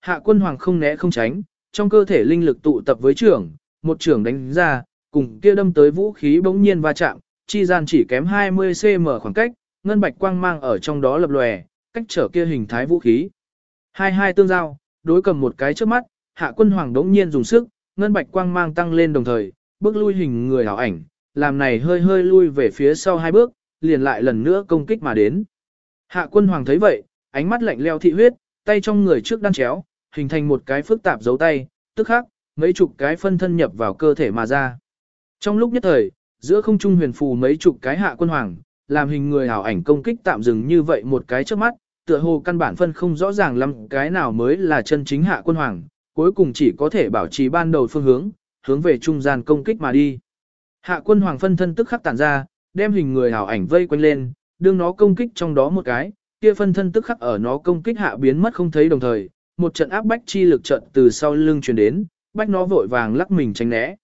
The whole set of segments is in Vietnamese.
Hạ quân hoàng không né không tránh, trong cơ thể linh lực tụ tập với trưởng, một trưởng đánh ra, cùng kia đâm tới vũ khí bỗng nhiên va chạm, chi gian chỉ kém 20cm khoảng cách, ngân bạch quang mang ở trong đó lập lòe, cách trở kia hình thái vũ khí. Hai hai tương giao, đối cầm một cái trước mắt, hạ quân hoàng đống nhiên dùng sức, ngân bạch quang mang tăng lên đồng thời, bước lui hình người ảo ảnh, làm này hơi hơi lui về phía sau hai bước, liền lại lần nữa công kích mà đến. Hạ quân hoàng thấy vậy, ánh mắt lạnh leo thị huyết, tay trong người trước đan chéo, hình thành một cái phức tạp dấu tay, tức khắc, mấy chục cái phân thân nhập vào cơ thể mà ra. Trong lúc nhất thời, giữa không trung huyền phù mấy chục cái hạ quân hoàng, làm hình người hảo ảnh công kích tạm dừng như vậy một cái trước mắt, tựa hồ căn bản phân không rõ ràng lắm cái nào mới là chân chính hạ quân hoàng, cuối cùng chỉ có thể bảo trì ban đầu phương hướng, hướng về trung gian công kích mà đi. Hạ quân hoàng phân thân tức khắc tản ra, đem hình người hảo ảnh vây quanh lên, đương nó công kích trong đó một cái, kia phân thân tức khắc ở nó công kích hạ biến mất không thấy đồng thời, một trận áp bách chi lực trận từ sau lưng truyền đến, bách nó vội vàng lắc mình tránh né.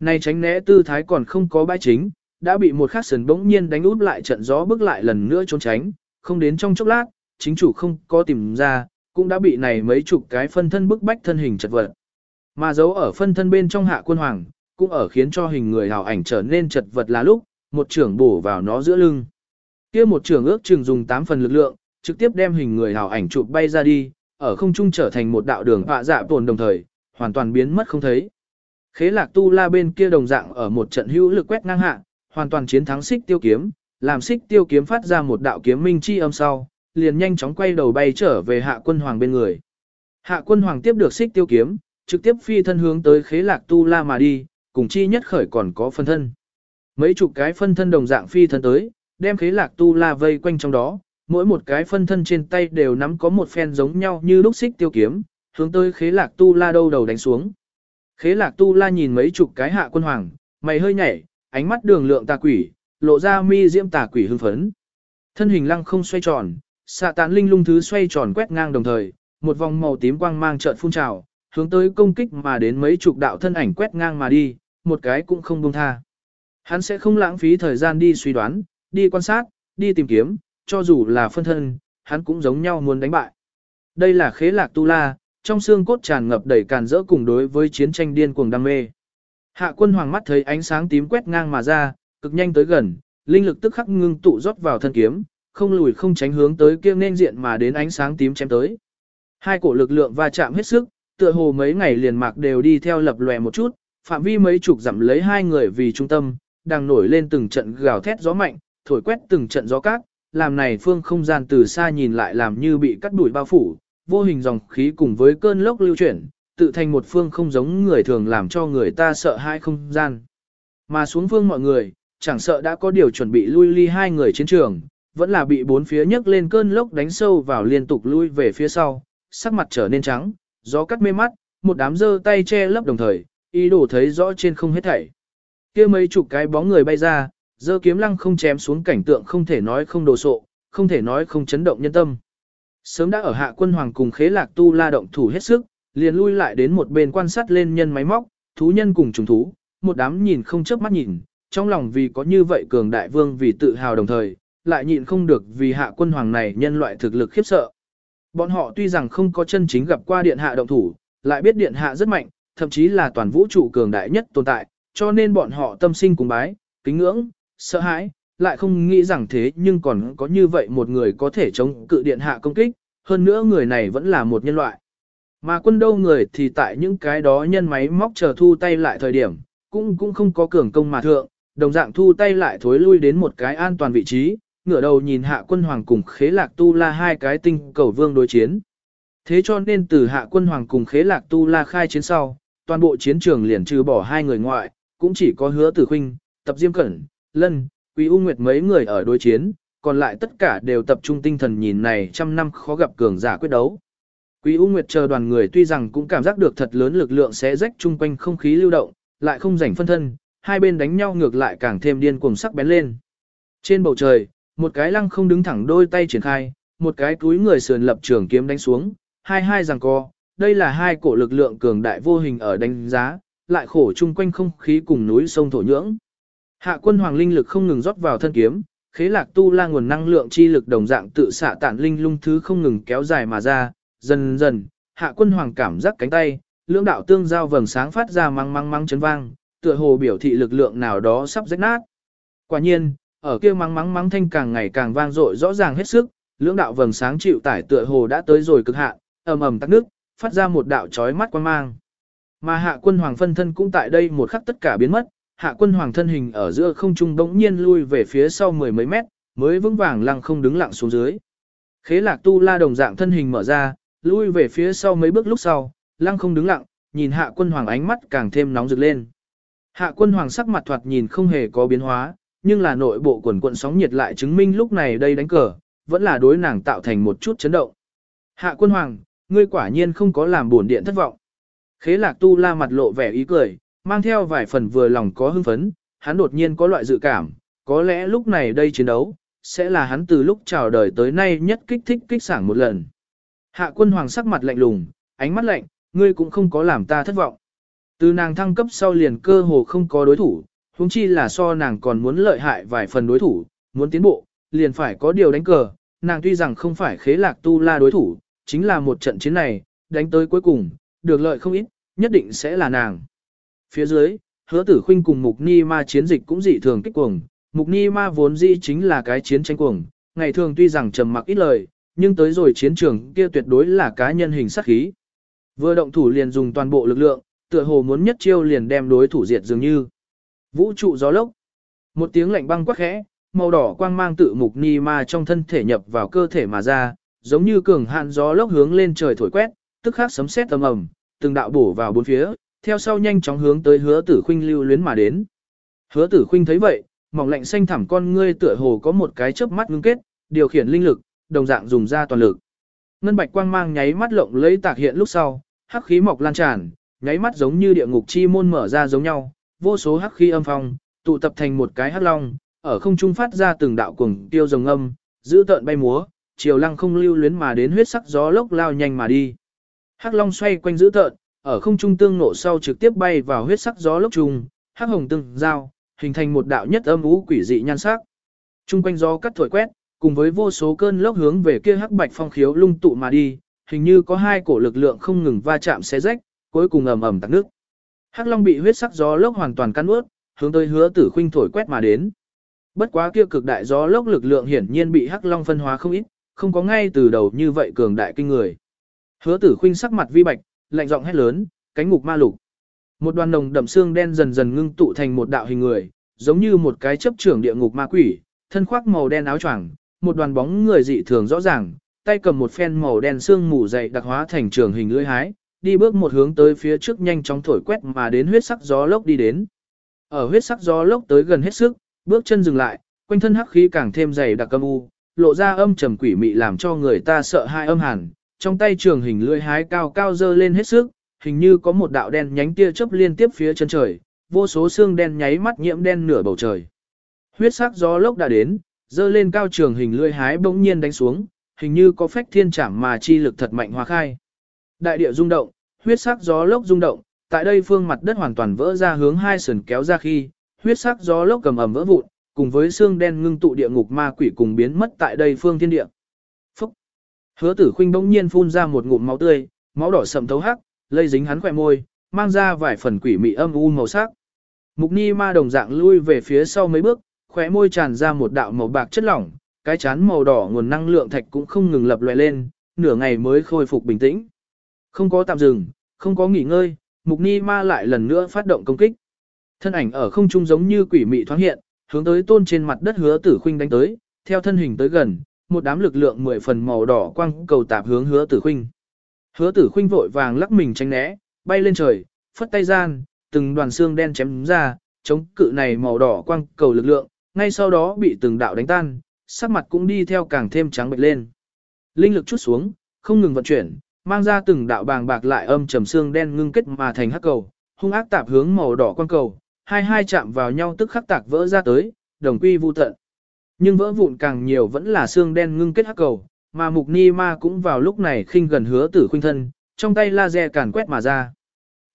Này tránh né tư thái còn không có bãi chính, đã bị một khắc sườn bỗng nhiên đánh út lại trận gió bước lại lần nữa trốn tránh, không đến trong chốc lát, chính chủ không có tìm ra, cũng đã bị này mấy chục cái phân thân bức bách thân hình chật vật. Mà giấu ở phân thân bên trong hạ quân hoàng, cũng ở khiến cho hình người hào ảnh trở nên chật vật là lúc, một trưởng bổ vào nó giữa lưng. kia một trưởng ước chừng dùng 8 phần lực lượng, trực tiếp đem hình người hào ảnh chụp bay ra đi, ở không trung trở thành một đạo đường họa dạ tồn đồng thời, hoàn toàn biến mất không thấy. Khế lạc tu la bên kia đồng dạng ở một trận hữu lực quét ngang hạ, hoàn toàn chiến thắng xích tiêu kiếm, làm xích tiêu kiếm phát ra một đạo kiếm minh chi âm sau, liền nhanh chóng quay đầu bay trở về hạ quân hoàng bên người. Hạ quân hoàng tiếp được xích tiêu kiếm, trực tiếp phi thân hướng tới khế lạc tu la mà đi, cùng chi nhất khởi còn có phân thân. Mấy chục cái phân thân đồng dạng phi thân tới, đem khế lạc tu la vây quanh trong đó, mỗi một cái phân thân trên tay đều nắm có một phen giống nhau như lúc xích tiêu kiếm, hướng tới khế lạc tu la đâu đầu đánh xuống. Khế lạc tu la nhìn mấy chục cái hạ quân hoàng, mày hơi nhảy, ánh mắt đường lượng tà quỷ, lộ ra mi diễm tà quỷ hưng phấn. Thân hình lăng không xoay tròn, xạ tán linh lung thứ xoay tròn quét ngang đồng thời, một vòng màu tím quang mang chợt phun trào, hướng tới công kích mà đến mấy chục đạo thân ảnh quét ngang mà đi, một cái cũng không buông tha. Hắn sẽ không lãng phí thời gian đi suy đoán, đi quan sát, đi tìm kiếm, cho dù là phân thân, hắn cũng giống nhau muốn đánh bại. Đây là khế lạc tu la, trong xương cốt tràn ngập đầy càn rỡ cùng đối với chiến tranh điên cuồng đam mê. Hạ quân hoàng mắt thấy ánh sáng tím quét ngang mà ra, cực nhanh tới gần, linh lực tức khắc ngưng tụ rót vào thân kiếm, không lùi không tránh hướng tới kia nên diện mà đến ánh sáng tím chém tới. Hai cổ lực lượng va chạm hết sức, tựa hồ mấy ngày liền mạc đều đi theo lập lòe một chút, phạm vi mấy chục dặm lấy hai người vì trung tâm, đang nổi lên từng trận gào thét gió mạnh, thổi quét từng trận gió cát, làm này phương không gian từ xa nhìn lại làm như bị cắt đuổi bao phủ, vô hình dòng khí cùng với cơn lốc lưu chuyển, tự thành một phương không giống người thường làm cho người ta sợ hai không gian. Mà xuống phương mọi người, chẳng sợ đã có điều chuẩn bị lui ly hai người chiến trường, vẫn là bị bốn phía nhấc lên cơn lốc đánh sâu vào liên tục lui về phía sau, sắc mặt trở nên trắng, gió cắt mê mắt, một đám dơ tay che lấp đồng thời, ý đồ thấy rõ trên không hết thảy. kia mấy chục cái bóng người bay ra, dơ kiếm lăng không chém xuống cảnh tượng không thể nói không đồ sộ, không thể nói không chấn động nhân tâm. Sớm đã ở hạ quân hoàng cùng khế lạc tu la động thủ hết sức, liền lui lại đến một bên quan sát lên nhân máy móc, thú nhân cùng trùng thú, một đám nhìn không chớp mắt nhìn, trong lòng vì có như vậy cường đại vương vì tự hào đồng thời, lại nhịn không được vì hạ quân hoàng này nhân loại thực lực khiếp sợ. Bọn họ tuy rằng không có chân chính gặp qua điện hạ động thủ, lại biết điện hạ rất mạnh, thậm chí là toàn vũ trụ cường đại nhất tồn tại, cho nên bọn họ tâm sinh cùng bái, kính ngưỡng, sợ hãi, lại không nghĩ rằng thế nhưng còn có như vậy một người có thể chống cự điện hạ công kích, hơn nữa người này vẫn là một nhân loại. Mà quân đâu người thì tại những cái đó nhân máy móc chờ thu tay lại thời điểm, cũng cũng không có cường công mà thượng, đồng dạng thu tay lại thối lui đến một cái an toàn vị trí, ngửa đầu nhìn hạ quân hoàng cùng khế lạc tu la hai cái tinh cầu vương đối chiến. Thế cho nên từ hạ quân hoàng cùng khế lạc tu la khai chiến sau, toàn bộ chiến trường liền trừ bỏ hai người ngoại, cũng chỉ có hứa tử khinh, tập diêm cẩn, lân, quý u nguyệt mấy người ở đối chiến, còn lại tất cả đều tập trung tinh thần nhìn này trăm năm khó gặp cường giả quyết đấu. Quý U Nguyệt chờ đoàn người tuy rằng cũng cảm giác được thật lớn lực lượng sẽ rách chung quanh không khí lưu động, lại không rảnh phân thân, hai bên đánh nhau ngược lại càng thêm điên cuồng sắc bén lên. Trên bầu trời, một cái lăng không đứng thẳng đôi tay triển khai, một cái túi người sườn lập trường kiếm đánh xuống, hai hai giằng co, đây là hai cổ lực lượng cường đại vô hình ở đánh giá, lại khổ chung quanh không khí cùng núi sông thổ nhưỡng. Hạ quân hoàng linh lực không ngừng rót vào thân kiếm, khế lạc tu la nguồn năng lượng chi lực đồng dạng tự xạ tản linh lung thứ không ngừng kéo dài mà ra, dần dần, hạ quân hoàng cảm giác cánh tay, lưỡng đạo tương giao vầng sáng phát ra măng măng măng chấn vang, tựa hồ biểu thị lực lượng nào đó sắp rách nát. Quả nhiên, ở kia măng măng măng thanh càng ngày càng vang dội rõ ràng hết sức, lưỡng đạo vầng sáng chịu tải tựa hồ đã tới rồi cực hạn, ầm ầm tắc nước, phát ra một đạo chói mắt quan mang. Mà hạ quân hoàng phân thân cũng tại đây một khắc tất cả biến mất, hạ quân hoàng thân hình ở giữa không trung bỗng nhiên lui về phía sau mười mấy mét, mới vững vàng lăng không đứng lặng xuống dưới. Khế lạc tu la đồng dạng thân hình mở ra, lui về phía sau mấy bước lúc sau, lăng không đứng lặng, nhìn hạ quân hoàng ánh mắt càng thêm nóng rực lên. Hạ quân hoàng sắc mặt thoạt nhìn không hề có biến hóa, nhưng là nội bộ quần quận sóng nhiệt lại chứng minh lúc này đây đánh cờ, vẫn là đối nàng tạo thành một chút chấn động. Hạ quân hoàng, ngươi quả nhiên không có làm buồn điện thất vọng. Khế lạc tu la mặt lộ vẻ ý cười, mang theo vài phần vừa lòng có hưng phấn, hắn đột nhiên có loại dự cảm, có lẽ lúc này đây chiến đấu, sẽ là hắn từ lúc chào đời tới nay nhất kích thích kích sảng một lần. Hạ quân hoàng sắc mặt lạnh lùng, ánh mắt lạnh, ngươi cũng không có làm ta thất vọng. Từ nàng thăng cấp sau liền cơ hồ không có đối thủ, huống chi là so nàng còn muốn lợi hại vài phần đối thủ, muốn tiến bộ, liền phải có điều đánh cờ, nàng tuy rằng không phải khế lạc tu la đối thủ, chính là một trận chiến này, đánh tới cuối cùng, được lợi không ít, nhất định sẽ là nàng. Phía dưới, hứa tử khinh cùng mục ni ma chiến dịch cũng dị thường kích cuồng, mục ni ma vốn dĩ chính là cái chiến tranh cuồng, ngày thường tuy rằng trầm mặc ít lời, nhưng tới rồi chiến trường kia tuyệt đối là cá nhân hình sát khí. Vừa động thủ liền dùng toàn bộ lực lượng, tựa hồ muốn nhất chiêu liền đem đối thủ diệt dường như. Vũ trụ gió lốc. Một tiếng lạnh băng quắc khẽ, màu đỏ quang mang tự mục ni ma trong thân thể nhập vào cơ thể mà ra, giống như cường hạn gió lốc hướng lên trời thổi quét, tức khắc sấm sét ầm ầm, từng đạo bổ vào bốn phía, theo sau nhanh chóng hướng tới Hứa Tử Khuynh lưu luyến mà đến. Hứa Tử Khuynh thấy vậy, mỏng lạnh xanh thẳm con ngươi tựa hồ có một cái chớp mắt ngưng kết, điều khiển linh lực, đồng dạng dùng ra toàn lực. Ngân bạch quang mang nháy mắt lộng lấy tạc hiện lúc sau, hắc khí mọc lan tràn, nháy mắt giống như địa ngục chi môn mở ra giống nhau, vô số hắc khí âm phong, tụ tập thành một cái hắc long, ở không trung phát ra từng đạo cuồng tiêu rồng âm, giữ tợn bay múa, chiều lăng không lưu luyến mà đến huyết sắc gió lốc lao nhanh mà đi. Hắc long xoay quanh giữ tợn, ở không trung tương nổ sau trực tiếp bay vào huyết sắc gió lốc trùng, hắc hồng tương giao, hình thành một đạo nhất âm ú quỷ dị nhan sắc. Trung quanh gió cắt thổi quét, cùng với vô số cơn lốc hướng về kia hắc bạch phong khiếu lung tụ mà đi, hình như có hai cổ lực lượng không ngừng va chạm xé rách, cuối cùng ầm ầm tạc nước. Hắc long bị huyết sắc gió lốc hoàn toàn cắn nuốt, hướng tới hứa tử khuynh thổi quét mà đến. Bất quá kia cực đại gió lốc lực lượng hiển nhiên bị hắc long phân hóa không ít, không có ngay từ đầu như vậy cường đại kinh người. Hứa tử khuynh sắc mặt vi bạch, lạnh giọng hét lớn, cánh ngục ma lục. Một đoàn nồng đậm xương đen dần dần ngưng tụ thành một đạo hình người, giống như một cái chấp trưởng địa ngục ma quỷ, thân khoác màu đen áo choàng, một đoàn bóng người dị thường rõ ràng, tay cầm một phen màu đen xương mù dày đặc hóa thành trường hình lưỡi hái, đi bước một hướng tới phía trước nhanh chóng thổi quét mà đến huyết sắc gió lốc đi đến. Ở huyết sắc gió lốc tới gần hết sức, bước chân dừng lại, quanh thân hắc khí càng thêm dày đặc âm u, lộ ra âm trầm quỷ mị làm cho người ta sợ hai âm hàn, trong tay trường hình lưỡi hái cao cao dơ lên hết sức, hình như có một đạo đen nhánh tia chớp liên tiếp phía chân trời, vô số xương đen nháy mắt nhiễm đen nửa bầu trời. Huyết sắc gió lốc đã đến, dơ lên cao trường hình lưỡi hái bỗng nhiên đánh xuống, hình như có phách thiên trảm mà chi lực thật mạnh hóa khai. Đại địa rung động, huyết sắc gió lốc rung động, tại đây phương mặt đất hoàn toàn vỡ ra hướng hai sườn kéo ra khi, huyết sắc gió lốc cầm ẩm vỡ vụn, cùng với xương đen ngưng tụ địa ngục ma quỷ cùng biến mất tại đây phương thiên địa. Hứa tử khuynh bỗng nhiên phun ra một ngụm máu tươi, máu đỏ sậm thấu hắc, lây dính hắn khỏe môi, mang ra vài phần quỷ mị âm u màu sắc. Mục ni ma đồng dạng lui về phía sau mấy bước, khóe môi tràn ra một đạo màu bạc chất lỏng, cái chán màu đỏ nguồn năng lượng thạch cũng không ngừng lập loè lên, nửa ngày mới khôi phục bình tĩnh. Không có tạm dừng, không có nghỉ ngơi, mục ni ma lại lần nữa phát động công kích. Thân ảnh ở không trung giống như quỷ mị thoáng hiện, hướng tới tôn trên mặt đất hứa tử khuynh đánh tới, theo thân hình tới gần, một đám lực lượng mười phần màu đỏ quang cầu tạp hướng hứa tử khuynh. Hứa tử khuynh vội vàng lắc mình tránh né, bay lên trời, phất tay gian, từng đoàn xương đen chém ra, chống cự này màu đỏ quang cầu lực lượng, ngay sau đó bị từng đạo đánh tan, sắc mặt cũng đi theo càng thêm trắng bệch lên. Linh lực chút xuống, không ngừng vận chuyển, mang ra từng đạo bàng bạc lại âm trầm xương đen ngưng kết mà thành hắc cầu, hung ác tạp hướng màu đỏ quang cầu, hai hai chạm vào nhau tức khắc tạc vỡ ra tới, đồng quy vu tận. Nhưng vỡ vụn càng nhiều vẫn là xương đen ngưng kết hắc cầu, mà mục ni ma cũng vào lúc này khinh gần hứa tử khuynh thân, trong tay laser càn quét mà ra.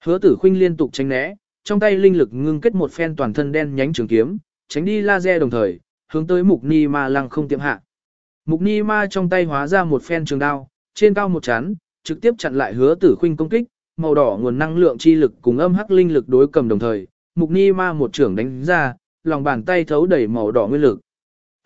Hứa tử khuynh liên tục tránh né, trong tay linh lực ngưng kết một phen toàn thân đen nhánh trường kiếm, tránh đi laser đồng thời, hướng tới mục ni ma lăng không tiệm hạ. Mục ni ma trong tay hóa ra một phen trường đao, trên cao một chán, trực tiếp chặn lại hứa tử khuynh công kích, màu đỏ nguồn năng lượng chi lực cùng âm hắc linh lực đối cầm đồng thời, mục ni ma một trưởng đánh ra, lòng bàn tay thấu đầy màu đỏ nguyên lực.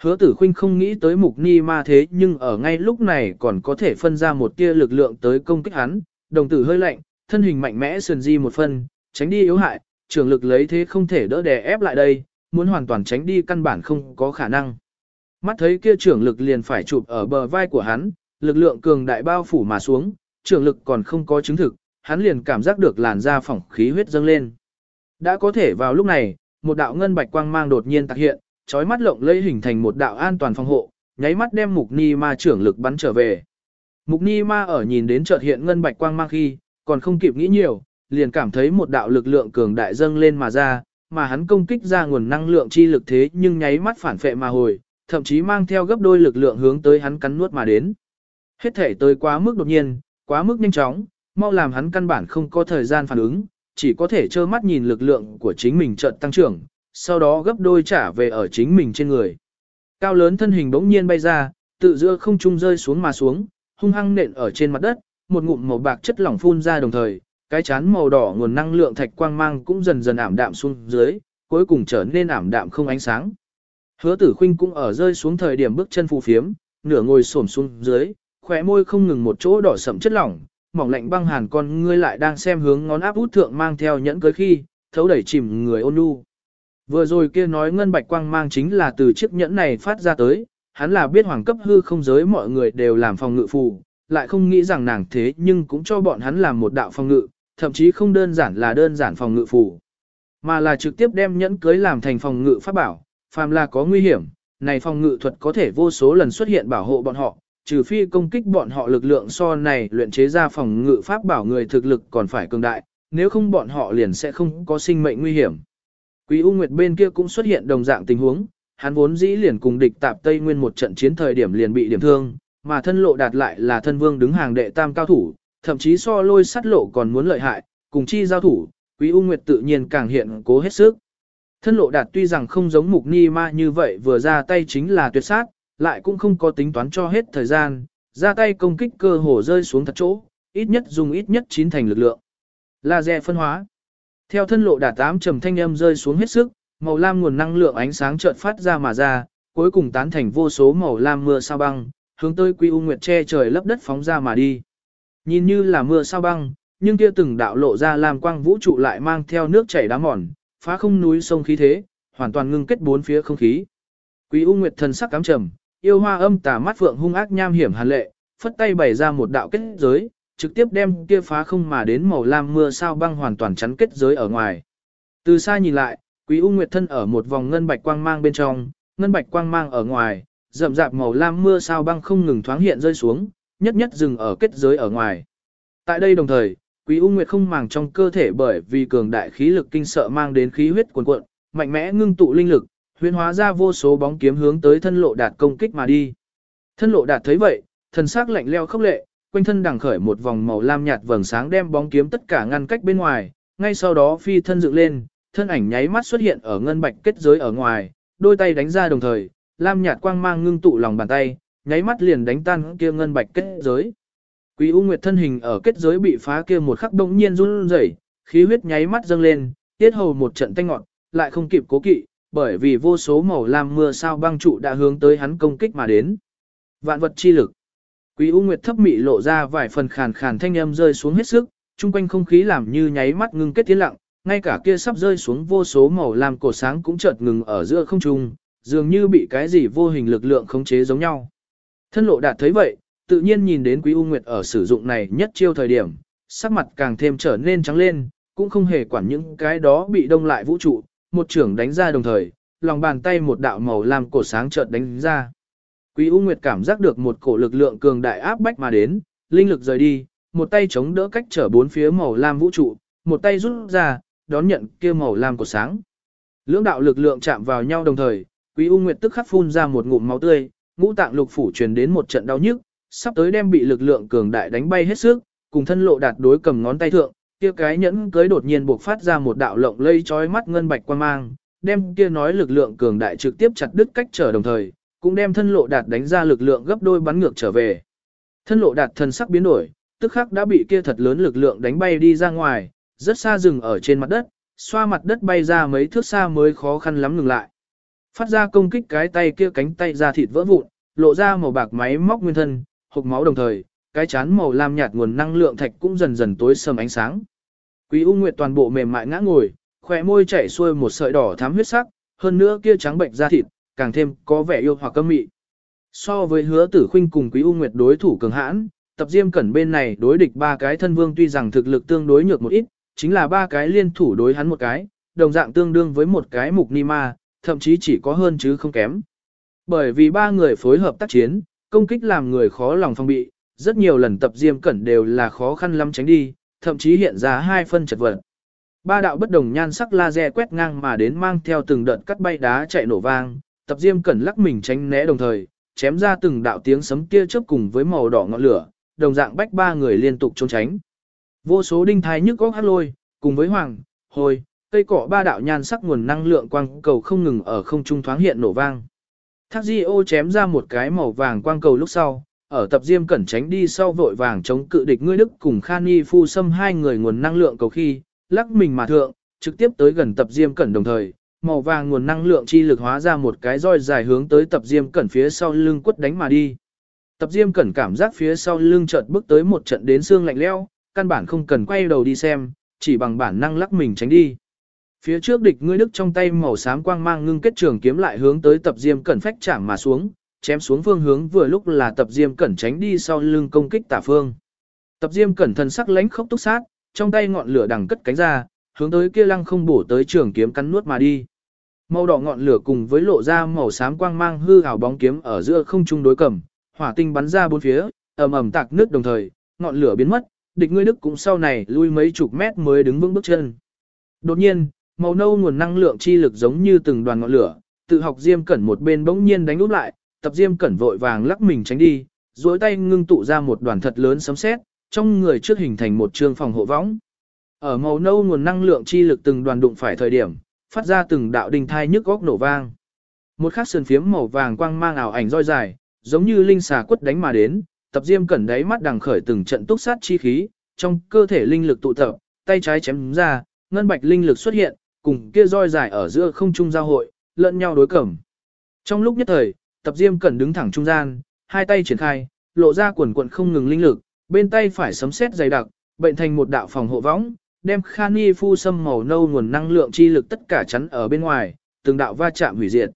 Hứa tử Khinh không nghĩ tới mục ni ma thế nhưng ở ngay lúc này còn có thể phân ra một tia lực lượng tới công kích hắn, đồng tử hơi lạnh, thân hình mạnh mẽ sườn di một phân, tránh đi yếu hại, trường lực lấy thế không thể đỡ đè ép lại đây, muốn hoàn toàn tránh đi căn bản không có khả năng. Mắt thấy kia trưởng lực liền phải chụp ở bờ vai của hắn, lực lượng cường đại bao phủ mà xuống, trưởng lực còn không có chứng thực, hắn liền cảm giác được làn da phỏng khí huyết dâng lên. Đã có thể vào lúc này, một đạo ngân bạch quang mang đột nhiên tạc hiện, chói mắt lộng lẫy hình thành một đạo an toàn phòng hộ, nháy mắt đem Mục Ni Ma trưởng lực bắn trở về. Mục Ni Ma ở nhìn đến chợt hiện ngân bạch quang mang khi, còn không kịp nghĩ nhiều, liền cảm thấy một đạo lực lượng cường đại dâng lên mà ra, mà hắn công kích ra nguồn năng lượng chi lực thế nhưng nháy mắt phản phệ mà hồi, thậm chí mang theo gấp đôi lực lượng hướng tới hắn cắn nuốt mà đến. Hết thể tới quá mức đột nhiên, quá mức nhanh chóng, mau làm hắn căn bản không có thời gian phản ứng, chỉ có thể trơ mắt nhìn lực lượng của chính mình chợt tăng trưởng, sau đó gấp đôi trả về ở chính mình trên người. Cao lớn thân hình bỗng nhiên bay ra, tự giữa không trung rơi xuống mà xuống, hung hăng nện ở trên mặt đất, một ngụm màu bạc chất lỏng phun ra đồng thời, cái chán màu đỏ nguồn năng lượng thạch quang mang cũng dần dần ảm đạm xuống dưới, cuối cùng trở nên ảm đạm không ánh sáng. Hứa tử khinh cũng ở rơi xuống thời điểm bước chân phù phiếm, nửa ngồi xổm xuống dưới, khóe môi không ngừng một chỗ đỏ sậm chất lỏng, mỏng lạnh băng hàn con ngươi lại đang xem hướng ngón áp út thượng mang theo nhẫn cưới khi, thấu đẩy chìm người ôn nhu. Vừa rồi kia nói ngân bạch quang mang chính là từ chiếc nhẫn này phát ra tới, hắn là biết hoàng cấp hư không giới mọi người đều làm phòng ngự phù, lại không nghĩ rằng nàng thế nhưng cũng cho bọn hắn làm một đạo phòng ngự, thậm chí không đơn giản là đơn giản phòng ngự phù, mà là trực tiếp đem nhẫn cưới làm thành phòng ngự pháp bảo, phàm là có nguy hiểm, này phòng ngự thuật có thể vô số lần xuất hiện bảo hộ bọn họ, trừ phi công kích bọn họ lực lượng so này luyện chế ra phòng ngự pháp bảo người thực lực còn phải cường đại, nếu không bọn họ liền sẽ không có sinh mệnh nguy hiểm. Quý U Nguyệt bên kia cũng xuất hiện đồng dạng tình huống, hắn vốn dĩ liền cùng địch tạp Tây Nguyên một trận chiến thời điểm liền bị điểm thương, mà thân lộ đạt lại là thân vương đứng hàng đệ tam cao thủ, thậm chí so lôi sắt lộ còn muốn lợi hại, cùng chi giao thủ, Quý U Nguyệt tự nhiên càng hiện cố hết sức. Thân lộ đạt tuy rằng không giống mục ni ma như vậy vừa ra tay chính là tuyệt sát, lại cũng không có tính toán cho hết thời gian, ra tay công kích cơ hồ rơi xuống thật chỗ, ít nhất dùng ít nhất chín thành lực lượng. Laser phân hóa. Theo thân lộ đạt tám trầm thanh âm rơi xuống hết sức, màu lam nguồn năng lượng ánh sáng chợt phát ra mà ra, cuối cùng tán thành vô số màu lam mưa sao băng, hướng tới Quy U Nguyệt che trời lấp đất phóng ra mà đi. Nhìn như là mưa sao băng, nhưng kia từng đạo lộ ra làm quang vũ trụ lại mang theo nước chảy đá mòn, phá không núi sông khí thế, hoàn toàn ngưng kết bốn phía không khí. Quý U Nguyệt thần sắc cám trầm, yêu hoa âm tà mắt vượng hung ác nham hiểm hàn lệ, phất tay bày ra một đạo kết giới, trực tiếp đem kia phá không mà đến màu lam mưa sao băng hoàn toàn chắn kết giới ở ngoài. Từ xa nhìn lại, Quý U Nguyệt thân ở một vòng ngân bạch quang mang bên trong, ngân bạch quang mang ở ngoài, rậm rạp màu lam mưa sao băng không ngừng thoáng hiện rơi xuống, nhất nhất dừng ở kết giới ở ngoài. Tại đây đồng thời, Quý U Nguyệt không màng trong cơ thể bởi vì cường đại khí lực kinh sợ mang đến khí huyết cuồn cuộn, mạnh mẽ ngưng tụ linh lực, huyễn hóa ra vô số bóng kiếm hướng tới thân lộ đạt công kích mà đi. Thân lộ đạt thấy vậy, thần sắc lạnh lẽo khốc lệ, quanh thân đằng khởi một vòng màu lam nhạt vầng sáng đem bóng kiếm tất cả ngăn cách bên ngoài, ngay sau đó phi thân dựng lên, thân ảnh nháy mắt xuất hiện ở ngân bạch kết giới ở ngoài, đôi tay đánh ra đồng thời, lam nhạt quang mang ngưng tụ lòng bàn tay, nháy mắt liền đánh tan kia ngân bạch kết giới. Quý U Nguyệt thân hình ở kết giới bị phá kia một khắc động nhiên run rẩy, khí huyết nháy mắt dâng lên, tiết hầu một trận tanh ngọn, lại không kịp cố kỵ, bởi vì vô số màu lam mưa sao băng trụ đã hướng tới hắn công kích mà đến. Vạn vật chi lực. Quý U Nguyệt thấp mị lộ ra vài phần khàn khàn thanh âm rơi xuống hết sức, trung quanh không khí làm như nháy mắt ngưng kết tiến lặng, ngay cả kia sắp rơi xuống vô số màu lam cổ sáng cũng chợt ngừng ở giữa không trung, dường như bị cái gì vô hình lực lượng khống chế giống nhau. Thân lộ đạt thấy vậy, tự nhiên nhìn đến Quý U Nguyệt ở sử dụng này nhất chiêu thời điểm, sắc mặt càng thêm trở nên trắng lên, cũng không hề quản những cái đó bị đông lại vũ trụ, một trưởng đánh ra đồng thời, lòng bàn tay một đạo màu lam cổ sáng chợt đánh ra. Quý U Nguyệt cảm giác được một cổ lực lượng cường đại áp bách mà đến, linh lực rời đi, một tay chống đỡ cách trở bốn phía màu lam vũ trụ, một tay rút ra, đón nhận kia màu lam của sáng. Lưỡng đạo lực lượng chạm vào nhau đồng thời, Quý U Nguyệt tức khắc phun ra một ngụm máu tươi, ngũ tạng lục phủ truyền đến một trận đau nhức, sắp tới đem bị lực lượng cường đại đánh bay hết sức, cùng thân lộ đạt đối cầm ngón tay thượng, kia cái nhẫn cưới đột nhiên buộc phát ra một đạo lộng lây chói mắt ngân bạch quan mang, đem kia nói lực lượng cường đại trực tiếp chặt đứt cách trở đồng thời, cũng đem thân lộ đạt đánh ra lực lượng gấp đôi bắn ngược trở về. Thân lộ đạt thân sắc biến đổi, tức khắc đã bị kia thật lớn lực lượng đánh bay đi ra ngoài, rất xa dừng ở trên mặt đất, xoa mặt đất bay ra mấy thước xa mới khó khăn lắm ngừng lại. Phát ra công kích cái tay kia cánh tay ra thịt vỡ vụn, lộ ra màu bạc máy móc nguyên thân, hộc máu đồng thời, cái chán màu lam nhạt nguồn năng lượng thạch cũng dần dần tối sầm ánh sáng. Quý U Nguyệt toàn bộ mềm mại ngã ngồi, khóe môi chảy xuôi một sợi đỏ thắm huyết sắc, hơn nữa kia trắng bệnh da thịt, càng thêm có vẻ yêu hoặc cấm mị. So với hứa tử khinh cùng Quý U Nguyệt đối thủ cường hãn, tập diêm cẩn bên này đối địch ba cái thân vương tuy rằng thực lực tương đối nhược một ít, chính là ba cái liên thủ đối hắn một cái, đồng dạng tương đương với một cái mục ni ma, thậm chí chỉ có hơn chứ không kém. Bởi vì ba người phối hợp tác chiến, công kích làm người khó lòng phòng bị, rất nhiều lần tập diêm cẩn đều là khó khăn lắm tránh đi, thậm chí hiện ra hai phân chật vật. Ba đạo bất đồng nhan sắc laser quét ngang mà đến mang theo từng đợt cắt bay đá chạy nổ vang, tập diêm cẩn lắc mình tránh né đồng thời, chém ra từng đạo tiếng sấm kia chớp cùng với màu đỏ ngọn lửa, đồng dạng bách ba người liên tục trốn tránh. Vô số đinh thai nhức góc hát lôi, cùng với hoàng, hồi, cây cỏ ba đạo nhan sắc nguồn năng lượng quang cầu không ngừng ở không trung thoáng hiện nổ vang. Thác Di ô chém ra một cái màu vàng quang cầu lúc sau, ở tập diêm cẩn tránh đi sau vội vàng chống cự địch ngươi đức cùng Khani Phu xâm hai người nguồn năng lượng cầu khi, lắc mình mà thượng, trực tiếp tới gần tập diêm cẩn đồng thời, màu vàng nguồn năng lượng chi lực hóa ra một cái roi dài hướng tới tập diêm cẩn phía sau lưng quất đánh mà đi. Tập diêm cẩn cảm giác phía sau lưng chợt bước tới một trận đến xương lạnh leo, căn bản không cần quay đầu đi xem, chỉ bằng bản năng lắc mình tránh đi. Phía trước địch ngươi đức trong tay màu xám quang mang ngưng kết trường kiếm lại hướng tới tập diêm cẩn phách chạm mà xuống, chém xuống phương hướng vừa lúc là tập diêm cẩn tránh đi sau lưng công kích tả phương. Tập diêm cẩn thần sắc lánh khốc túc sát, trong tay ngọn lửa đằng cất cánh ra, hướng tới kia lăng không bổ tới trường kiếm cắn nuốt mà đi. Màu đỏ ngọn lửa cùng với lộ ra màu xám quang mang hư ảo bóng kiếm ở giữa không trung đối cầm, hỏa tinh bắn ra bốn phía, ầm ầm tạc nước đồng thời, ngọn lửa biến mất, địch ngươi đức cũng sau này lui mấy chục mét mới đứng vững bước chân. Đột nhiên, màu nâu nguồn năng lượng chi lực giống như từng đoàn ngọn lửa, tự học Diêm Cẩn một bên bỗng nhiên đánh úp lại, tập Diêm Cẩn vội vàng lắc mình tránh đi, duỗi tay ngưng tụ ra một đoàn thật lớn sấm sét, trong người trước hình thành một trương phòng hộ võng. Ở màu nâu nguồn năng lượng chi lực từng đoàn đụng phải thời điểm, phát ra từng đạo đình thai nhức góc nổ vang. Một khắc sườn phiếm màu vàng quang mang ảo ảnh roi dài, giống như linh xà quất đánh mà đến, tập diêm cẩn đáy mắt đằng khởi từng trận túc sát chi khí, trong cơ thể linh lực tụ tập, tay trái chém ra, ngân bạch linh lực xuất hiện, cùng kia roi dài ở giữa không trung giao hội, lẫn nhau đối cẩm. Trong lúc nhất thời, tập diêm cẩn đứng thẳng trung gian, hai tay triển khai, lộ ra quần quần không ngừng linh lực, bên tay phải sấm sét dày đặc, bệnh thành một đạo phòng hộ võng, đem Khani phu sâm màu nâu nguồn năng lượng chi lực tất cả chắn ở bên ngoài, từng đạo va chạm hủy diệt.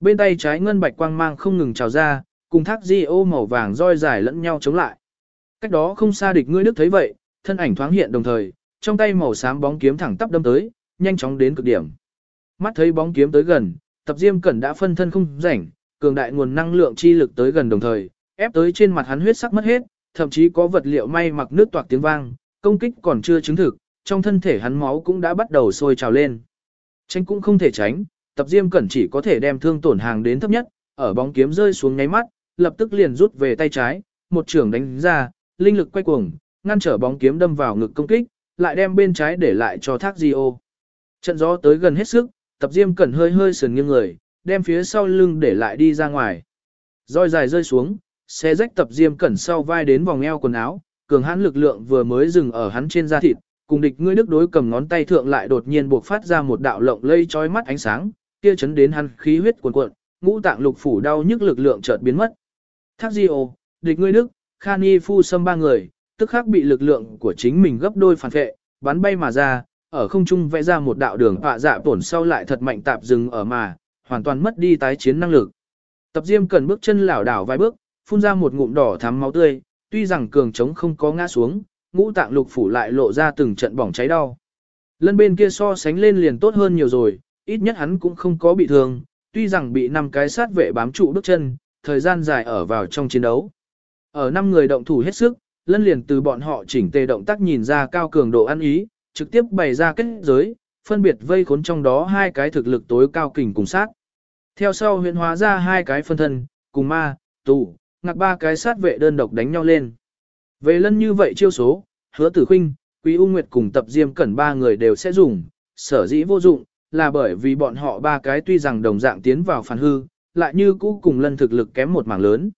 Bên tay trái ngân bạch quang mang không ngừng trào ra, cùng thác di ô màu vàng roi dài lẫn nhau chống lại. Cách đó không xa địch ngươi đức thấy vậy, thân ảnh thoáng hiện đồng thời, trong tay màu xám bóng kiếm thẳng tắp đâm tới, nhanh chóng đến cực điểm. Mắt thấy bóng kiếm tới gần, tập diêm cẩn đã phân thân không rảnh, cường đại nguồn năng lượng chi lực tới gần đồng thời, ép tới trên mặt hắn huyết sắc mất hết, thậm chí có vật liệu may mặc nước toạc tiếng vang, công kích còn chưa chứng thực, trong thân thể hắn máu cũng đã bắt đầu sôi trào lên. Tránh cũng không thể tránh, tập diêm cẩn chỉ có thể đem thương tổn hàng đến thấp nhất, ở bóng kiếm rơi xuống nháy mắt, lập tức liền rút về tay trái, một trường đánh ra, linh lực quay cuồng, ngăn trở bóng kiếm đâm vào ngực công kích, lại đem bên trái để lại cho thác di ô. Trận gió tới gần hết sức, tập diêm cẩn hơi hơi sườn nghiêng người, đem phía sau lưng để lại đi ra ngoài. Roi dài rơi xuống, xe rách tập diêm cẩn sau vai đến vòng eo quần áo, cường hãn lực lượng vừa mới dừng ở hắn trên da thịt, cùng địch ngươi đức đối cầm ngón tay thượng lại đột nhiên buộc phát ra một đạo lộng lây chói mắt ánh sáng, kia chấn đến hắn khí huyết cuồn cuộn, ngũ tạng lục phủ đau nhức lực lượng chợt biến mất. Thác Di ô, địch ngươi đức, Khani Phu Sâm ba người, tức khắc bị lực lượng của chính mình gấp đôi phản vệ, bắn bay mà ra, ở không trung vẽ ra một đạo đường họa dạ tổn sau lại thật mạnh tạp dừng ở mà, hoàn toàn mất đi tái chiến năng lực. Tập Diêm cần bước chân lảo đảo vài bước, phun ra một ngụm đỏ thắm máu tươi, tuy rằng cường trống không có ngã xuống, ngũ tạng lục phủ lại lộ ra từng trận bỏng cháy đau. Lân bên kia so sánh lên liền tốt hơn nhiều rồi, ít nhất hắn cũng không có bị thương, tuy rằng bị năm cái sát vệ bám trụ bước chân, thời gian dài ở vào trong chiến đấu. Ở năm người động thủ hết sức, lân liền từ bọn họ chỉnh tề động tác nhìn ra cao cường độ ăn ý, trực tiếp bày ra kết giới, phân biệt vây khốn trong đó hai cái thực lực tối cao kình cùng sát. Theo sau huyện hóa ra hai cái phân thân, cùng ma, tù, ngạc ba cái sát vệ đơn độc đánh nhau lên. Về lân như vậy chiêu số, hứa tử khinh, quý u nguyệt cùng tập diêm cẩn ba người đều sẽ dùng, sở dĩ vô dụng, là bởi vì bọn họ ba cái tuy rằng đồng dạng tiến vào phản hư, lại như cũ cùng lân thực lực kém một mảng lớn.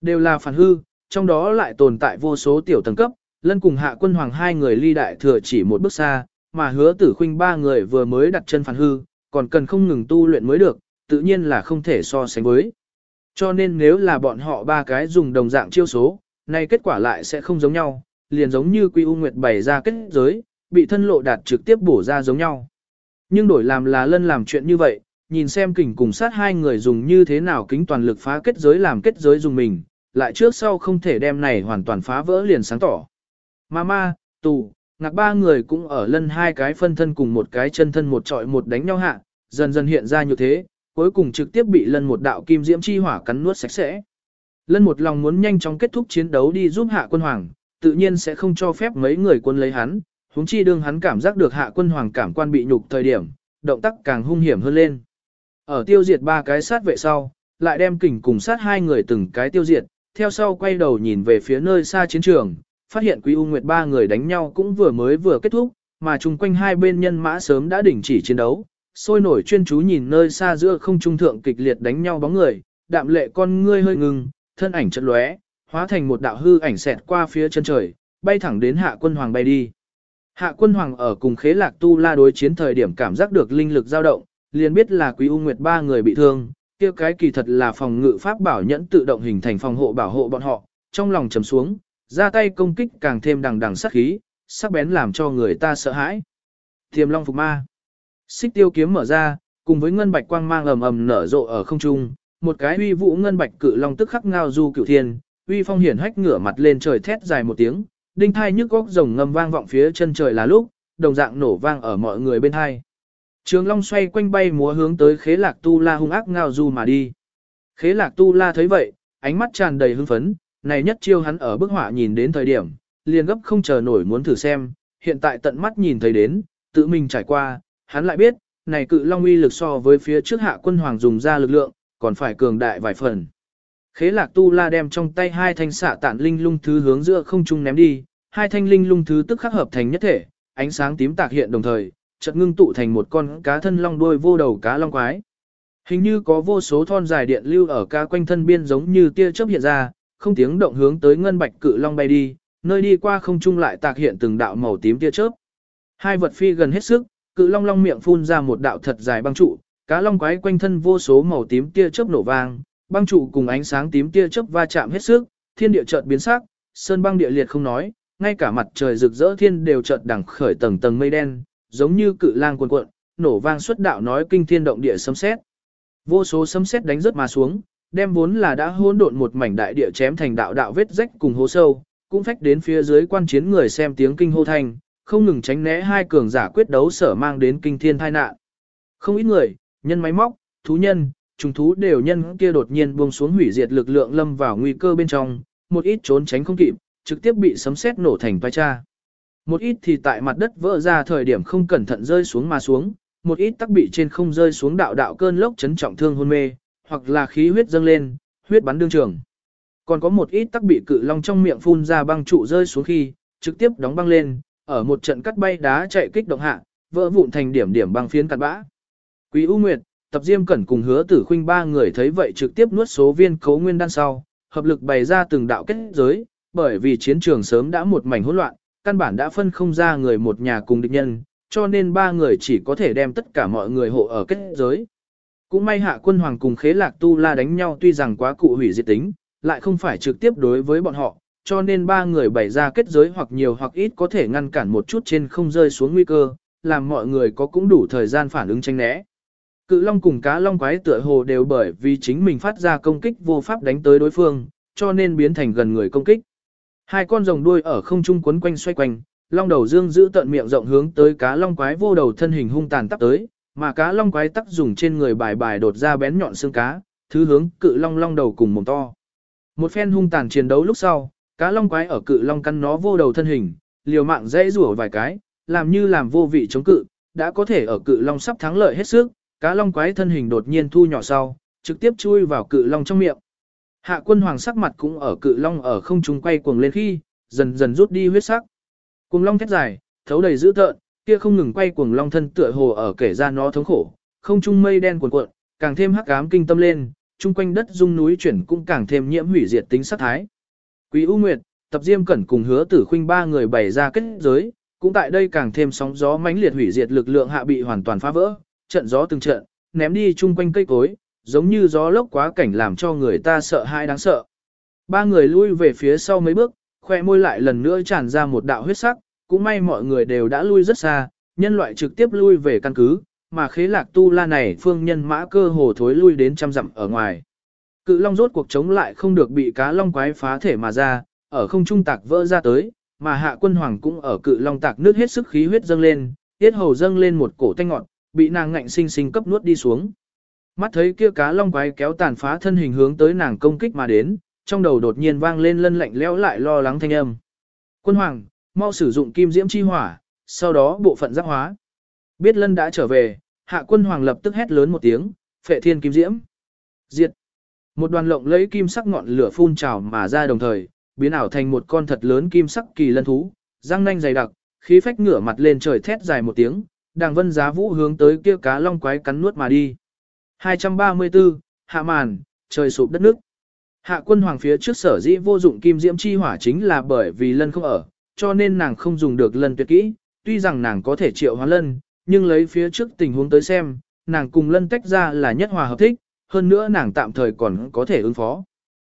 Đều là phản hư, trong đó lại tồn tại vô số tiểu tầng cấp, lân cùng hạ quân hoàng hai người ly đại thừa chỉ một bước xa, mà hứa tử khinh ba người vừa mới đặt chân phản hư, còn cần không ngừng tu luyện mới được, tự nhiên là không thể so sánh với. Cho nên nếu là bọn họ ba cái dùng đồng dạng chiêu số, nay kết quả lại sẽ không giống nhau, liền giống như Quy U Nguyệt bày ra kết giới, bị thân lộ đạt trực tiếp bổ ra giống nhau. Nhưng đổi làm là lân làm chuyện như vậy, nhìn xem kình cùng sát hai người dùng như thế nào kính toàn lực phá kết giới làm kết giới dùng mình, lại trước sau không thể đem này hoàn toàn phá vỡ liền sáng tỏ. Mama, tù, ngạc ba người cũng ở lân hai cái phân thân cùng một cái chân thân một trọi một đánh nhau hạ, dần dần hiện ra như thế, cuối cùng trực tiếp bị lân một đạo kim diễm chi hỏa cắn nuốt sạch sẽ. Lân một lòng muốn nhanh chóng kết thúc chiến đấu đi giúp hạ quân hoàng, tự nhiên sẽ không cho phép mấy người quân lấy hắn, huống chi đương hắn cảm giác được hạ quân hoàng cảm quan bị nhục thời điểm, động tác càng hung hiểm hơn lên. Ở tiêu diệt ba cái sát vệ sau, lại đem kình cùng sát hai người từng cái tiêu diệt, theo sau quay đầu nhìn về phía nơi xa chiến trường, phát hiện Quý U Nguyệt ba người đánh nhau cũng vừa mới vừa kết thúc, mà chung quanh hai bên nhân mã sớm đã đình chỉ chiến đấu, sôi nổi chuyên chú nhìn nơi xa giữa không trung thượng kịch liệt đánh nhau bóng người, đạm lệ con ngươi hơi ngừng, thân ảnh chợt lóe, hóa thành một đạo hư ảnh xẹt qua phía chân trời, bay thẳng đến Hạ Quân Hoàng bay đi. Hạ Quân Hoàng ở cùng Khế Lạc Tu La đối chiến thời điểm cảm giác được linh lực dao động, liền biết là Quý U Nguyệt ba người bị thương, kia cái kỳ thật là phòng ngự pháp bảo nhẫn tự động hình thành phòng hộ bảo hộ bọn họ, trong lòng trầm xuống, ra tay công kích càng thêm đằng đằng sát khí, sắc bén làm cho người ta sợ hãi. Thiềm Long phục ma. Xích tiêu kiếm mở ra, cùng với ngân bạch quang mang ầm ầm nở rộ ở không trung, một cái uy vũ ngân bạch cự long tức khắc ngao du cửu thiên, uy phong hiển hách ngửa mặt lên trời thét dài một tiếng, đinh thai nhức góc rồng ngâm vang vọng phía chân trời là lúc, đồng dạng nổ vang ở mọi người bên hai. Trường long xoay quanh bay múa hướng tới khế lạc tu la hung ác ngao du mà đi. Khế lạc tu la thấy vậy, ánh mắt tràn đầy hưng phấn, này nhất chiêu hắn ở bức họa nhìn đến thời điểm, liền gấp không chờ nổi muốn thử xem, hiện tại tận mắt nhìn thấy đến, tự mình trải qua, hắn lại biết, này cự long uy lực so với phía trước hạ quân hoàng dùng ra lực lượng, còn phải cường đại vài phần. Khế lạc tu la đem trong tay hai thanh xạ tản linh lung thứ hướng giữa không trung ném đi, hai thanh linh lung thứ tức khắc hợp thành nhất thể, ánh sáng tím tạc hiện đồng thời, chợt ngưng tụ thành một con cá thân long đuôi vô đầu cá long quái. Hình như có vô số thon dài điện lưu ở cá quanh thân biên giống như tia chớp hiện ra, không tiếng động hướng tới ngân bạch cự long bay đi, nơi đi qua không trung lại tạc hiện từng đạo màu tím tia chớp. Hai vật phi gần hết sức, cự long long miệng phun ra một đạo thật dài băng trụ, cá long quái quanh thân vô số màu tím tia chớp nổ vang, băng trụ cùng ánh sáng tím tia chớp va chạm hết sức, thiên địa chợt biến sắc, sơn băng địa liệt không nói, ngay cả mặt trời rực rỡ thiên đều chợt đằng khởi tầng tầng mây đen, giống như cự lang cuồn cuộn, nổ vang xuất đạo nói kinh thiên động địa sấm sét. Vô số sấm sét đánh rớt mà xuống, đem vốn là đã hỗn độn một mảnh đại địa chém thành đạo đạo vết rách cùng hố sâu, cũng phách đến phía dưới quan chiến người xem tiếng kinh hô thanh, không ngừng tránh né hai cường giả quyết đấu sở mang đến kinh thiên tai nạn. Không ít người, nhân máy móc, thú nhân, trùng thú đều nhân kia đột nhiên buông xuống hủy diệt lực lượng lâm vào nguy cơ bên trong, một ít trốn tránh không kịp, trực tiếp bị sấm sét nổ thành toái cha. Một ít thì tại mặt đất vỡ ra thời điểm không cẩn thận rơi xuống mà xuống, một ít tắc bị trên không rơi xuống đạo đạo cơn lốc chấn trọng thương hôn mê, hoặc là khí huyết dâng lên, huyết bắn đương trường. Còn có một ít tắc bị cự long trong miệng phun ra băng trụ rơi xuống khi, trực tiếp đóng băng lên, ở một trận cắt bay đá chạy kích động hạ, vỡ vụn thành điểm điểm băng phiến cắt bã. Quý U Nguyệt, Tập Diêm Cẩn cùng Hứa Tử Khuynh ba người thấy vậy trực tiếp nuốt số viên cấu nguyên đan sau, hợp lực bày ra từng đạo kết giới, bởi vì chiến trường sớm đã một mảnh hỗn loạn, căn bản đã phân không ra người một nhà cùng địch nhân, cho nên ba người chỉ có thể đem tất cả mọi người hộ ở kết giới. Cũng may hạ quân hoàng cùng khế lạc tu la đánh nhau tuy rằng quá cụ hủy diệt tính, lại không phải trực tiếp đối với bọn họ, cho nên ba người bày ra kết giới hoặc nhiều hoặc ít có thể ngăn cản một chút trên không rơi xuống nguy cơ, làm mọi người có cũng đủ thời gian phản ứng tranh né. Cự long cùng cá long quái tựa hồ đều bởi vì chính mình phát ra công kích vô pháp đánh tới đối phương, cho nên biến thành gần người công kích. Hai con rồng đuôi ở không trung quấn quanh xoay quanh, long đầu dương giữ tận miệng rộng hướng tới cá long quái vô đầu thân hình hung tàn tắp tới, mà cá long quái tắc dùng trên người bài bài đột ra bén nhọn xương cá, thứ hướng cự long long đầu cùng mồm to. Một phen hung tàn chiến đấu lúc sau, cá long quái ở cự long căn nó vô đầu thân hình, liều mạng dễ rủa vài cái, làm như làm vô vị chống cự, đã có thể ở cự long sắp thắng lợi hết sức, cá long quái thân hình đột nhiên thu nhỏ sau, trực tiếp chui vào cự long trong miệng. Hạ quân hoàng sắc mặt cũng ở cự long ở không trung quay cuồng lên khi, dần dần rút đi huyết sắc. Cuồng long thét dài, thấu đầy dữ tợn, kia không ngừng quay cuồng long thân tựa hồ ở kể ra nó thống khổ, không trung mây đen cuồn cuộn, càng thêm hắc ám kinh tâm lên, chung quanh đất rung núi chuyển cũng càng thêm nhiễm hủy diệt tính sát thái. Quý U Nguyệt, tập diêm cẩn cùng hứa tử khuynh ba người bày ra kết giới, cũng tại đây càng thêm sóng gió mãnh liệt hủy diệt lực lượng hạ bị hoàn toàn phá vỡ, trận gió từng trận, ném đi chung quanh cây cối, giống như gió lốc quá cảnh làm cho người ta sợ hãi đáng sợ. Ba người lui về phía sau mấy bước, khoe môi lại lần nữa tràn ra một đạo huyết sắc, cũng may mọi người đều đã lui rất xa, nhân loại trực tiếp lui về căn cứ, mà khế lạc tu la này phương nhân mã cơ hồ thối lui đến trăm dặm ở ngoài. Cự long rốt cuộc chống lại không được bị cá long quái phá thể mà ra, ở không trung tạc vỡ ra tới, mà hạ quân hoàng cũng ở cự long tạc nước hết sức khí huyết dâng lên, tiết hầu dâng lên một cổ tanh ngọn, bị nàng ngạnh sinh sinh cấp nuốt đi xuống. Mắt thấy kia cá long quái kéo tàn phá thân hình hướng tới nàng công kích mà đến, trong đầu đột nhiên vang lên lân lạnh lẽo lại lo lắng thanh âm. Quân hoàng, mau sử dụng kim diễm chi hỏa, sau đó bộ phận giác hóa. Biết lân đã trở về, hạ quân hoàng lập tức hét lớn một tiếng, phệ thiên kim diễm. Diệt. Một đoàn lộng lấy kim sắc ngọn lửa phun trào mà ra đồng thời, biến ảo thành một con thật lớn kim sắc kỳ lân thú, răng nanh dày đặc, khí phách ngửa mặt lên trời thét dài một tiếng, đàng vân giá vũ hướng tới kia cá long quái cắn nuốt mà đi. 234, hạ màn, trời sụp đất nước. Hạ quân hoàng phía trước sở dĩ vô dụng kim diễm chi hỏa chính là bởi vì lân không ở, cho nên nàng không dùng được lân tuyệt kỹ, tuy rằng nàng có thể triệu hóa lân, nhưng lấy phía trước tình huống tới xem, nàng cùng lân tách ra là nhất hòa hợp thích, hơn nữa nàng tạm thời còn có thể ứng phó.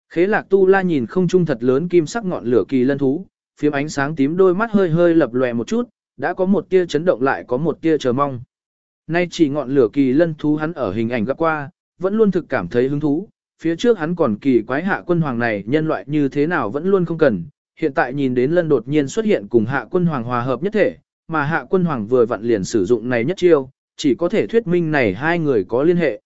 Khế lạc tu la nhìn không trung thật lớn kim sắc ngọn lửa kỳ lân thú, phiếm ánh sáng tím đôi mắt hơi hơi lập lòe một chút, đã có một tia chấn động lại có một tia chờ mong. Nay chỉ ngọn lửa kỳ lân thú hắn ở hình ảnh gặp qua, vẫn luôn thực cảm thấy hứng thú, phía trước hắn còn kỳ quái hạ quân hoàng này nhân loại như thế nào vẫn luôn không cần, hiện tại nhìn đến lân đột nhiên xuất hiện cùng hạ quân hoàng hòa hợp nhất thể, mà hạ quân hoàng vừa vặn liền sử dụng này nhất chiêu, chỉ có thể thuyết minh này hai người có liên hệ.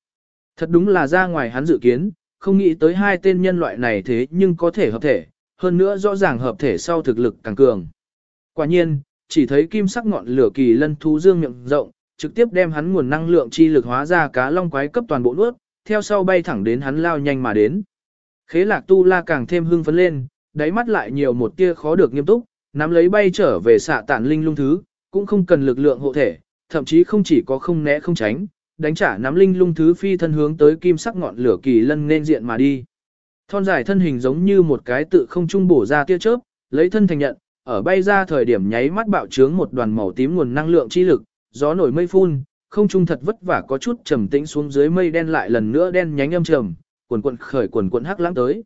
Thật đúng là ra ngoài hắn dự kiến, không nghĩ tới hai tên nhân loại này thế nhưng có thể hợp thể, hơn nữa rõ ràng hợp thể sau thực lực càng cường. Quả nhiên, chỉ thấy kim sắc ngọn lửa kỳ lân thú dương miệng rộng, trực tiếp đem hắn nguồn năng lượng chi lực hóa ra cá long quái cấp toàn bộ nuốt, theo sau bay thẳng đến hắn lao nhanh mà đến. Khế lạc tu la càng thêm hưng phấn lên, đáy mắt lại nhiều một tia khó được nghiêm túc, nắm lấy bay trở về xạ tản linh lung thứ, cũng không cần lực lượng hộ thể, thậm chí không chỉ có không né không tránh, đánh trả nắm linh lung thứ phi thân hướng tới kim sắc ngọn lửa kỳ lân nên diện mà đi. Thon dài thân hình giống như một cái tự không trung bổ ra tia chớp, lấy thân thành nhận, ở bay ra thời điểm nháy mắt bạo trướng một đoàn màu tím nguồn năng lượng chi lực, gió nổi mây phun, không trung thật vất vả có chút trầm tĩnh xuống dưới mây đen lại lần nữa đen nhánh âm trầm, quần quần khởi quần quần hắc lãng tới.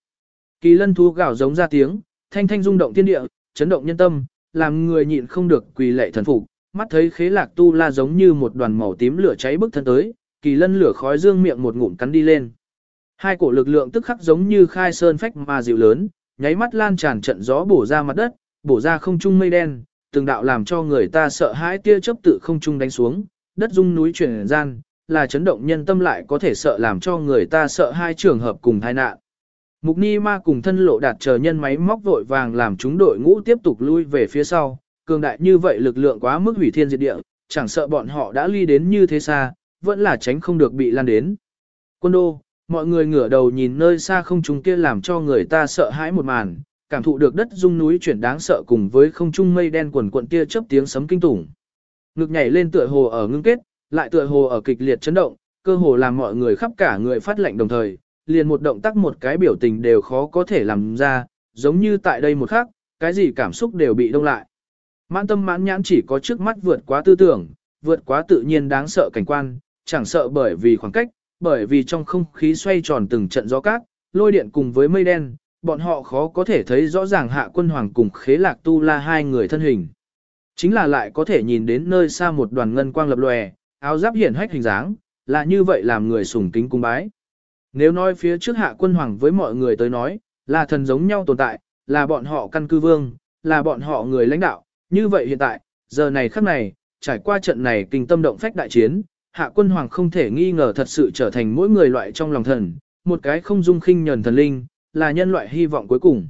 Kỳ lân thú gào giống ra tiếng, thanh thanh rung động thiên địa, chấn động nhân tâm, làm người nhịn không được quỳ lệ thần phục, mắt thấy khế lạc tu la giống như một đoàn màu tím lửa cháy bức thân tới, kỳ lân lửa khói dương miệng một ngụm cắn đi lên. Hai cổ lực lượng tức khắc giống như khai sơn phách mà dịu lớn, nháy mắt lan tràn trận gió bổ ra mặt đất, bổ ra không trung mây đen, từng đạo làm cho người ta sợ hãi tia chớp tự không trung đánh xuống, đất rung núi chuyển gian, là chấn động nhân tâm lại có thể sợ làm cho người ta sợ hai trường hợp cùng tai nạn. Mục Ni Ma cùng thân lộ đạt chờ nhân máy móc vội vàng làm chúng đội ngũ tiếp tục lui về phía sau, cường đại như vậy lực lượng quá mức hủy thiên diệt địa, chẳng sợ bọn họ đã ly đến như thế xa, vẫn là tránh không được bị lan đến. Quân đô, mọi người ngửa đầu nhìn nơi xa không trung kia làm cho người ta sợ hãi một màn, cảm thụ được đất rung núi chuyển đáng sợ cùng với không trung mây đen quần cuộn tia chớp tiếng sấm kinh tủng. Ngực nhảy lên tựa hồ ở ngưng kết, lại tựa hồ ở kịch liệt chấn động, cơ hồ làm mọi người khắp cả người phát lệnh đồng thời, liền một động tác một cái biểu tình đều khó có thể làm ra, giống như tại đây một khắc, cái gì cảm xúc đều bị đông lại. Mãn tâm mãn nhãn chỉ có trước mắt vượt quá tư tưởng, vượt quá tự nhiên đáng sợ cảnh quan, chẳng sợ bởi vì khoảng cách, bởi vì trong không khí xoay tròn từng trận gió cát, lôi điện cùng với mây đen, bọn họ khó có thể thấy rõ ràng hạ quân hoàng cùng khế lạc tu la hai người thân hình. Chính là lại có thể nhìn đến nơi xa một đoàn ngân quang lập lòe, áo giáp hiển hách hình dáng, là như vậy làm người sùng kính cung bái. Nếu nói phía trước hạ quân hoàng với mọi người tới nói, là thần giống nhau tồn tại, là bọn họ căn cư vương, là bọn họ người lãnh đạo, như vậy hiện tại, giờ này khắc này, trải qua trận này kinh tâm động phách đại chiến, hạ quân hoàng không thể nghi ngờ thật sự trở thành mỗi người loại trong lòng thần, một cái không dung khinh nhờn thần linh, là nhân loại hy vọng cuối cùng.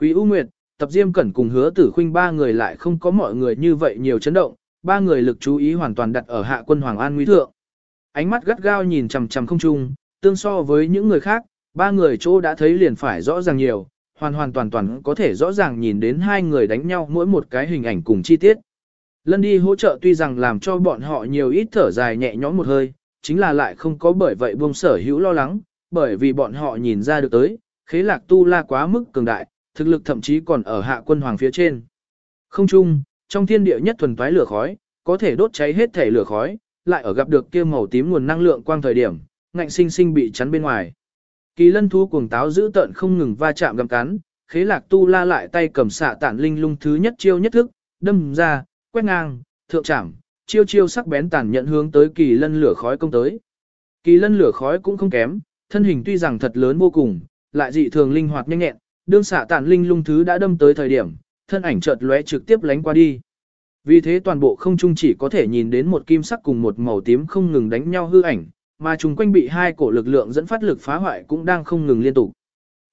Quý U Nguyệt, Tập Diêm Cẩn cùng hứa tử khuynh ba người lại không có mọi người như vậy nhiều chấn động, ba người lực chú ý hoàn toàn đặt ở hạ quân Hoàng An Nguy Thượng. Ánh mắt gắt gao nhìn chằm chằm không trung, tương so với những người khác, ba người chỗ đã thấy liền phải rõ ràng nhiều, hoàn hoàn toàn toàn có thể rõ ràng nhìn đến hai người đánh nhau mỗi một cái hình ảnh cùng chi tiết. Lân đi hỗ trợ tuy rằng làm cho bọn họ nhiều ít thở dài nhẹ nhõm một hơi, chính là lại không có bởi vậy buông sở hữu lo lắng, bởi vì bọn họ nhìn ra được tới, khế lạc tu la quá mức cường đại, thực lực thậm chí còn ở hạ quân hoàng phía trên. Không chung, trong thiên địa nhất thuần toái lửa khói, có thể đốt cháy hết thể lửa khói, lại ở gặp được kia màu tím nguồn năng lượng quang thời điểm, ngạnh sinh sinh bị chắn bên ngoài. Kỳ lân thú cuồng táo giữ tận không ngừng va chạm gầm cắn, khế lạc tu la lại tay cầm xạ tản linh lung thứ nhất chiêu nhất thức, đâm ra, quét ngang, thượng chạm, chiêu chiêu sắc bén tàn nhận hướng tới kỳ lân lửa khói công tới. Kỳ lân lửa khói cũng không kém, thân hình tuy rằng thật lớn vô cùng, lại dị thường linh hoạt nhanh nhẹn, đương xạ tản linh lung thứ đã đâm tới thời điểm, thân ảnh chợt lóe trực tiếp lánh qua đi. Vì thế toàn bộ không trung chỉ có thể nhìn đến một kim sắc cùng một màu tím không ngừng đánh nhau hư ảnh, mà chúng quanh bị hai cổ lực lượng dẫn phát lực phá hoại cũng đang không ngừng liên tục.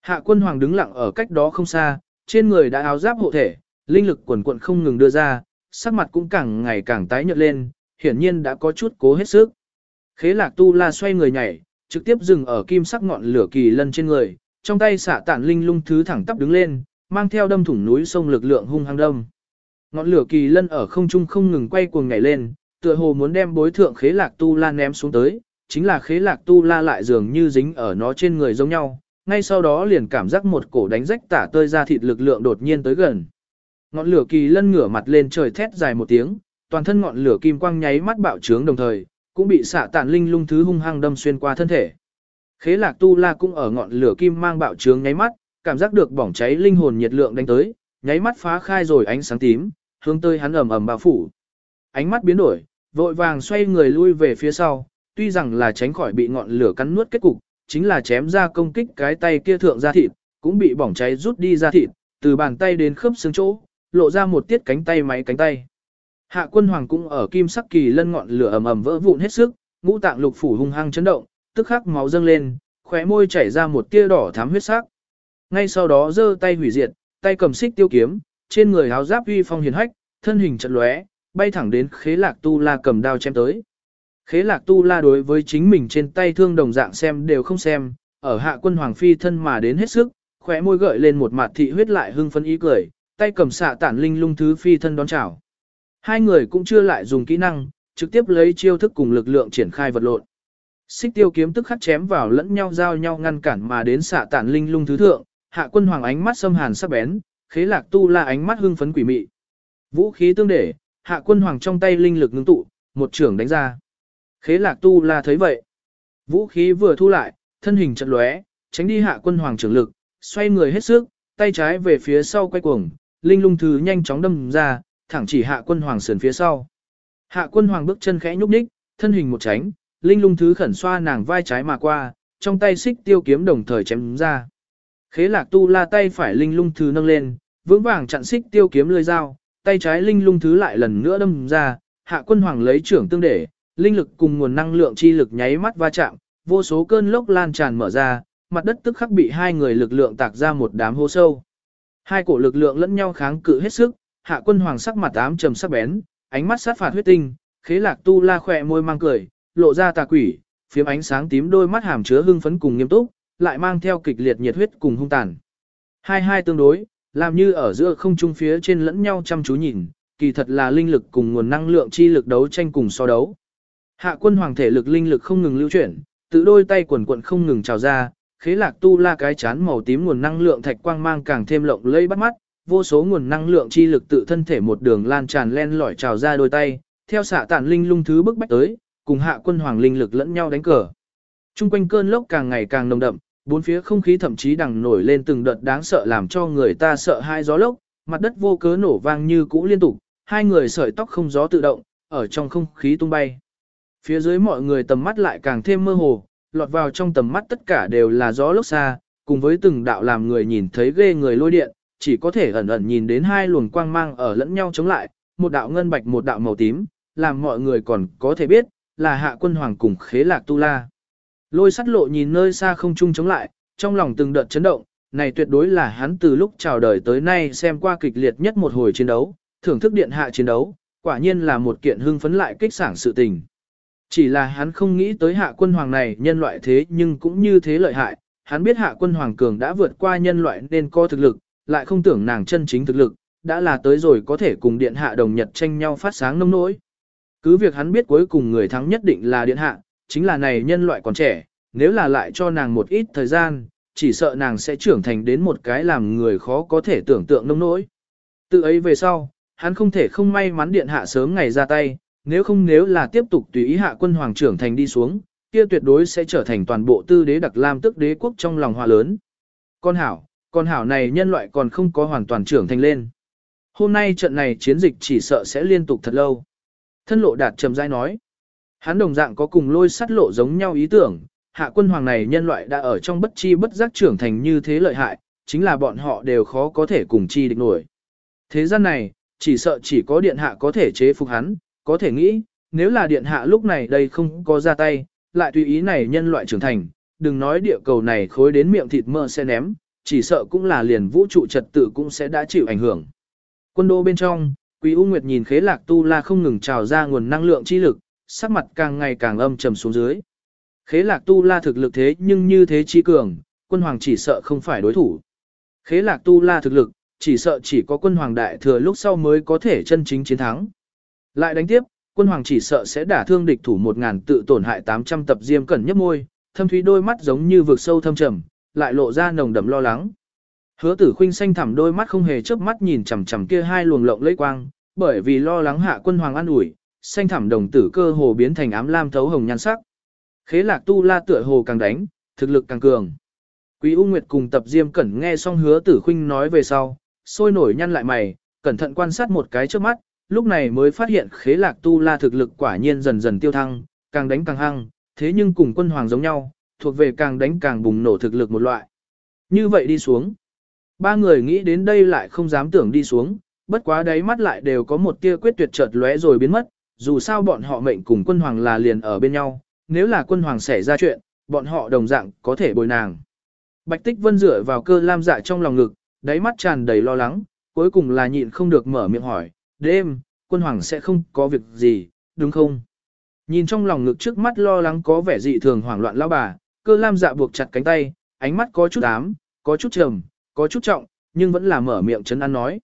Hạ quân hoàng đứng lặng ở cách đó không xa, trên người đã áo giáp hộ thể, linh lực quần quận không ngừng đưa ra, sắc mặt cũng càng ngày càng tái nhợt lên, hiển nhiên đã có chút cố hết sức. Khế lạc tu la xoay người nhảy, trực tiếp dừng ở kim sắc ngọn lửa kỳ lân trên người, trong tay xạ tản linh lung thứ thẳng tắp đứng lên, mang theo đâm thủng núi sông lực lượng hung hăng đâm. Ngọn lửa kỳ lân ở không trung không ngừng quay cuồng nhảy lên, tựa hồ muốn đem bối thượng khế lạc tu la ném xuống tới, chính là khế lạc tu la lại dường như dính ở nó trên người giống nhau, ngay sau đó liền cảm giác một cổ đánh rách tả tơi ra thịt lực lượng đột nhiên tới gần. Ngọn lửa kỳ lân ngửa mặt lên trời thét dài một tiếng, toàn thân ngọn lửa kim quang nháy mắt bạo trướng đồng thời, cũng bị xạ tản linh lung thứ hung hăng đâm xuyên qua thân thể. Khế lạc tu la cũng ở ngọn lửa kim mang bạo trướng nháy mắt, cảm giác được bỏng cháy linh hồn nhiệt lượng đánh tới, nháy mắt phá khai rồi ánh sáng tím, hướng tới hắn ầm ầm bao phủ. Ánh mắt biến đổi, vội vàng xoay người lui về phía sau, tuy rằng là tránh khỏi bị ngọn lửa cắn nuốt kết cục, chính là chém ra công kích cái tay kia thượng ra thịt, cũng bị bỏng cháy rút đi ra thịt, từ bàn tay đến khớp xương chỗ, lộ ra một tiết cánh tay máy cánh tay. Hạ quân hoàng cũng ở kim sắc kỳ lân ngọn lửa ầm ầm vỡ vụn hết sức, ngũ tạng lục phủ hung hăng chấn động, tức khắc máu dâng lên, khóe môi chảy ra một tia đỏ thắm huyết sắc. Ngay sau đó giơ tay hủy diệt, tay cầm xích tiêu kiếm, trên người áo giáp uy phong hiền hách, thân hình chợt lóe, bay thẳng đến khế lạc tu la cầm đao chém tới. Khế lạc tu la đối với chính mình trên tay thương đồng dạng xem đều không xem, ở hạ quân hoàng phi thân mà đến hết sức, khóe môi gợi lên một mặt thị huyết lại hưng phấn ý cười, tay cầm xạ tản linh lung thứ phi thân đón chào. Hai người cũng chưa lại dùng kỹ năng, trực tiếp lấy chiêu thức cùng lực lượng triển khai vật lộn. Xích tiêu kiếm tức khắc chém vào lẫn nhau giao nhau ngăn cản mà đến xạ tản linh lung thứ thượng, hạ quân hoàng ánh mắt xâm hàn sắc bén, khế lạc tu la ánh mắt hưng phấn quỷ mị. Vũ khí tương để, hạ quân hoàng trong tay linh lực ngưng tụ, một trưởng đánh ra. Khế lạc tu la thấy vậy. Vũ khí vừa thu lại, thân hình chật lóe, tránh đi hạ quân hoàng trưởng lực, xoay người hết sức, tay trái về phía sau quay cuồng, linh lung thứ nhanh chóng đâm ra, thẳng chỉ hạ quân hoàng sườn phía sau. Hạ quân hoàng bước chân khẽ nhúc nhích, thân hình một tránh, linh lung thứ khẩn xoa nàng vai trái mà qua, trong tay xích tiêu kiếm đồng thời chém ra. Khế lạc tu la tay phải linh lung thứ nâng lên, vững vàng chặn xích tiêu kiếm lưỡi dao, tay trái linh lung thứ lại lần nữa đâm ra, hạ quân hoàng lấy trưởng tương để, linh lực cùng nguồn năng lượng chi lực nháy mắt va chạm, vô số cơn lốc lan tràn mở ra, mặt đất tức khắc bị hai người lực lượng tạc ra một đám hố sâu. Hai cổ lực lượng lẫn nhau kháng cự hết sức, hạ quân hoàng sắc mặt ám trầm sắc bén, ánh mắt sát phạt huyết tinh, khế lạc tu la khỏe môi mang cười, lộ ra tà quỷ, phiếm ánh sáng tím đôi mắt hàm chứa hưng phấn cùng nghiêm túc, lại mang theo kịch liệt nhiệt huyết cùng hung tàn. Hai hai tương đối, làm như ở giữa không trung phía trên lẫn nhau chăm chú nhìn, kỳ thật là linh lực cùng nguồn năng lượng chi lực đấu tranh cùng so đấu. Hạ quân hoàng thể lực linh lực không ngừng lưu chuyển, tự đôi tay quần quận không ngừng trào ra, khế lạc tu la cái chán màu tím nguồn năng lượng thạch quang mang càng thêm lộng lẫy bắt mắt, vô số nguồn năng lượng chi lực tự thân thể một đường lan tràn len lỏi trào ra đôi tay, theo xạ tản linh lung thứ bức bách tới, cùng hạ quân hoàng linh lực lẫn nhau đánh cờ. Trung quanh cơn lốc càng ngày càng nồng đậm, bốn phía không khí thậm chí đằng nổi lên từng đợt đáng sợ làm cho người ta sợ hai gió lốc, mặt đất vô cớ nổ vang như cũ liên tục, hai người sợi tóc không gió tự động, ở trong không khí tung bay. Phía dưới mọi người tầm mắt lại càng thêm mơ hồ, lọt vào trong tầm mắt tất cả đều là gió lốc xa, cùng với từng đạo làm người nhìn thấy ghê người lôi điện, chỉ có thể ẩn ẩn nhìn đến hai luồng quang mang ở lẫn nhau chống lại, một đạo ngân bạch một đạo màu tím, làm mọi người còn có thể biết, là hạ quân hoàng cùng khế lạc tu la. Lôi sắt lộ nhìn nơi xa không chung chống lại, trong lòng từng đợt chấn động, này tuyệt đối là hắn từ lúc chào đời tới nay xem qua kịch liệt nhất một hồi chiến đấu, thưởng thức điện hạ chiến đấu, quả nhiên là một kiện hưng phấn lại kích sảng sự tình. Chỉ là hắn không nghĩ tới hạ quân hoàng này nhân loại thế nhưng cũng như thế lợi hại, hắn biết hạ quân hoàng cường đã vượt qua nhân loại nên có thực lực, lại không tưởng nàng chân chính thực lực, đã là tới rồi có thể cùng điện hạ đồng nhật tranh nhau phát sáng nông nỗi. Cứ việc hắn biết cuối cùng người thắng nhất định là điện hạ, chính là này nhân loại còn trẻ, nếu là lại cho nàng một ít thời gian, chỉ sợ nàng sẽ trưởng thành đến một cái làm người khó có thể tưởng tượng nông nỗi. Từ ấy về sau, hắn không thể không may mắn điện hạ sớm ngày ra tay, nếu không nếu là tiếp tục tùy ý hạ quân hoàng trưởng thành đi xuống, kia tuyệt đối sẽ trở thành toàn bộ tư đế đặc lam tức đế quốc trong lòng hòa lớn. Con hảo, con hảo này nhân loại còn không có hoàn toàn trưởng thành lên. Hôm nay trận này chiến dịch chỉ sợ sẽ liên tục thật lâu. Thân lộ đạt trầm rãi nói. Hắn đồng dạng có cùng lôi sắt lộ giống nhau ý tưởng, hạ quân hoàng này nhân loại đã ở trong bất chi bất giác trưởng thành như thế lợi hại, chính là bọn họ đều khó có thể cùng chi địch nổi. Thế gian này, chỉ sợ chỉ có điện hạ có thể chế phục hắn, có thể nghĩ, nếu là điện hạ lúc này đây không có ra tay, lại tùy ý này nhân loại trưởng thành, đừng nói địa cầu này khối đến miệng thịt mơ sẽ ném, chỉ sợ cũng là liền vũ trụ trật tự cũng sẽ đã chịu ảnh hưởng. Quân đô bên trong, Quý U Nguyệt nhìn khế lạc tu la không ngừng trào ra nguồn năng lượng chi lực, sắc mặt càng ngày càng âm trầm xuống dưới. Khế lạc tu la thực lực thế nhưng như thế chi cường, quân hoàng chỉ sợ không phải đối thủ. Khế lạc tu la thực lực, chỉ sợ chỉ có quân hoàng đại thừa lúc sau mới có thể chân chính chiến thắng. Lại đánh tiếp, quân hoàng chỉ sợ sẽ đả thương địch thủ 1000 tự tổn hại 800 tập diêm cẩn nhấp môi, thâm thúy đôi mắt giống như vực sâu thâm trầm, lại lộ ra nồng đậm lo lắng. Hứa tử khuynh xanh thẳm đôi mắt không hề chớp mắt nhìn chằm chằm kia hai luồng lộng lẫy quang, bởi vì lo lắng hạ quân hoàng an ủi, xanh thẳm đồng tử cơ hồ biến thành ám lam thấu hồng nhan sắc. Khế lạc tu la tựa hồ càng đánh, thực lực càng cường. Quý U Nguyệt cùng tập diêm cẩn nghe xong hứa tử khuynh nói về sau, sôi nổi nhăn lại mày, cẩn thận quan sát một cái trước mắt, lúc này mới phát hiện khế lạc tu la thực lực quả nhiên dần dần tiêu thăng, càng đánh càng hăng, thế nhưng cùng quân hoàng giống nhau, thuộc về càng đánh càng bùng nổ thực lực một loại. Như vậy đi xuống. Ba người nghĩ đến đây lại không dám tưởng đi xuống, bất quá đáy mắt lại đều có một tia quyết tuyệt chợt lóe rồi biến mất, dù sao bọn họ mệnh cùng quân hoàng là liền ở bên nhau, nếu là quân hoàng xảy ra chuyện, bọn họ đồng dạng có thể bồi nàng. Bạch Tích Vân dựa vào cơ lam dạ trong lòng ngực, đáy mắt tràn đầy lo lắng, cuối cùng là nhịn không được mở miệng hỏi, đêm, quân hoàng sẽ không có việc gì, đúng không? Nhìn trong lòng ngực trước mắt lo lắng có vẻ dị thường hoảng loạn lao bà, cơ lam dạ buộc chặt cánh tay, ánh mắt có chút ám, có chút trầm, có chút trọng, nhưng vẫn là mở miệng chấn an nói.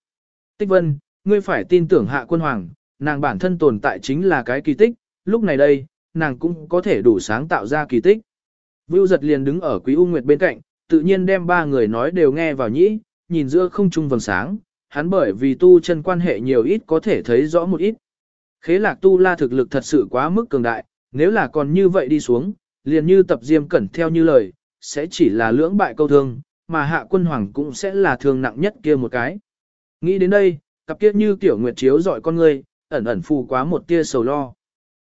Tích vân, ngươi phải tin tưởng hạ quân hoàng, nàng bản thân tồn tại chính là cái kỳ tích, lúc này đây, nàng cũng có thể đủ sáng tạo ra kỳ tích. Vưu giật liền đứng ở quý U Nguyệt bên cạnh, tự nhiên đem ba người nói đều nghe vào nhĩ, nhìn giữa không trung vầng sáng, hắn bởi vì tu chân quan hệ nhiều ít có thể thấy rõ một ít. Khế lạc tu la thực lực thật sự quá mức cường đại, nếu là còn như vậy đi xuống, liền như tập diêm cẩn theo như lời, sẽ chỉ là lưỡng bại câu thương, mà hạ quân hoàng cũng sẽ là thương nặng nhất kia một cái. Nghĩ đến đây, cặp kia như tiểu nguyệt chiếu dọi con người, ẩn ẩn phù quá một tia sầu lo.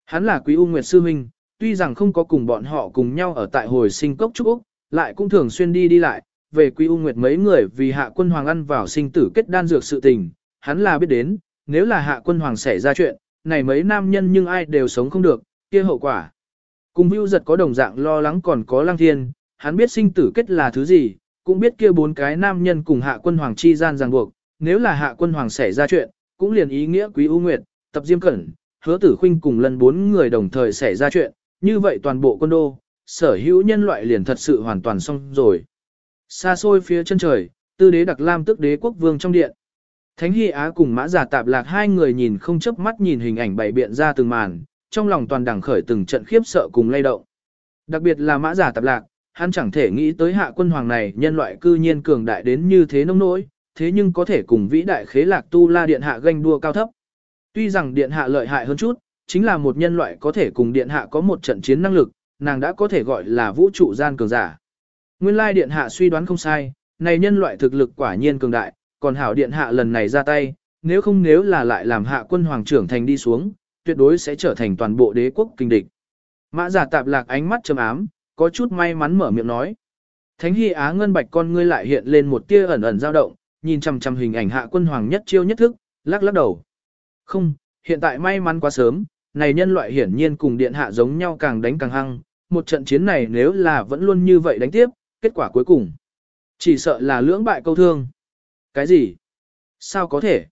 Hắn là quý u nguyệt sư huynh, tuy rằng không có cùng bọn họ cùng nhau ở tại hồi sinh cốc trúc Úc, lại cũng thường xuyên đi đi lại, về quý u nguyệt mấy người vì hạ quân hoàng ăn vào sinh tử kết đan dược sự tình, hắn là biết đến, nếu là hạ quân hoàng xảy ra chuyện, này mấy nam nhân nhưng ai đều sống không được, kia hậu quả. Cùng Vưu giật có đồng dạng lo lắng còn có lang thiên, hắn biết sinh tử kết là thứ gì, cũng biết kia bốn cái nam nhân cùng hạ quân hoàng chi gian ràng buộc, nếu là hạ quân hoàng xảy ra chuyện, cũng liền ý nghĩa quý ưu nguyệt, tập diêm cẩn, hứa tử khinh cùng lần bốn người đồng thời xảy ra chuyện, như vậy toàn bộ quân đô, sở hữu nhân loại liền thật sự hoàn toàn xong rồi. Xa xôi phía chân trời, tư đế đặc lam tức đế quốc vương trong điện. Thánh Hy Á cùng mã giả tạp lạc hai người nhìn không chớp mắt nhìn hình ảnh bảy biện ra từng màn, trong lòng toàn đẳng khởi từng trận khiếp sợ cùng lay động. Đặc biệt là mã giả tạp lạc, hắn chẳng thể nghĩ tới hạ quân hoàng này nhân loại cư nhiên cường đại đến như thế nông nỗi, thế nhưng có thể cùng vĩ đại khế lạc tu la điện hạ ganh đua cao thấp. Tuy rằng điện hạ lợi hại hơn chút, chính là một nhân loại có thể cùng điện hạ có một trận chiến năng lực, nàng đã có thể gọi là vũ trụ gian cường giả. Nguyên lai điện hạ suy đoán không sai, này nhân loại thực lực quả nhiên cường đại, còn hảo điện hạ lần này ra tay, nếu không nếu là lại làm hạ quân hoàng trưởng thành đi xuống, tuyệt đối sẽ trở thành toàn bộ đế quốc kinh địch. Mã giả tạp lạc ánh mắt trầm ám, có chút may mắn mở miệng nói. Thánh Hy Á ngân bạch con ngươi lại hiện lên một tia ẩn ẩn dao động, nhìn chằm chằm hình ảnh hạ quân hoàng nhất chiêu nhất thức, lắc lắc đầu. Không, hiện tại may mắn quá sớm, này nhân loại hiển nhiên cùng điện hạ giống nhau càng đánh càng hăng, một trận chiến này nếu là vẫn luôn như vậy đánh tiếp, kết quả cuối cùng. Chỉ sợ là lưỡng bại câu thương. Cái gì? Sao có thể?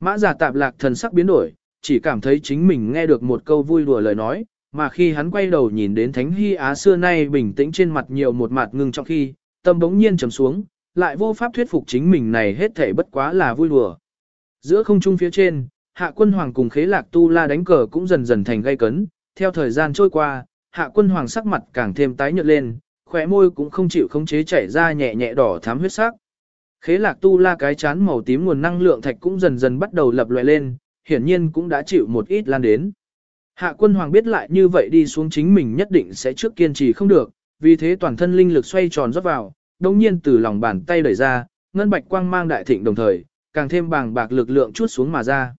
Mã giả tạp lạc thần sắc biến đổi, chỉ cảm thấy chính mình nghe được một câu vui đùa lời nói, mà khi hắn quay đầu nhìn đến Thánh Hy Á xưa nay bình tĩnh trên mặt nhiều một mặt ngưng trong khi, tâm bỗng nhiên trầm xuống, lại vô pháp thuyết phục chính mình này hết thể bất quá là vui đùa. Giữa không trung phía trên, hạ quân hoàng cùng khế lạc tu la đánh cờ cũng dần dần thành gây cấn, theo thời gian trôi qua, hạ quân hoàng sắc mặt càng thêm tái nhợt lên, khóe môi cũng không chịu khống chế chảy ra nhẹ nhẹ đỏ thắm huyết sắc. Khế lạc tu la cái chán màu tím nguồn năng lượng thạch cũng dần dần bắt đầu lập loè lên, hiển nhiên cũng đã chịu một ít lan đến. Hạ quân hoàng biết lại như vậy đi xuống chính mình nhất định sẽ trước kiên trì không được, vì thế toàn thân linh lực xoay tròn rót vào, đồng nhiên từ lòng bàn tay đẩy ra, ngân bạch quang mang đại thịnh đồng thời, càng thêm bàng bạc lực lượng chút xuống mà ra.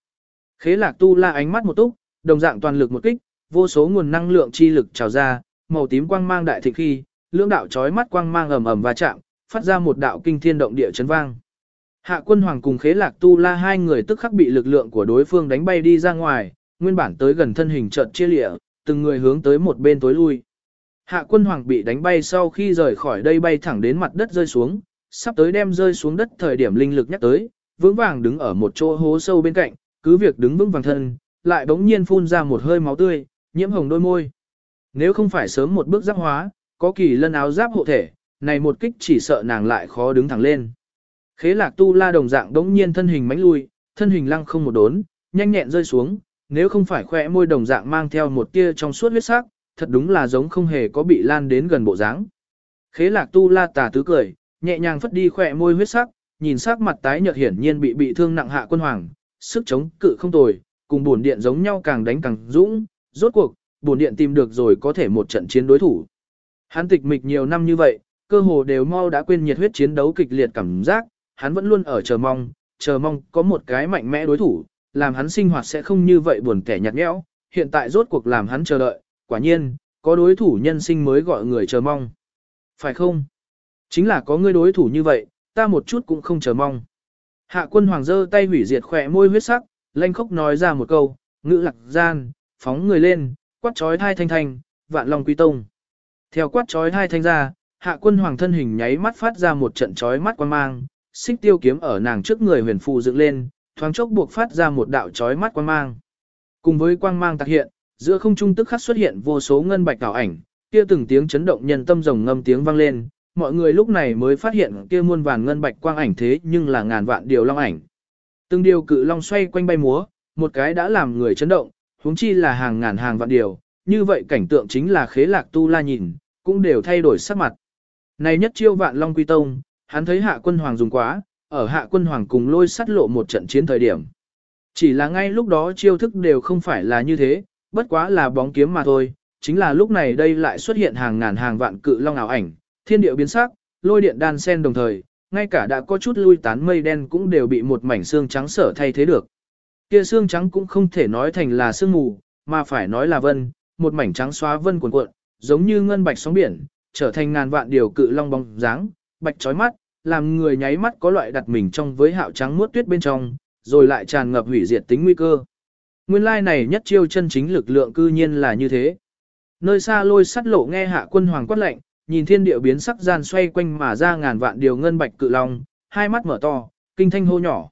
Khế lạc tu la ánh mắt một túc, đồng dạng toàn lực một kích, vô số nguồn năng lượng chi lực trào ra, màu tím quang mang đại thịnh khi, lưỡng đạo chói mắt quang mang ầm ầm va chạm, phát ra một đạo kinh thiên động địa chấn vang. Hạ quân hoàng cùng khế lạc tu la hai người tức khắc bị lực lượng của đối phương đánh bay đi ra ngoài, nguyên bản tới gần thân hình chợt chia lịa, từng người hướng tới một bên tối lui. Hạ quân hoàng bị đánh bay sau khi rời khỏi đây bay thẳng đến mặt đất rơi xuống, sắp tới đem rơi xuống đất thời điểm linh lực nhắc tới, vững vàng đứng ở một chỗ hố sâu bên cạnh, cứ việc đứng vững vàng thân, lại bỗng nhiên phun ra một hơi máu tươi, nhiễm hồng đôi môi. Nếu không phải sớm một bước giáp hóa, có kỳ lân áo giáp hộ thể, này một kích chỉ sợ nàng lại khó đứng thẳng lên. Khế lạc tu la đồng dạng đống nhiên thân hình mánh lui, thân hình lăng không một đốn, nhanh nhẹn rơi xuống, nếu không phải khỏe môi đồng dạng mang theo một tia trong suốt huyết sắc, thật đúng là giống không hề có bị lan đến gần bộ dáng. Khế lạc tu la tà tứ cười, nhẹ nhàng phất đi khỏe môi huyết sắc, nhìn sắc mặt tái nhợt hiển nhiên bị bị thương nặng hạ quân hoàng, sức chống cự không tồi, cùng bổn điện giống nhau càng đánh càng dũng, rốt cuộc, bổn điện tìm được rồi có thể một trận chiến đối thủ. Hắn tịch mịch nhiều năm như vậy, cơ hồ đều mau đã quên nhiệt huyết chiến đấu kịch liệt cảm giác, hắn vẫn luôn ở chờ mong, chờ mong có một cái mạnh mẽ đối thủ, làm hắn sinh hoạt sẽ không như vậy buồn kẻ nhạt nhẽo, hiện tại rốt cuộc làm hắn chờ đợi, quả nhiên, có đối thủ nhân sinh mới gọi người chờ mong. Phải không? Chính là có người đối thủ như vậy, ta một chút cũng không chờ mong. Hạ quân hoàng giơ tay hủy diệt khỏe môi huyết sắc, lanh khốc nói ra một câu, ngữ lạc gian, phóng người lên, quát trói thai thanh thanh, vạn long quy tông. Theo quát trói thai thanh ra, hạ quân hoàng thân hình nháy mắt phát ra một trận trói mắt quan mang, xích tiêu kiếm ở nàng trước người huyền phù dựng lên, thoáng chốc buộc phát ra một đạo chói mắt quang mang. Cùng với quang mang tạc hiện, giữa không trung tức khắc xuất hiện vô số ngân bạch ảo ảnh, kia từng tiếng chấn động nhân tâm rồng ngâm tiếng vang lên, mọi người lúc này mới phát hiện kia muôn vàn ngân bạch quang ảnh thế nhưng là ngàn vạn điều long ảnh. Từng điều cự long xoay quanh bay múa, một cái đã làm người chấn động, huống chi là hàng ngàn hàng vạn điều, như vậy cảnh tượng chính là khế lạc tu la nhìn, cũng đều thay đổi sắc mặt. Này nhất chiêu vạn long quy tông, hắn thấy hạ quân hoàng dùng quá, ở hạ quân hoàng cùng lôi sắt lộ một trận chiến thời điểm. Chỉ là ngay lúc đó chiêu thức đều không phải là như thế, bất quá là bóng kiếm mà thôi, chính là lúc này đây lại xuất hiện hàng ngàn hàng vạn cự long ảo ảnh, thiên điệu biến sắc, lôi điện đan sen đồng thời, ngay cả đã có chút lui tán mây đen cũng đều bị một mảnh xương trắng sở thay thế được. Kia xương trắng cũng không thể nói thành là sương mù, mà phải nói là vân, một mảnh trắng xóa vân cuộn cuộn, giống như ngân bạch sóng biển, trở thành ngàn vạn điều cự long bóng dáng, bạch chói mắt, làm người nháy mắt có loại đặt mình trong với hạo trắng muốt tuyết bên trong, rồi lại tràn ngập hủy diệt tính nguy cơ. Nguyên lai này nhất chiêu chân chính lực lượng cư nhiên là như thế. Nơi xa lôi sắt lộ nghe hạ quân hoàng quát lệnh, nhìn thiên địa biến sắc gian xoay quanh mà ra ngàn vạn điều ngân bạch cự long, hai mắt mở to, kinh thanh hô nhỏ.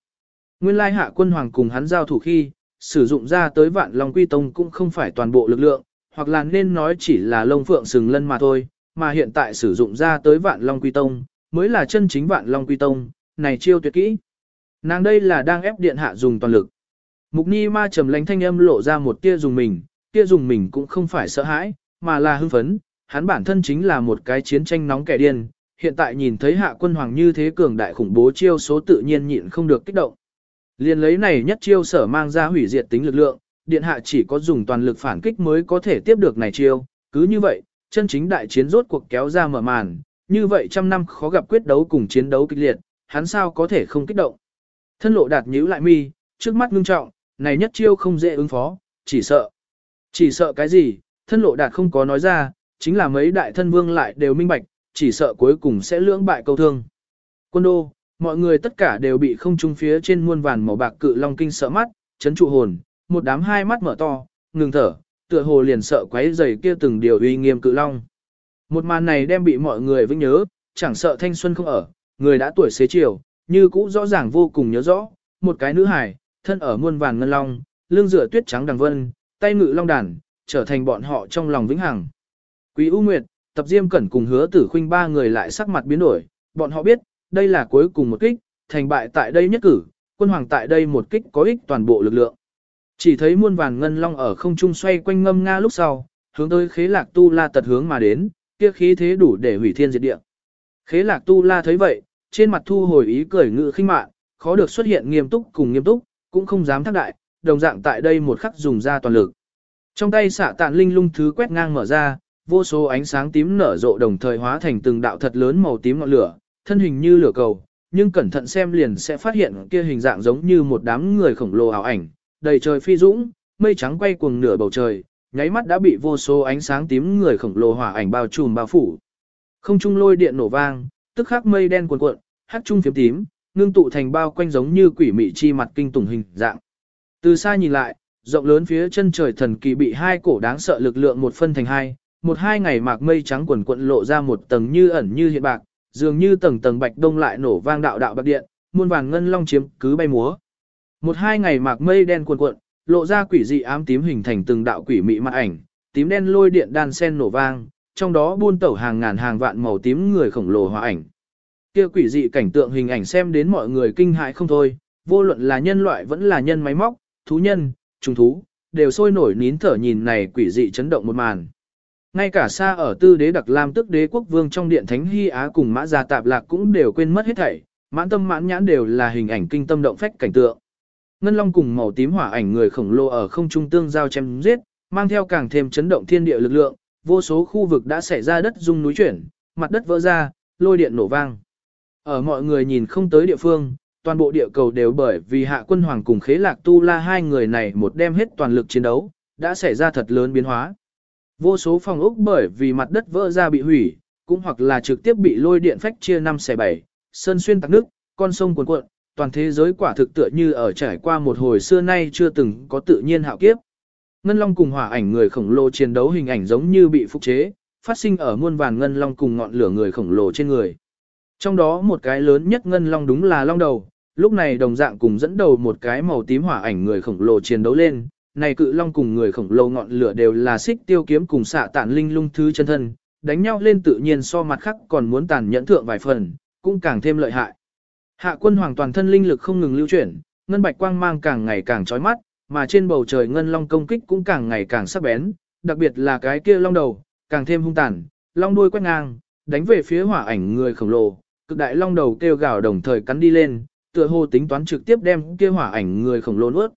Nguyên lai hạ quân hoàng cùng hắn giao thủ khi, sử dụng ra tới vạn long quy tông cũng không phải toàn bộ lực lượng, hoặc là nên nói chỉ là lông phượng sừng lân mà thôi, mà hiện tại sử dụng ra tới vạn long quy tông, mới là chân chính vạn long quy tông, này chiêu tuyệt kỹ. Nàng đây là đang ép điện hạ dùng toàn lực. Mục ni ma trầm lánh thanh âm lộ ra một tia dùng mình, tia dùng mình cũng không phải sợ hãi, mà là hưng phấn, hắn bản thân chính là một cái chiến tranh nóng kẻ điên, hiện tại nhìn thấy hạ quân hoàng như thế cường đại khủng bố chiêu số tự nhiên nhịn không được kích động. Liên lấy này nhất chiêu sở mang ra hủy diệt tính lực lượng, điện hạ chỉ có dùng toàn lực phản kích mới có thể tiếp được này chiêu, cứ như vậy, chân chính đại chiến rốt cuộc kéo ra mở màn, như vậy trăm năm khó gặp quyết đấu cùng chiến đấu kịch liệt, hắn sao có thể không kích động. Thân lộ đạt nhíu lại mi, trước mắt ngưng trọng, này nhất chiêu không dễ ứng phó, chỉ sợ. Chỉ sợ cái gì, thân lộ đạt không có nói ra, chính là mấy đại thân vương lại đều minh bạch, chỉ sợ cuối cùng sẽ lưỡng bại câu thương. Quân đô, mọi người tất cả đều bị không trung phía trên muôn vàn màu bạc cự long kinh sợ mắt, chấn trụ hồn, một đám hai mắt mở to, ngừng thở, tựa hồ liền sợ quấy rầy kia từng điều uy nghiêm cự long. Một màn này đem bị mọi người vĩnh nhớ, chẳng sợ thanh xuân không ở, người đã tuổi xế chiều, như cũ rõ ràng vô cùng nhớ rõ, một cái nữ hài, thân ở muôn vàng ngân long, lưng rửa tuyết trắng đằng vân, tay ngự long đàn, trở thành bọn họ trong lòng vĩnh hằng. Quý U Nguyệt, Tập Diêm Cẩn cùng hứa tử khuynh ba người lại sắc mặt biến đổi, bọn họ biết, đây là cuối cùng một kích, thành bại tại đây nhất cử, quân hoàng tại đây một kích có ích toàn bộ lực lượng. Chỉ thấy muôn vàng ngân long ở không trung xoay quanh ngâm nga lúc sau, hướng tới khế lạc tu la tật hướng mà đến, kia khí thế đủ để hủy thiên diệt địa. Khế lạc tu la thấy vậy, trên mặt thu hồi ý cười ngự khinh mạn, khó được xuất hiện nghiêm túc cùng nghiêm túc, cũng không dám thác đại, đồng dạng tại đây một khắc dùng ra toàn lực. Trong tay xạ tạn linh lung thứ quét ngang mở ra, vô số ánh sáng tím nở rộ đồng thời hóa thành từng đạo thật lớn màu tím ngọn lửa, thân hình như lửa cầu, nhưng cẩn thận xem liền sẽ phát hiện kia hình dạng giống như một đám người khổng lồ ảo ảnh, đầy trời phi dũng, mây trắng quay cuồng nửa bầu trời, nháy mắt đã bị vô số ánh sáng tím người khổng lồ hỏa ảnh bao trùm bao phủ. Không trung lôi điện nổ vang, tức khắc mây đen cuồn cuộn, hắc trung phiếm tím, ngưng tụ thành bao quanh giống như quỷ mị chi mặt kinh tủng hình dạng. Từ xa nhìn lại, rộng lớn phía chân trời thần kỳ bị hai cổ đáng sợ lực lượng một phân thành hai, một hai ngày mạc mây trắng quần quận lộ ra một tầng như ẩn như hiện bạc, dường như tầng tầng bạch đông lại nổ vang đạo đạo bạc điện, muôn vàng ngân long chiếm cứ bay múa. Một hai ngày mạc mây đen cuồn cuộn, lộ ra quỷ dị ám tím hình thành từng đạo quỷ mị mặt ảnh, tím đen lôi điện đan sen nổ vang, trong đó buôn tẩu hàng ngàn hàng vạn màu tím người khổng lồ hóa ảnh. Kia quỷ dị cảnh tượng hình ảnh xem đến mọi người kinh hãi không thôi, vô luận là nhân loại vẫn là nhân máy móc, thú nhân, trùng thú, đều sôi nổi nín thở nhìn này quỷ dị chấn động một màn. Ngay cả xa ở tư đế đặc lam tức đế quốc vương trong điện thánh hy á cùng mã gia tạp lạc cũng đều quên mất hết thảy, mãn tâm mãn nhãn đều là hình ảnh kinh tâm động phách cảnh tượng. Ngân long cùng màu tím hỏa ảnh người khổng lồ ở không trung tương giao chém giết, mang theo càng thêm chấn động thiên địa lực lượng, vô số khu vực đã xảy ra đất rung núi chuyển, mặt đất vỡ ra, lôi điện nổ vang. Ở mọi người nhìn không tới địa phương, toàn bộ địa cầu đều bởi vì hạ quân hoàng cùng khế lạc tu la hai người này một đem hết toàn lực chiến đấu, đã xảy ra thật lớn biến hóa. Vô số phòng ốc bởi vì mặt đất vỡ ra bị hủy, cũng hoặc là trực tiếp bị lôi điện phách chia 5 xẻ 7, sơn xuyên tạc nước, con sông cuồn cuộn, toàn thế giới quả thực tựa như ở trải qua một hồi xưa nay chưa từng có tự nhiên hạo kiếp. Ngân Long cùng hỏa ảnh người khổng lồ chiến đấu hình ảnh giống như bị phục chế, phát sinh ở muôn vàn Ngân Long cùng ngọn lửa người khổng lồ trên người. Trong đó một cái lớn nhất Ngân Long đúng là Long đầu, lúc này đồng dạng cùng dẫn đầu một cái màu tím hỏa ảnh người khổng lồ chiến đấu lên, này cự long cùng người khổng lồ ngọn lửa đều là xích tiêu kiếm cùng xạ tản linh lung thứ chân thân, đánh nhau lên tự nhiên so mặt khác còn muốn tàn nhẫn thượng vài phần, cũng càng thêm lợi hại. Hạ quân hoàng toàn thân linh lực không ngừng lưu chuyển, ngân bạch quang mang càng ngày càng chói mắt, mà trên bầu trời ngân long công kích cũng càng ngày càng sắc bén, đặc biệt là cái kia long đầu, càng thêm hung tàn, long đuôi quét ngang, đánh về phía hỏa ảnh người khổng lồ, cực đại long đầu kêu gào đồng thời cắn đi lên, tựa hồ tính toán trực tiếp đem kia hỏa ảnh người khổng lồ nuốt.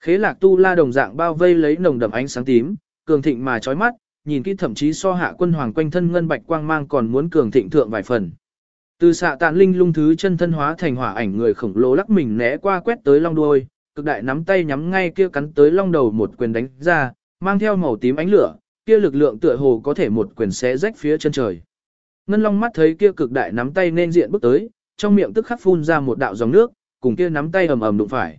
Khế lạc tu la đồng dạng bao vây lấy nồng đậm ánh sáng tím, cường thịnh mà chói mắt, nhìn kỹ thậm chí so hạ quân hoàng quanh thân ngân bạch quang mang còn muốn cường thịnh thượng vài phần. Từ xạ tàn linh lung thứ chân thân hóa thành hỏa ảnh người khổng lồ lắc mình né qua quét tới long đuôi, cực đại nắm tay nhắm ngay kia cắn tới long đầu một quyền đánh ra, mang theo màu tím ánh lửa, kia lực lượng tựa hồ có thể một quyền xé rách phía chân trời. Ngân long mắt thấy kia cực đại nắm tay nên diện bước tới, trong miệng tức khắc phun ra một đạo dòng nước, cùng kia nắm tay ầm ầm đụng phải.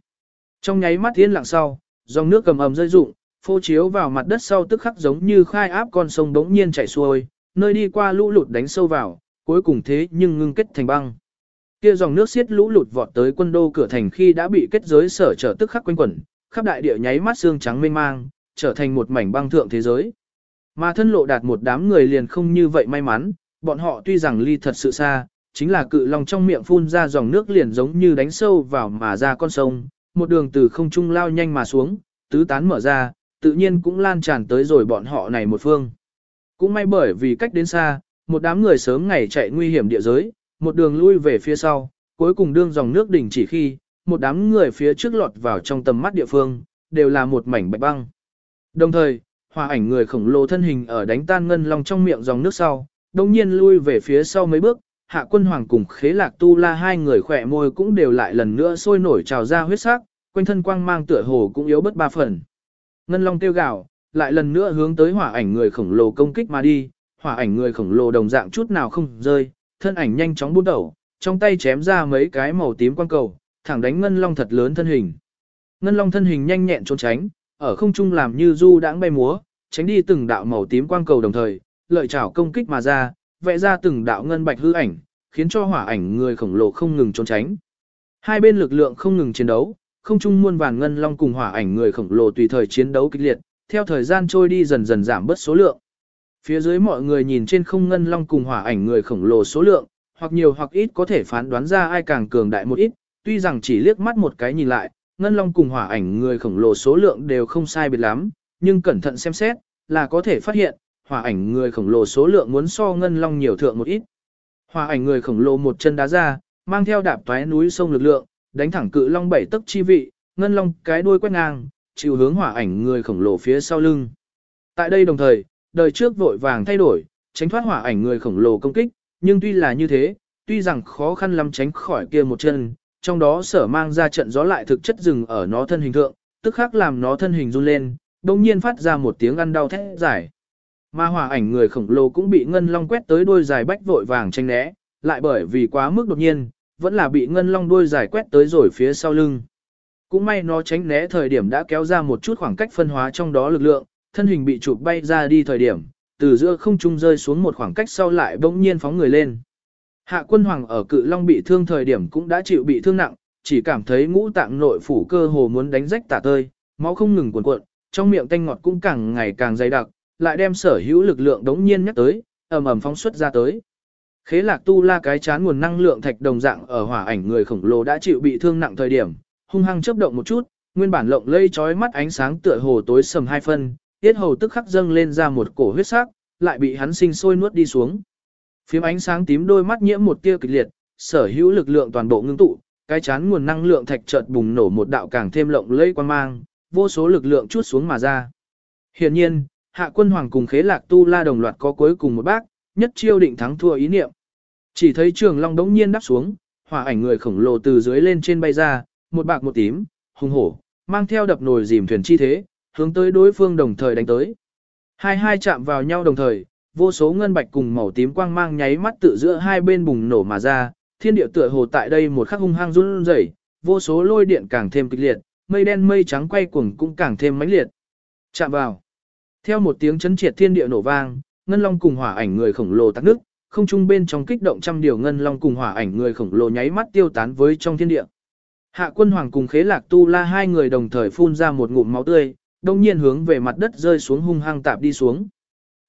Trong nháy mắt thiên lặng sau, dòng nước cầm ầm rơi rụng, phô chiếu vào mặt đất sau tức khắc giống như khai áp con sông đống nhiên chảy xuôi, nơi đi qua lũ lụt đánh sâu vào, cuối cùng thế nhưng ngưng kết thành băng. Kia dòng nước xiết lũ lụt vọt tới quân đô cửa thành khi đã bị kết giới sở trở tức khắc quanh quẩn, khắp đại địa nháy mắt xương trắng mênh mang, trở thành một mảnh băng thượng thế giới. Mà thân lộ đạt một đám người liền không như vậy may mắn, bọn họ tuy rằng ly thật sự xa, chính là cự long trong miệng phun ra dòng nước liền giống như đánh sâu vào mà ra con sông, một đường từ không trung lao nhanh mà xuống, tứ tán mở ra, tự nhiên cũng lan tràn tới rồi bọn họ này một phương. Cũng may bởi vì cách đến xa, một đám người sớm ngày chạy nguy hiểm địa giới, một đường lui về phía sau, cuối cùng đương dòng nước đỉnh chỉ khi, một đám người phía trước lọt vào trong tầm mắt địa phương, đều là một mảnh bạch băng. Đồng thời, hòa ảnh người khổng lồ thân hình ở đánh tan ngân long trong miệng dòng nước sau, đồng nhiên lui về phía sau mấy bước, hạ quân hoàng cùng khế lạc tu la hai người khỏe môi cũng đều lại lần nữa sôi nổi trào ra huyết sắc, quanh thân quang mang tựa hồ cũng yếu bất ba phần. Ngân long tiêu gạo, lại lần nữa hướng tới hỏa ảnh người khổng lồ công kích mà đi, hỏa ảnh người khổng lồ đồng dạng chút nào không rơi, thân ảnh nhanh chóng buôn đầu, trong tay chém ra mấy cái màu tím quang cầu, thẳng đánh ngân long thật lớn thân hình. Ngân long thân hình nhanh nhẹn trốn tránh, ở không trung làm như du đãng bay múa, tránh đi từng đạo màu tím quang cầu đồng thời, lợi chảo công kích mà ra, vẽ ra từng đạo ngân bạch hư ảnh, khiến cho hỏa ảnh người khổng lồ không ngừng trốn tránh. Hai bên lực lượng không ngừng chiến đấu, không trung muôn vàng ngân long cùng hỏa ảnh người khổng lồ tùy thời chiến đấu kịch liệt, theo thời gian trôi đi dần dần giảm bớt số lượng. Phía dưới mọi người nhìn trên không ngân long cùng hỏa ảnh người khổng lồ số lượng, hoặc nhiều hoặc ít có thể phán đoán ra ai càng cường đại một ít, tuy rằng chỉ liếc mắt một cái nhìn lại, ngân long cùng hỏa ảnh người khổng lồ số lượng đều không sai biệt lắm, nhưng cẩn thận xem xét, là có thể phát hiện, hỏa ảnh người khổng lồ số lượng muốn so ngân long nhiều thượng một ít. Hỏa ảnh người khổng lồ một chân đá ra, mang theo đạp toái núi sông lực lượng, đánh thẳng cự long bảy tấc chi vị, ngân long cái đuôi quét ngang, chịu hướng hỏa ảnh người khổng lồ phía sau lưng. Tại đây đồng thời, đời trước vội vàng thay đổi, tránh thoát hỏa ảnh người khổng lồ công kích, nhưng tuy là như thế, tuy rằng khó khăn lắm tránh khỏi kia một chân, trong đó sở mang ra trận gió lại thực chất dừng ở nó thân hình thượng, tức khắc làm nó thân hình run lên, đồng nhiên phát ra một tiếng ăn đau thét giải. Mà hỏa ảnh người khổng lồ cũng bị ngân long quét tới đôi dài bách vội vàng tranh né, lại bởi vì quá mức đột nhiên, vẫn là bị ngân long đuôi dài quét tới rồi phía sau lưng. Cũng may nó tránh né thời điểm đã kéo ra một chút khoảng cách phân hóa trong đó lực lượng, thân hình bị chụp bay ra đi thời điểm, từ giữa không trung rơi xuống một khoảng cách sau lại bỗng nhiên phóng người lên. Hạ quân hoàng ở cự long bị thương thời điểm cũng đã chịu bị thương nặng, chỉ cảm thấy ngũ tạng nội phủ cơ hồ muốn đánh rách tả tơi, máu không ngừng cuồn cuộn, trong miệng tanh ngọt cũng càng ngày càng dày đặc, lại đem sở hữu lực lượng đống nhiên nhắc tới, ầm ầm phóng xuất ra tới. Khế lạc tu la cái chán nguồn năng lượng thạch đồng dạng ở hỏa ảnh người khổng lồ đã chịu bị thương nặng thời điểm, hung hăng chớp động một chút, nguyên bản lộng lây chói mắt ánh sáng tựa hồ tối sầm hai phân, tiết hầu tức khắc dâng lên ra một cổ huyết sắc, lại bị hắn sinh sôi nuốt đi xuống. Phím ánh sáng tím đôi mắt nhiễm một tia kịch liệt, sở hữu lực lượng toàn bộ ngưng tụ, cái chán nguồn năng lượng thạch chợt bùng nổ một đạo càng thêm lộng lẫy quan mang, vô số lực lượng chút xuống mà ra. Hiển nhiên, hạ quân hoàng cùng khế lạc tu la đồng loạt có cuối cùng một bác, nhất chiêu định thắng thua ý niệm. Chỉ thấy trường long đống nhiên đáp xuống, hỏa ảnh người khổng lồ từ dưới lên trên bay ra, một bạc một tím, hung hổ, mang theo đập nồi dìm thuyền chi thế, hướng tới đối phương đồng thời đánh tới. Hai hai chạm vào nhau đồng thời, vô số ngân bạch cùng màu tím quang mang nháy mắt tự giữa hai bên bùng nổ mà ra, thiên địa tựa hồ tại đây một khắc hung hăng run rẩy, vô số lôi điện càng thêm kịch liệt, mây đen mây trắng quay cuồng cũng càng thêm mãnh liệt. Chạm vào. Theo một tiếng chấn triệt thiên địa nổ vang, ngân long cùng hỏa ảnh người khổng lồ tắc nước, không trung bên trong kích động trăm điều ngân long cùng hỏa ảnh người khổng lồ nháy mắt tiêu tán với trong thiên địa. Hạ quân hoàng cùng khế lạc tu la hai người đồng thời phun ra một ngụm máu tươi, đông nhiên hướng về mặt đất rơi xuống hung hăng tạp đi xuống.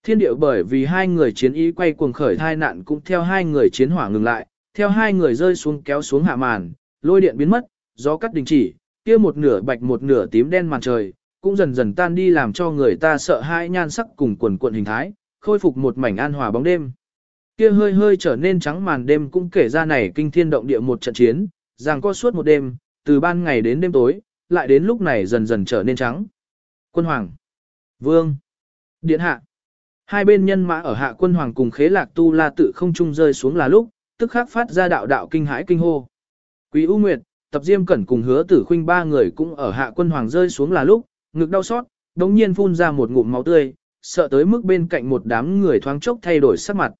Thiên địa bởi vì hai người chiến ý quay cuồng khởi thai nạn cũng theo hai người chiến hỏa ngừng lại, theo hai người rơi xuống kéo xuống hạ màn, lôi điện biến mất, gió cắt đình chỉ, kia một nửa bạch một nửa tím đen màn trời, cũng dần dần tan đi làm cho người ta sợ hai nhan sắc cùng quần cuộn hình thái, khôi phục một mảnh an hòa bóng đêm. Kia hơi hơi trở nên trắng màn đêm cũng kể ra này kinh thiên động địa một trận chiến, rằng có suốt một đêm, từ ban ngày đến đêm tối, lại đến lúc này dần dần trở nên trắng. Quân Hoàng, Vương, Điện Hạ. Hai bên nhân mã ở hạ quân hoàng cùng khế lạc tu la tự không trung rơi xuống là lúc, tức khắc phát ra đạo đạo kinh hãi kinh hô. Quý U Nguyệt, tập diêm cẩn cùng hứa tử khuynh ba người cũng ở hạ quân hoàng rơi xuống là lúc, ngực đau xót, đống nhiên phun ra một ngụm máu tươi, sợ tới mức bên cạnh một đám người thoáng chốc thay đổi sắc mặt.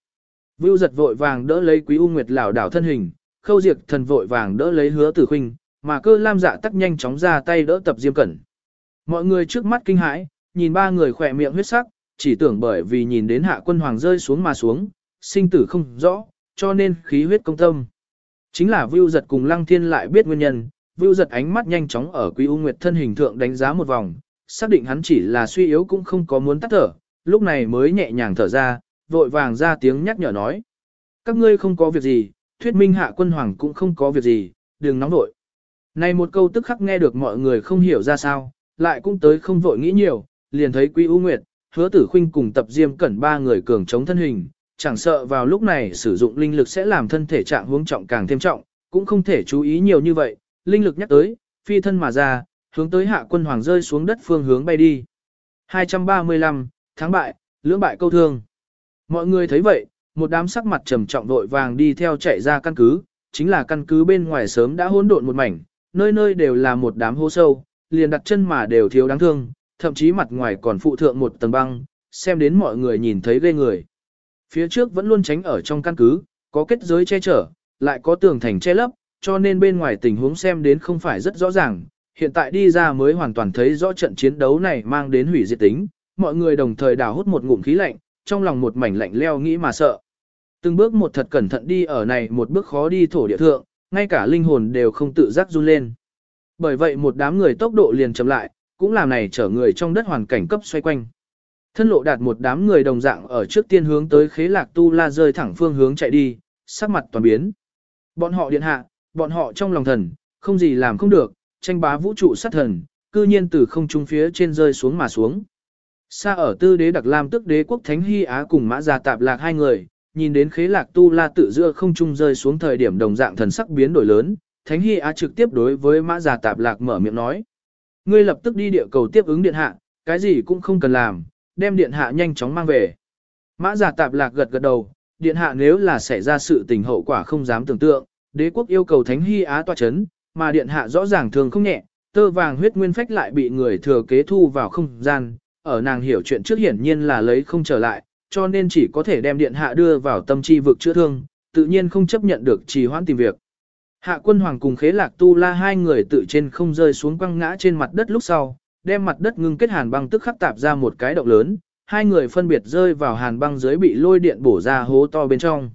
Vưu giật vội vàng đỡ lấy quý U Nguyệt lảo đảo thân hình, khâu diệt thần vội vàng đỡ lấy hứa tử khuynh, mà cơ lam dạ tắc nhanh chóng ra tay đỡ tập diêm cẩn. Mọi người trước mắt kinh hãi, nhìn ba người khỏe miệng huyết sắc, chỉ tưởng bởi vì nhìn đến hạ quân hoàng rơi xuống mà xuống, sinh tử không rõ, cho nên khí huyết công tâm. Chính là Vưu Giật cùng Lăng Thiên lại biết nguyên nhân, Vưu Giật ánh mắt nhanh chóng ở Quý U Nguyệt thân hình thượng đánh giá một vòng, xác định hắn chỉ là suy yếu cũng không có muốn tắt thở, lúc này mới nhẹ nhàng thở ra, vội vàng ra tiếng nhắc nhở nói. Các ngươi không có việc gì, thuyết minh hạ quân hoàng cũng không có việc gì, đừng nóng vội. Này một câu tức khắc nghe được mọi người không hiểu ra sao, lại cũng tới không vội nghĩ nhiều, liền thấy Quý U Nguyệt, hứa tử khuynh cùng tập diêm cẩn ba người cường chống thân hình, chẳng sợ vào lúc này sử dụng linh lực sẽ làm thân thể trạng hướng trọng càng thêm trọng, cũng không thể chú ý nhiều như vậy, linh lực nhắc tới, phi thân mà ra, hướng tới hạ quân hoàng rơi xuống đất phương hướng bay đi. 235, tháng bại, lưỡng bại câu thương. Mọi người thấy vậy, một đám sắc mặt trầm trọng đội vàng đi theo chạy ra căn cứ, chính là căn cứ bên ngoài sớm đã hỗn độn một mảnh, nơi nơi đều là một đám hố sâu, liền đặt chân mà đều thiếu đáng thương, thậm chí mặt ngoài còn phụ thượng một tầng băng, xem đến mọi người nhìn thấy ghê người. Phía trước vẫn luôn tránh ở trong căn cứ, có kết giới che chở, lại có tường thành che lấp, cho nên bên ngoài tình huống xem đến không phải rất rõ ràng. Hiện tại đi ra mới hoàn toàn thấy rõ trận chiến đấu này mang đến hủy diệt tính, mọi người đồng thời đào hút một ngụm khí lạnh, trong lòng một mảnh lạnh leo nghĩ mà sợ. Từng bước một thật cẩn thận đi ở này một bước khó đi thổ địa thượng, ngay cả linh hồn đều không tự giác run lên. Bởi vậy một đám người tốc độ liền chậm lại, cũng làm này chở người trong đất hoàn cảnh cấp xoay quanh. Thân lộ đạt một đám người đồng dạng ở trước tiên hướng tới khế lạc tu la rơi thẳng phương hướng chạy đi, sắc mặt toàn biến. Bọn họ điện hạ, bọn họ trong lòng thần, không gì làm không được, tranh bá vũ trụ sát thần, cư nhiên từ không trung phía trên rơi xuống mà xuống. Xa ở tư đế đặc lam tức đế quốc thánh hy á cùng mã già tạp lạc hai người, nhìn đến khế lạc tu la tự giữa không trung rơi xuống thời điểm đồng dạng thần sắc biến đổi lớn, thánh hy á trực tiếp đối với mã già tạp lạc mở miệng nói. Ngươi lập tức đi địa cầu tiếp ứng điện hạ, cái gì cũng không cần làm, đem điện hạ nhanh chóng mang về. Mã già tạp lạc gật gật đầu, điện hạ nếu là xảy ra sự tình hậu quả không dám tưởng tượng, đế quốc yêu cầu thánh hy á tòa chấn, mà điện hạ rõ ràng thường không nhẹ, tơ vàng huyết nguyên phách lại bị người thừa kế thu vào không gian, ở nàng hiểu chuyện trước hiển nhiên là lấy không trở lại, cho nên chỉ có thể đem điện hạ đưa vào tâm chi vực chữa thương, tự nhiên không chấp nhận được trì hoãn tìm việc. Hạ quân hoàng cùng khế lạc tu la hai người tự trên không rơi xuống quăng ngã trên mặt đất lúc sau, đem mặt đất ngưng kết hàn băng tức khắc tạp ra một cái động lớn, hai người phân biệt rơi vào hàn băng dưới bị lôi điện bổ ra hố to bên trong.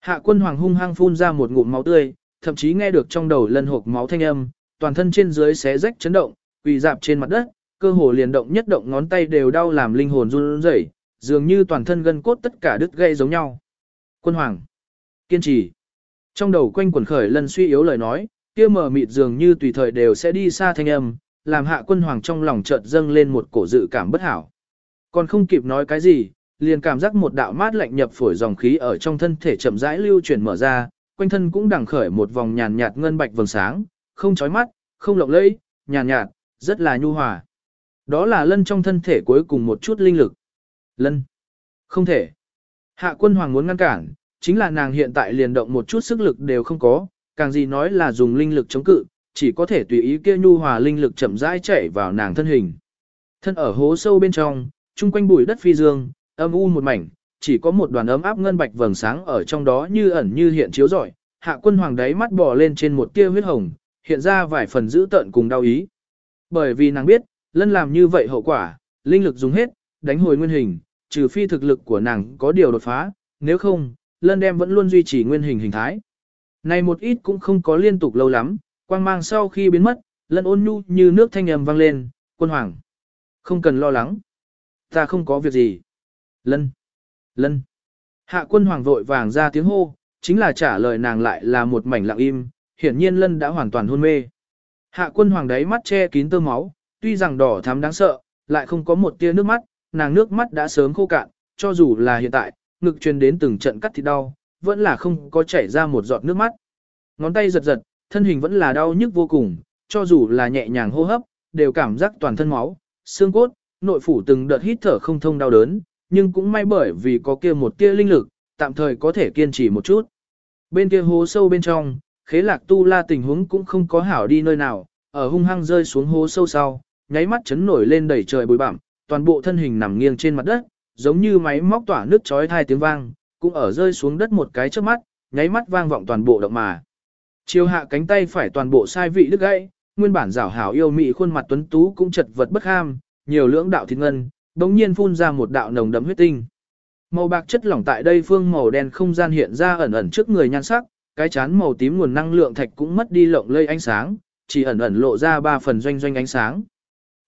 Hạ quân hoàng hung hăng phun ra một ngụm máu tươi, thậm chí nghe được trong đầu lân hộp máu thanh âm, toàn thân trên dưới xé rách chấn động, quỳ dạp trên mặt đất, cơ hồ liền động nhất động ngón tay đều đau làm linh hồn run rẩy, dường như toàn thân gân cốt tất cả đứt gây giống nhau. Quân hoàng, kiên trì. Trong đầu quanh quẩn khởi lần suy yếu lời nói, kia mờ mịt dường như tùy thời đều sẽ đi xa thanh âm, làm hạ quân hoàng trong lòng chợt dâng lên một cổ dự cảm bất hảo. Còn không kịp nói cái gì, liền cảm giác một đạo mát lạnh nhập phổi dòng khí ở trong thân thể chậm rãi lưu chuyển mở ra, quanh thân cũng đằng khởi một vòng nhàn nhạt ngân bạch vầng sáng, không chói mắt, không lộng lẫy, nhàn nhạt, rất là nhu hòa. Đó là lân trong thân thể cuối cùng một chút linh lực. Lân. Không thể. Hạ quân hoàng muốn ngăn cản, chính là nàng hiện tại liền động một chút sức lực đều không có, càng gì nói là dùng linh lực chống cự, chỉ có thể tùy ý kia nhu hòa linh lực chậm rãi chảy vào nàng thân hình. Thân ở hố sâu bên trong, chung quanh bụi đất phi dương, âm u một mảnh, chỉ có một đoàn ấm áp ngân bạch vầng sáng ở trong đó như ẩn như hiện chiếu rọi. Hạ quân hoàng đáy mắt bò lên trên một tia huyết hồng, hiện ra vài phần dữ tợn cùng đau ý. Bởi vì nàng biết, lân làm như vậy hậu quả, linh lực dùng hết, đánh hồi nguyên hình, trừ phi thực lực của nàng có điều đột phá, nếu không, lân đem vẫn luôn duy trì nguyên hình hình thái. Này một ít cũng không có liên tục lâu lắm, quang mang sau khi biến mất, lân ôn nhu như nước thanh âm vang lên, quân hoàng. Không cần lo lắng. Ta không có việc gì. Lân. Lân. Hạ quân hoàng vội vàng ra tiếng hô, chính là trả lời nàng lại là một mảnh lặng im, hiển nhiên lân đã hoàn toàn hôn mê. Hạ quân hoàng đáy mắt che kín tơ máu, tuy rằng đỏ thắm đáng sợ, lại không có một tia nước mắt, nàng nước mắt đã sớm khô cạn, cho dù là hiện tại, ngực truyền đến từng trận cắt thịt đau, vẫn là không có chảy ra một giọt nước mắt. Ngón tay giật giật, thân hình vẫn là đau nhức vô cùng, cho dù là nhẹ nhàng hô hấp, đều cảm giác toàn thân máu, xương cốt, nội phủ từng đợt hít thở không thông đau đớn, nhưng cũng may bởi vì có kia một tia linh lực, tạm thời có thể kiên trì một chút. Bên kia hố sâu bên trong, khế lạc tu la tình huống cũng không có hảo đi nơi nào, ở hung hăng rơi xuống hố sâu sau, nháy mắt chấn nổi lên đẩy trời bụi bặm, toàn bộ thân hình nằm nghiêng trên mặt đất, giống như máy móc tỏa nước chói thai tiếng vang, cũng ở rơi xuống đất một cái trước mắt, nháy mắt vang vọng toàn bộ động mà. Chiều hạ cánh tay phải toàn bộ sai vị đứt gãy, nguyên bản rảo hảo yêu mị khuôn mặt tuấn tú cũng chật vật bất ham, nhiều lưỡng đạo thịt ngân, bỗng nhiên phun ra một đạo nồng đậm huyết tinh. Màu bạc chất lỏng tại đây phương màu đen không gian hiện ra ẩn ẩn trước người nhan sắc, cái chán màu tím nguồn năng lượng thạch cũng mất đi lộng lây ánh sáng, chỉ ẩn ẩn lộ ra ba phần doanh doanh ánh sáng.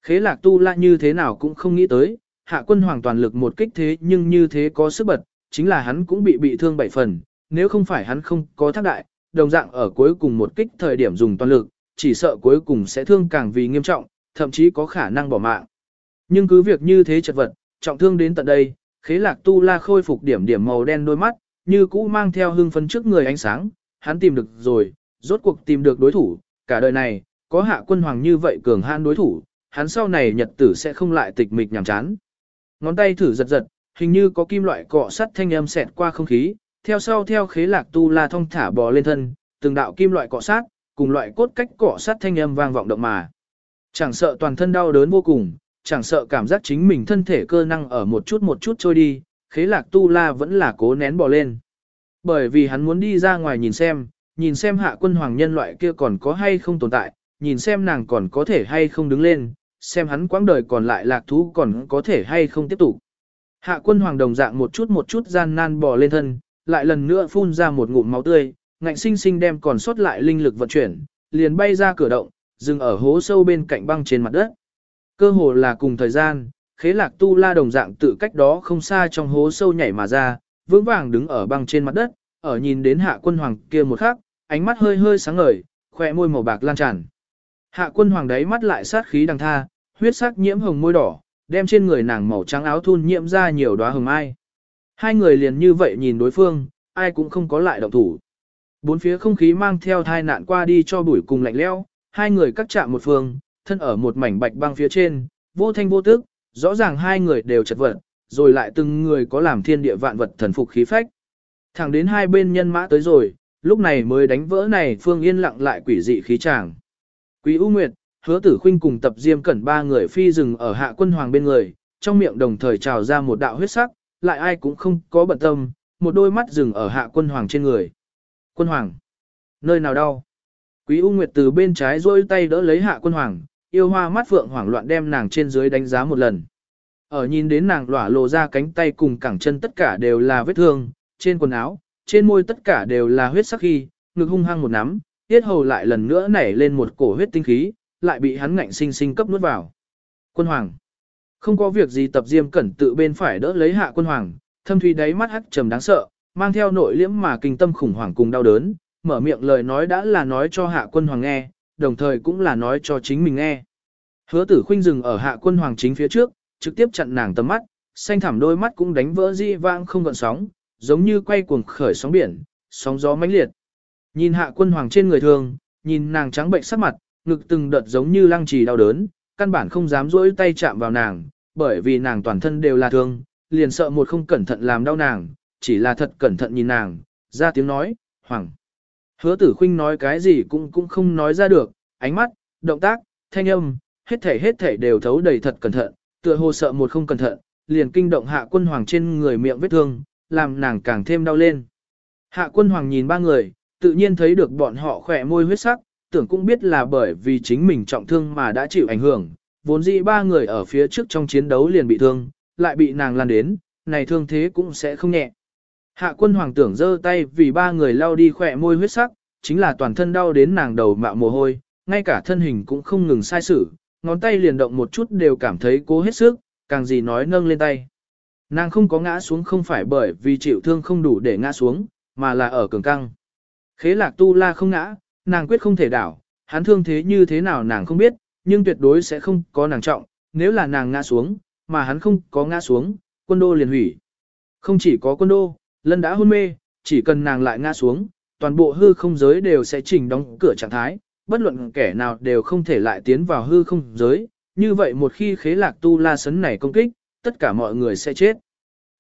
Khế lạc tu la như thế nào cũng không nghĩ tới, hạ quân hoàng toàn lực một kích thế nhưng như thế có sức bật, chính là hắn cũng bị bị thương bảy phần, nếu không phải hắn không có thác đại, đồng dạng ở cuối cùng một kích thời điểm dùng toàn lực, chỉ sợ cuối cùng sẽ thương càng vì nghiêm trọng, thậm chí có khả năng bỏ mạng. Nhưng cứ việc như thế chật vật, trọng thương đến tận đây, khế lạc tu la khôi phục điểm điểm màu đen đôi mắt, như cũ mang theo hưng phấn trước người ánh sáng, hắn tìm được rồi, rốt cuộc tìm được đối thủ, cả đời này, có hạ quân hoàng như vậy cường han đối thủ, hắn sau này nhật tử sẽ không lại tịch mịch nhàm chán. Ngón tay thử giật giật, hình như có kim loại cọ sắt thanh âm xẹt qua không khí, theo sau theo khế lạc tu la thông thả bò lên thân, từng đạo kim loại cọ sát, cùng loại cốt cách cọ sát thanh âm vang vọng động mà. Chẳng sợ toàn thân đau đớn vô cùng, chẳng sợ cảm giác chính mình thân thể cơ năng ở một chút một chút trôi đi, khế lạc tu la vẫn là cố nén bò lên. Bởi vì hắn muốn đi ra ngoài nhìn xem, nhìn xem hạ quân hoàng nhân loại kia còn có hay không tồn tại, nhìn xem nàng còn có thể hay không đứng lên, xem hắn quãng đời còn lại lạc thú còn có thể hay không tiếp tục. Hạ quân hoàng đồng dạng một chút một chút gian nan bò lên thân, lại lần nữa phun ra một ngụm máu tươi, ngạnh sinh sinh đem còn sót lại linh lực vận chuyển, liền bay ra cửa động, dừng ở hố sâu bên cạnh băng trên mặt đất. Cơ hồ là cùng thời gian, khế lạc tu la đồng dạng tự cách đó không xa trong hố sâu nhảy mà ra, vững vàng đứng ở băng trên mặt đất, ở nhìn đến hạ quân hoàng kia một khắc, ánh mắt hơi hơi sáng ngời, khỏe môi màu bạc lan tràn. Hạ quân hoàng đấy mắt lại sát khí đằng tha, huyết sắc nhiễm hồng môi đỏ, đem trên người nàng màu trắng áo thun nhiễm ra nhiều đóa hồng mai. Hai người liền như vậy nhìn đối phương, ai cũng không có lại động thủ. Bốn phía không khí mang theo thai nạn qua đi cho bụi cùng lạnh leo, hai người cắt chạm một phương, thân ở một mảnh bạch băng phía trên, vô thanh vô tức, rõ ràng hai người đều chật vật, rồi lại từng người có làm thiên địa vạn vật thần phục khí phách. Thẳng đến hai bên nhân mã tới rồi, lúc này mới đánh vỡ này phương yên lặng lại quỷ dị khí tràng. Quý U Nguyệt, hứa tử khuynh cùng tập diêm cẩn ba người phi rừng ở hạ quân hoàng bên người, trong miệng đồng thời trào ra một đạo huyết sắc, lại ai cũng không có bận tâm, một đôi mắt rừng ở hạ quân hoàng trên người. Quân hoàng, nơi nào đau? Quý U Nguyệt từ bên trái rôi tay đỡ lấy hạ quân hoàng, yêu hoa mắt phượng hoảng loạn đem nàng trên dưới đánh giá một lần. Ở nhìn đến nàng lỏa lộ ra cánh tay cùng cẳng chân tất cả đều là vết thương, trên quần áo, trên môi tất cả đều là huyết sắc khi, ngực hung hăng một nắm, tiết hầu lại lần nữa nảy lên một cổ huyết tinh khí, lại bị hắn ngạnh sinh sinh cấp nuốt vào. Quân hoàng. Không có việc gì tập diêm cẩn tự bên phải đỡ lấy hạ quân hoàng, thâm thủy đáy mắt hắc trầm đáng sợ, mang theo nội liễm mà kinh tâm khủng hoảng cùng đau đớn, mở miệng lời nói đã là nói cho hạ quân hoàng nghe, đồng thời cũng là nói cho chính mình nghe. Hứa tử khuynh dừng ở hạ quân hoàng chính phía trước, trực tiếp chặn nàng tầm mắt, xanh thẳm đôi mắt cũng đánh vỡ di vang không gợn sóng, giống như quay cuồng khởi sóng biển, sóng gió mãnh liệt. Nhìn hạ quân hoàng trên người thường, nhìn nàng trắng bệnh sắc mặt, ngực từng đợt giống như lăng trì đau đớn, căn bản không dám rỗi tay chạm vào nàng, bởi vì nàng toàn thân đều là thương, liền sợ một không cẩn thận làm đau nàng, chỉ là thật cẩn thận nhìn nàng, ra tiếng nói, hoàng. Hứa tử khinh nói cái gì cũng cũng không nói ra được, ánh mắt, động tác, thanh âm, hết thể hết thể đều thấu đầy thật cẩn thận, tựa hồ sợ một không cẩn thận, liền kinh động hạ quân hoàng trên người miệng vết thương, làm nàng càng thêm đau lên. Hạ quân hoàng nhìn ba người, tự nhiên thấy được bọn họ khỏe môi huyết sắc, tưởng cũng biết là bởi vì chính mình trọng thương mà đã chịu ảnh hưởng, vốn dĩ ba người ở phía trước trong chiến đấu liền bị thương, lại bị nàng lan đến, này thương thế cũng sẽ không nhẹ. Hạ quân hoàng tưởng giơ tay vì ba người lao đi khỏe môi huyết sắc, chính là toàn thân đau đến nàng đầu mạo mồ hôi, ngay cả thân hình cũng không ngừng sai sử, ngón tay liền động một chút đều cảm thấy cố hết sức, càng gì nói nâng lên tay. Nàng không có ngã xuống không phải bởi vì chịu thương không đủ để ngã xuống, mà là ở cường căng. Khế lạc tu la không ngã, nàng quyết không thể đảo, hắn thương thế như thế nào nàng không biết, nhưng tuyệt đối sẽ không có nàng trọng, nếu là nàng ngã xuống, mà hắn không có ngã xuống, quân đô liền hủy. Không chỉ có quân đô, lân đã hôn mê, chỉ cần nàng lại ngã xuống, toàn bộ hư không giới đều sẽ chỉnh đóng cửa trạng thái, bất luận kẻ nào đều không thể lại tiến vào hư không giới, như vậy một khi khế lạc tu la sấn này công kích, tất cả mọi người sẽ chết.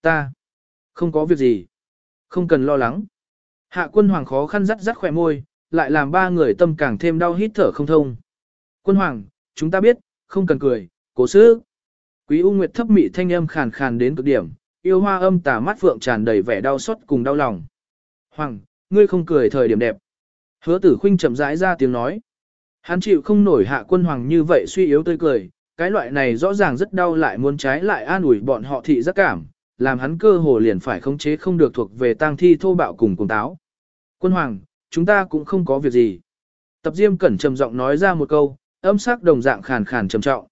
Ta, không có việc gì, không cần lo lắng. Hạ quân hoàng khó khăn rắt rắt khỏe môi, lại làm ba người tâm càng thêm đau hít thở không thông. Quân hoàng, chúng ta biết, không cần cười, cố sức. Quý U Nguyệt thấp mị thanh âm khàn khàn đến cực điểm, yêu hoa âm tà mắt phượng tràn đầy vẻ đau xót cùng đau lòng. Hoàng, ngươi không cười thời điểm đẹp. Hứa tử khinh chậm rãi ra tiếng nói. Hắn chịu không nổi hạ quân hoàng như vậy suy yếu tươi cười, cái loại này rõ ràng rất đau lại muốn trái lại an ủi bọn họ thị giác cảm, làm hắn cơ hồ liền phải khống chế không được thuộc về tang thi thô bạo cùng cùng táo. Quân hoàng, chúng ta cũng không có việc gì. Tập Diêm Cẩn trầm giọng nói ra một câu, âm sắc đồng dạng khàn khàn trầm trọng.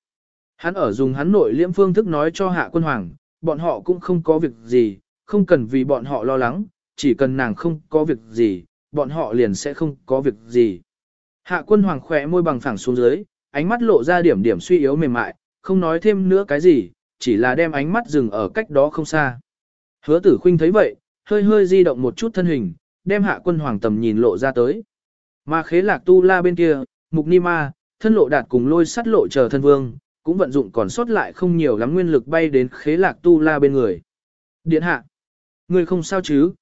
Hắn ở dùng hắn nội liễm phương thức nói cho hạ quân hoàng, bọn họ cũng không có việc gì, không cần vì bọn họ lo lắng, chỉ cần nàng không có việc gì, bọn họ liền sẽ không có việc gì. Hạ quân hoàng khỏe môi bằng phẳng xuống dưới, ánh mắt lộ ra điểm điểm suy yếu mềm mại, không nói thêm nữa cái gì, chỉ là đem ánh mắt dừng ở cách đó không xa. Hứa tử khinh thấy vậy, hơi hơi di động một chút thân hình, đem hạ quân hoàng tầm nhìn lộ ra tới. Mà khế lạc tu la bên kia, mục ni ma, thân lộ đạt cùng lôi sắt lộ chờ thân vương, cũng vận dụng còn sót lại không nhiều lắm nguyên lực bay đến khế lạc tu la bên người. Điện hạ, người không sao chứ?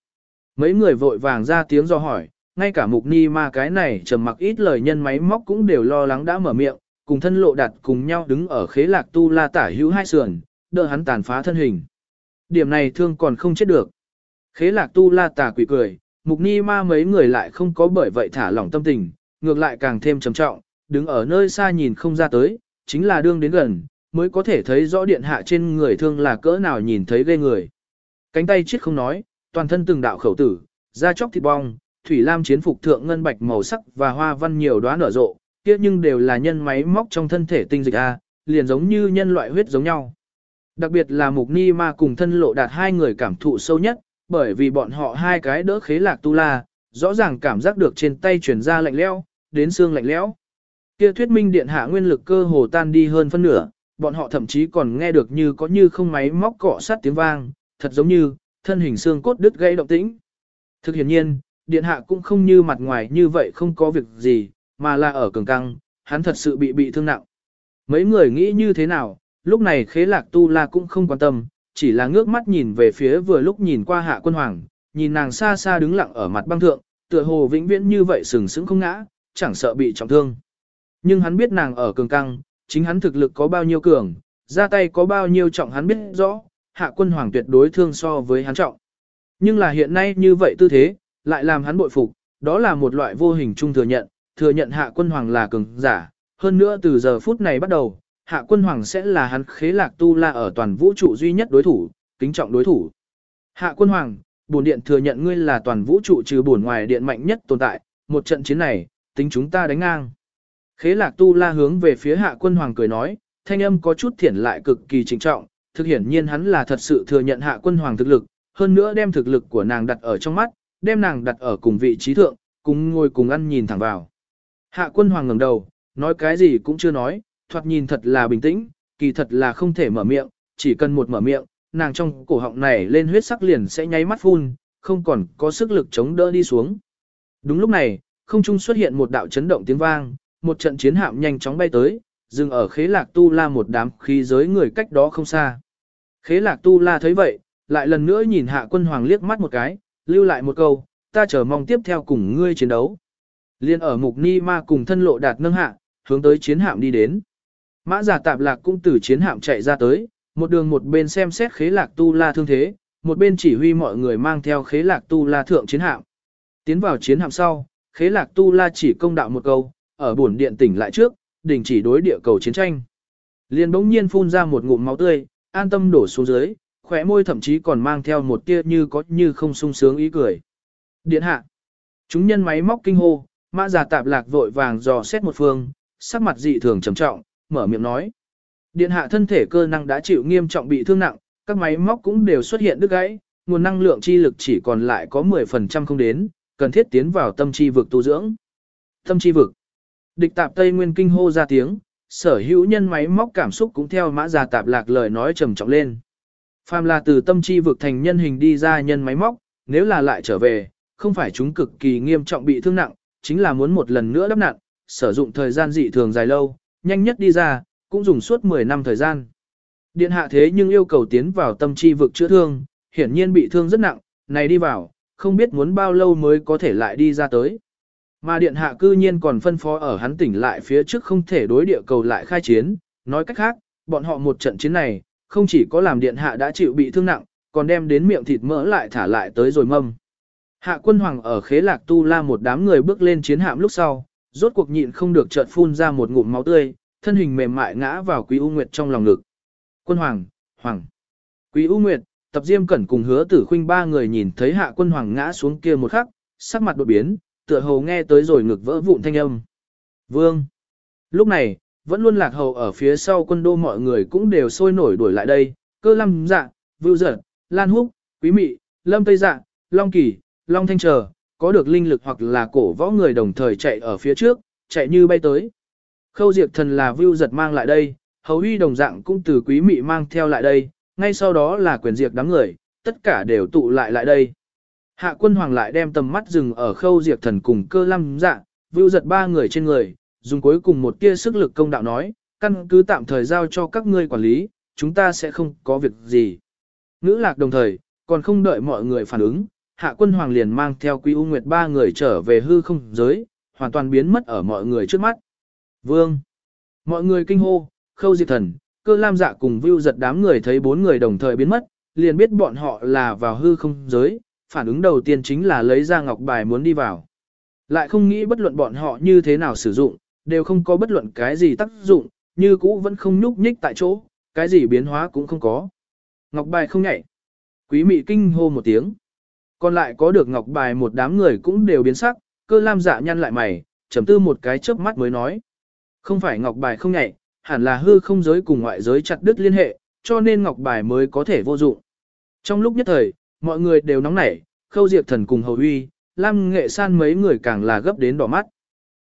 Mấy người vội vàng ra tiếng do hỏi, ngay cả mục ni ma cái này trầm mặc ít lời nhân máy móc cũng đều lo lắng đã mở miệng, cùng thân lộ đạt cùng nhau đứng ở khế lạc tu la tả hữu hai sườn, đỡ hắn tàn phá thân hình. Điểm này thương còn không chết được. Khế lạc tu la tả quỷ cười, mục ni ma mấy người lại không có bởi vậy thả lỏng tâm tình, ngược lại càng thêm trầm trọng, đứng ở nơi xa nhìn không ra tới, chính là đương đến gần, mới có thể thấy rõ điện hạ trên người thương là cỡ nào nhìn thấy ghê người. Cánh tay chết không nói, toàn thân từng đạo khẩu tử, da chóc thịt bong, thủy lam chiến phục thượng ngân bạch màu sắc và hoa văn nhiều đóa nở rộ, kia nhưng đều là nhân máy móc trong thân thể tinh dịch a, liền giống như nhân loại huyết giống nhau. Đặc biệt là Mục Ni Ma cùng thân lộ đạt hai người cảm thụ sâu nhất, bởi vì bọn họ hai cái đỡ khế lạc tu la, rõ ràng cảm giác được trên tay chuyển ra lạnh lẽo, đến xương lạnh lẽo. Kia thuyết minh điện hạ nguyên lực cơ hồ tan đi hơn phân nửa, bọn họ thậm chí còn nghe được như có như không máy móc cọ sát tiếng vang, thật giống như thân hình xương cốt đứt gãy động tĩnh. Thực hiện nhiên, điện hạ cũng không như mặt ngoài như vậy không có việc gì, mà là ở cường căng, hắn thật sự bị bị thương nặng. Mấy người nghĩ như thế nào, lúc này khế lạc tu la cũng không quan tâm, chỉ là ngước mắt nhìn về phía vừa lúc nhìn qua hạ quân hoàng, nhìn nàng xa xa đứng lặng ở mặt băng thượng, tựa hồ vĩnh viễn như vậy sừng sững không ngã, chẳng sợ bị trọng thương. Nhưng hắn biết nàng ở cường căng, chính hắn thực lực có bao nhiêu cường, ra tay có bao nhiêu trọng hắn biết rõ, hạ quân hoàng tuyệt đối thương so với hắn trọng. Nhưng là hiện nay như vậy tư thế, lại làm hắn bội phục, đó là một loại vô hình trung thừa nhận, thừa nhận hạ quân hoàng là cường giả, hơn nữa từ giờ phút này bắt đầu, hạ quân hoàng sẽ là hắn khế lạc tu la ở toàn vũ trụ duy nhất đối thủ, kính trọng đối thủ. Hạ quân hoàng, bổn điện thừa nhận ngươi là toàn vũ trụ trừ bổn ngoài điện mạnh nhất tồn tại, một trận chiến này, tính chúng ta đánh ngang. Khế lạc tu la hướng về phía hạ quân hoàng cười nói, thanh âm có chút thiển lại cực kỳ trịnh trọng, thực hiển nhiên hắn là thật sự thừa nhận hạ quân hoàng thực lực, hơn nữa đem thực lực của nàng đặt ở trong mắt, đem nàng đặt ở cùng vị trí thượng, cùng ngồi cùng ăn nhìn thẳng vào. Hạ quân hoàng ngẩng đầu, nói cái gì cũng chưa nói, thoạt nhìn thật là bình tĩnh, kỳ thật là không thể mở miệng, chỉ cần một mở miệng, nàng trong cổ họng này lên huyết sắc liền sẽ nháy mắt phun, không còn có sức lực chống đỡ đi xuống. Đúng lúc này, không trung xuất hiện một đạo chấn động tiếng vang, một trận chiến hạm nhanh chóng bay tới, dừng ở khế lạc tu la một đám khí giới người cách đó không xa. Khế lạc tu la thấy vậy, lại lần nữa nhìn hạ quân hoàng liếc mắt một cái, lưu lại một câu, ta chờ mong tiếp theo cùng ngươi chiến đấu. Liên ở mục ni ma cùng thân lộ đạt nâng hạ, hướng tới chiến hạm đi đến. Mã giả tạp lạc cũng từ chiến hạm chạy ra tới, một đường một bên xem xét khế lạc tu la thương thế, một bên chỉ huy mọi người mang theo khế lạc tu la thượng chiến hạm. Tiến vào chiến hạm sau, khế lạc tu la chỉ công đạo một câu, ở buồn điện tỉnh lại trước, đình chỉ đối địa cầu chiến tranh. Liền bỗng nhiên phun ra một ngụm máu tươi, an tâm đổ xuống dưới, khỏe môi thậm chí còn mang theo một tia như có như không sung sướng ý cười. Điện hạ. Chúng nhân máy móc kinh hô, mã giả tạp lạc vội vàng dò xét một phương, sắc mặt dị thường trầm trọng, mở miệng nói. Điện hạ thân thể cơ năng đã chịu nghiêm trọng bị thương nặng, các máy móc cũng đều xuất hiện đứt gãy, nguồn năng lượng chi lực chỉ còn lại có 10% không đến, cần thiết tiến vào tâm chi vực tu dưỡng. Tâm chi vực. Địch tạp Tây Nguyên kinh hô ra tiếng, sở hữu nhân máy móc cảm xúc cũng theo mã già tạp lạc lời nói trầm trọng lên. Phàm là từ tâm chi vực thành nhân hình đi ra nhân máy móc, nếu là lại trở về, không phải chúng cực kỳ nghiêm trọng bị thương nặng, chính là muốn một lần nữa đắp nặng, sử dụng thời gian dị thường dài lâu, nhanh nhất đi ra, cũng dùng suốt 10 năm thời gian. Điện hạ thế nhưng yêu cầu tiến vào tâm chi vực chữa thương, hiển nhiên bị thương rất nặng, này đi vào, không biết muốn bao lâu mới có thể lại đi ra tới. Mà điện hạ cư nhiên còn phân phó ở hắn tỉnh lại phía trước không thể đối địa cầu lại khai chiến, nói cách khác, bọn họ một trận chiến này, không chỉ có làm điện hạ đã chịu bị thương nặng, còn đem đến miệng thịt mỡ lại thả lại tới rồi mâm. Hạ quân hoàng ở khế lạc tu la một đám người bước lên chiến hạm lúc sau, rốt cuộc nhịn không được chợt phun ra một ngụm máu tươi, thân hình mềm mại ngã vào Quý U Nguyệt trong lòng ngực. Quân hoàng, hoàng. Quý U Nguyệt, tập diêm cẩn cùng hứa tử khuynh ba người nhìn thấy hạ quân hoàng ngã xuống kia một khắc, sắc mặt đột biến, tựa hồ nghe tới rồi ngực vỡ vụn thanh âm. Vương. Lúc này, vẫn luôn lạc hầu ở phía sau quân đô mọi người cũng đều sôi nổi đuổi lại đây, cơ lâm dạ, vưu Dật, lan húc, quý mị, lâm tây dạ, long kỳ, long thanh chờ, có được linh lực hoặc là cổ võ người đồng thời chạy ở phía trước, chạy như bay tới. Khâu diệt thần là vưu giật mang lại đây, hầu huy đồng dạng cũng từ quý mị mang theo lại đây, ngay sau đó là quyền diệt đám người, tất cả đều tụ lại lại đây. Hạ quân hoàng lại đem tầm mắt dừng ở khâu diệt thần cùng cơ lâm dạng vưu giật ba người trên người, dùng cuối cùng một tia sức lực công đạo nói, căn cứ tạm thời giao cho các ngươi quản lý, chúng ta sẽ không có việc gì. Ngữ lạc đồng thời, còn không đợi mọi người phản ứng, hạ quân hoàng liền mang theo quý u nguyệt ba người trở về hư không giới, hoàn toàn biến mất ở mọi người trước mắt. Vương! Mọi người kinh hô, khâu diệt thần, cơ lam dạ cùng vưu giật đám người thấy bốn người đồng thời biến mất, liền biết bọn họ là vào hư không giới, phản ứng đầu tiên chính là lấy ra ngọc bài muốn đi vào. Lại không nghĩ bất luận bọn họ như thế nào sử dụng, đều không có bất luận cái gì tác dụng, như cũ vẫn không nhúc nhích tại chỗ, cái gì biến hóa cũng không có. Ngọc bài không nhảy. Quý mị kinh hô một tiếng. Còn lại có được ngọc bài một đám người cũng đều biến sắc, cơ lam dạ nhăn lại mày, trầm tư một cái chớp mắt mới nói. Không phải ngọc bài không nhẹ, hẳn là hư không giới cùng ngoại giới chặt đứt liên hệ, cho nên ngọc bài mới có thể vô dụng. Trong lúc nhất thời, mọi người đều nóng nảy, khâu diệt thần cùng hầu uy, lam nghệ san mấy người càng là gấp đến đỏ mắt.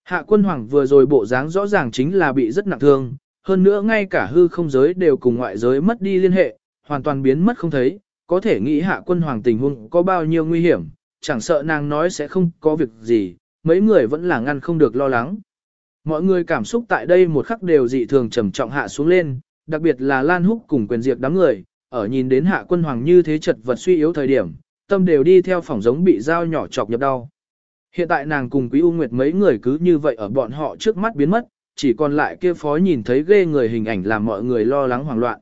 Hạ quân hoàng vừa rồi bộ dáng rõ ràng chính là bị rất nặng thương, hơn nữa ngay cả hư không giới đều cùng ngoại giới mất đi liên hệ, hoàn toàn biến mất không thấy, có thể nghĩ hạ quân hoàng tình huống có bao nhiêu nguy hiểm, chẳng sợ nàng nói sẽ không có việc gì, mấy người vẫn là ngăn không được lo lắng. Mọi người cảm xúc tại đây một khắc đều dị thường trầm trọng hạ xuống lên, đặc biệt là Lan Húc cùng quyền diệt đám người, ở nhìn đến hạ quân hoàng như thế chật vật suy yếu thời điểm, tâm đều đi theo phòng giống bị dao nhỏ chọc nhập đau. Hiện tại nàng cùng Quý U Nguyệt mấy người cứ như vậy ở bọn họ trước mắt biến mất, chỉ còn lại kia phó nhìn thấy ghê người hình ảnh làm mọi người lo lắng hoảng loạn.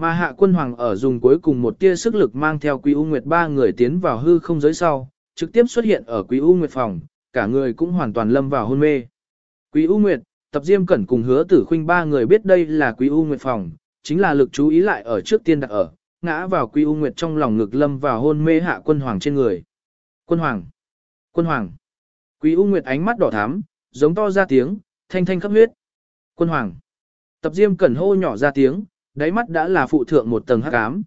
Mà hạ quân hoàng ở dùng cuối cùng một tia sức lực mang theo Quý U Nguyệt ba người tiến vào hư không giới sau, trực tiếp xuất hiện ở Quý U Nguyệt phòng, cả người cũng hoàn toàn lâm vào hôn mê. Quý U Nguyệt, tập diêm cẩn cùng hứa tử khuynh ba người biết đây là Quý U Nguyệt phòng, chính là lực chú ý lại ở trước tiên đặt ở, ngã vào Quý U Nguyệt trong lòng ngực lâm vào hôn mê hạ quân hoàng trên người. Quân hoàng! Quân hoàng! Quý U Nguyệt ánh mắt đỏ thắm, giống to ra tiếng, thanh thanh khắp huyết. Quân hoàng! Tập diêm cẩn hô nhỏ ra tiếng, đáy mắt đã là phụ thượng một tầng hắc ám.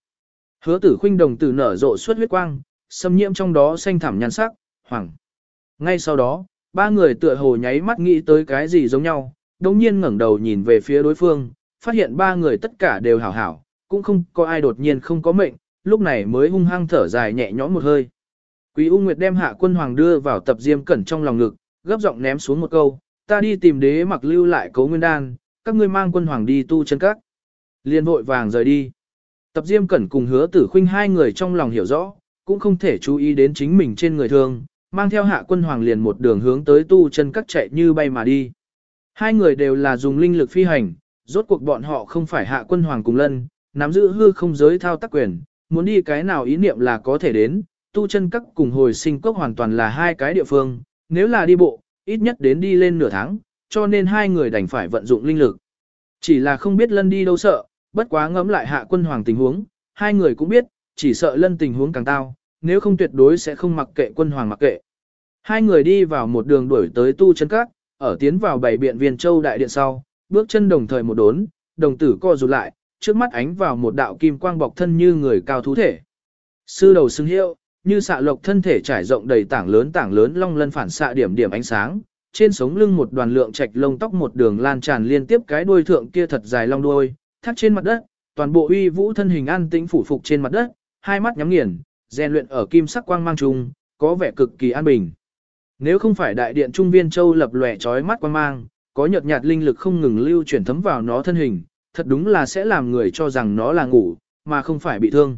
Hứa tử khuynh đồng tử nở rộ suốt huyết quang, xâm nhiễm trong đó xanh thẳm nhan sắc, hoàng. Ngay sau đó, ba người tựa hồ nháy mắt nghĩ tới cái gì giống nhau, đồng nhiên ngẩng đầu nhìn về phía đối phương, phát hiện ba người tất cả đều hảo hảo, cũng không có ai đột nhiên không có mệnh, lúc này mới hung hăng thở dài nhẹ nhõm một hơi. Quý U Nguyệt đem hạ quân hoàng đưa vào tập diêm cẩn trong lòng ngực, gấp giọng ném xuống một câu, ta đi tìm đế mặc lưu lại cấu nguyên đan, các ngươi mang quân hoàng đi tu chân các. Liên vội vàng rời đi. Tập diêm cẩn cùng hứa tử khuynh hai người trong lòng hiểu rõ, cũng không thể chú ý đến chính mình trên người thương, mang theo hạ quân hoàng liền một đường hướng tới tu chân các chạy như bay mà đi. Hai người đều là dùng linh lực phi hành, rốt cuộc bọn họ không phải hạ quân hoàng cùng lân, nắm giữ hư không giới thao tác quyền, muốn đi cái nào ý niệm là có thể đến, tu chân các cùng hồi sinh cốc hoàn toàn là hai cái địa phương, nếu là đi bộ, ít nhất đến đi lên nửa tháng, cho nên hai người đành phải vận dụng linh lực. Chỉ là không biết lân đi đâu sợ, bất quá ngẫm lại hạ quân hoàng tình huống, hai người cũng biết, chỉ sợ lân tình huống càng tao, nếu không tuyệt đối sẽ không mặc kệ quân hoàng mặc kệ. Hai người đi vào một đường đuổi tới tu chân các, ở tiến vào bảy biện viên châu đại điện sau, bước chân đồng thời một đốn, đồng tử co rụt lại, trước mắt ánh vào một đạo kim quang bọc thân như người cao thú thể. Sư đầu xưng hiệu, như xạ lộc thân thể trải rộng đầy tảng lớn tảng lớn long lân phản xạ điểm điểm ánh sáng, trên sống lưng một đoàn lượng trạch lông tóc một đường lan tràn liên tiếp cái đuôi thượng kia thật dài long đuôi, thắt trên mặt đất, toàn bộ uy vũ thân hình an tĩnh phủ phục trên mặt đất, hai mắt nhắm nghiền, rèn luyện ở kim sắc quang mang trung, có vẻ cực kỳ an bình. Nếu không phải đại điện trung viên châu lập lòe chói mắt quang mang, có nhợt nhạt linh lực không ngừng lưu chuyển thấm vào nó thân hình, thật đúng là sẽ làm người cho rằng nó là ngủ, mà không phải bị thương.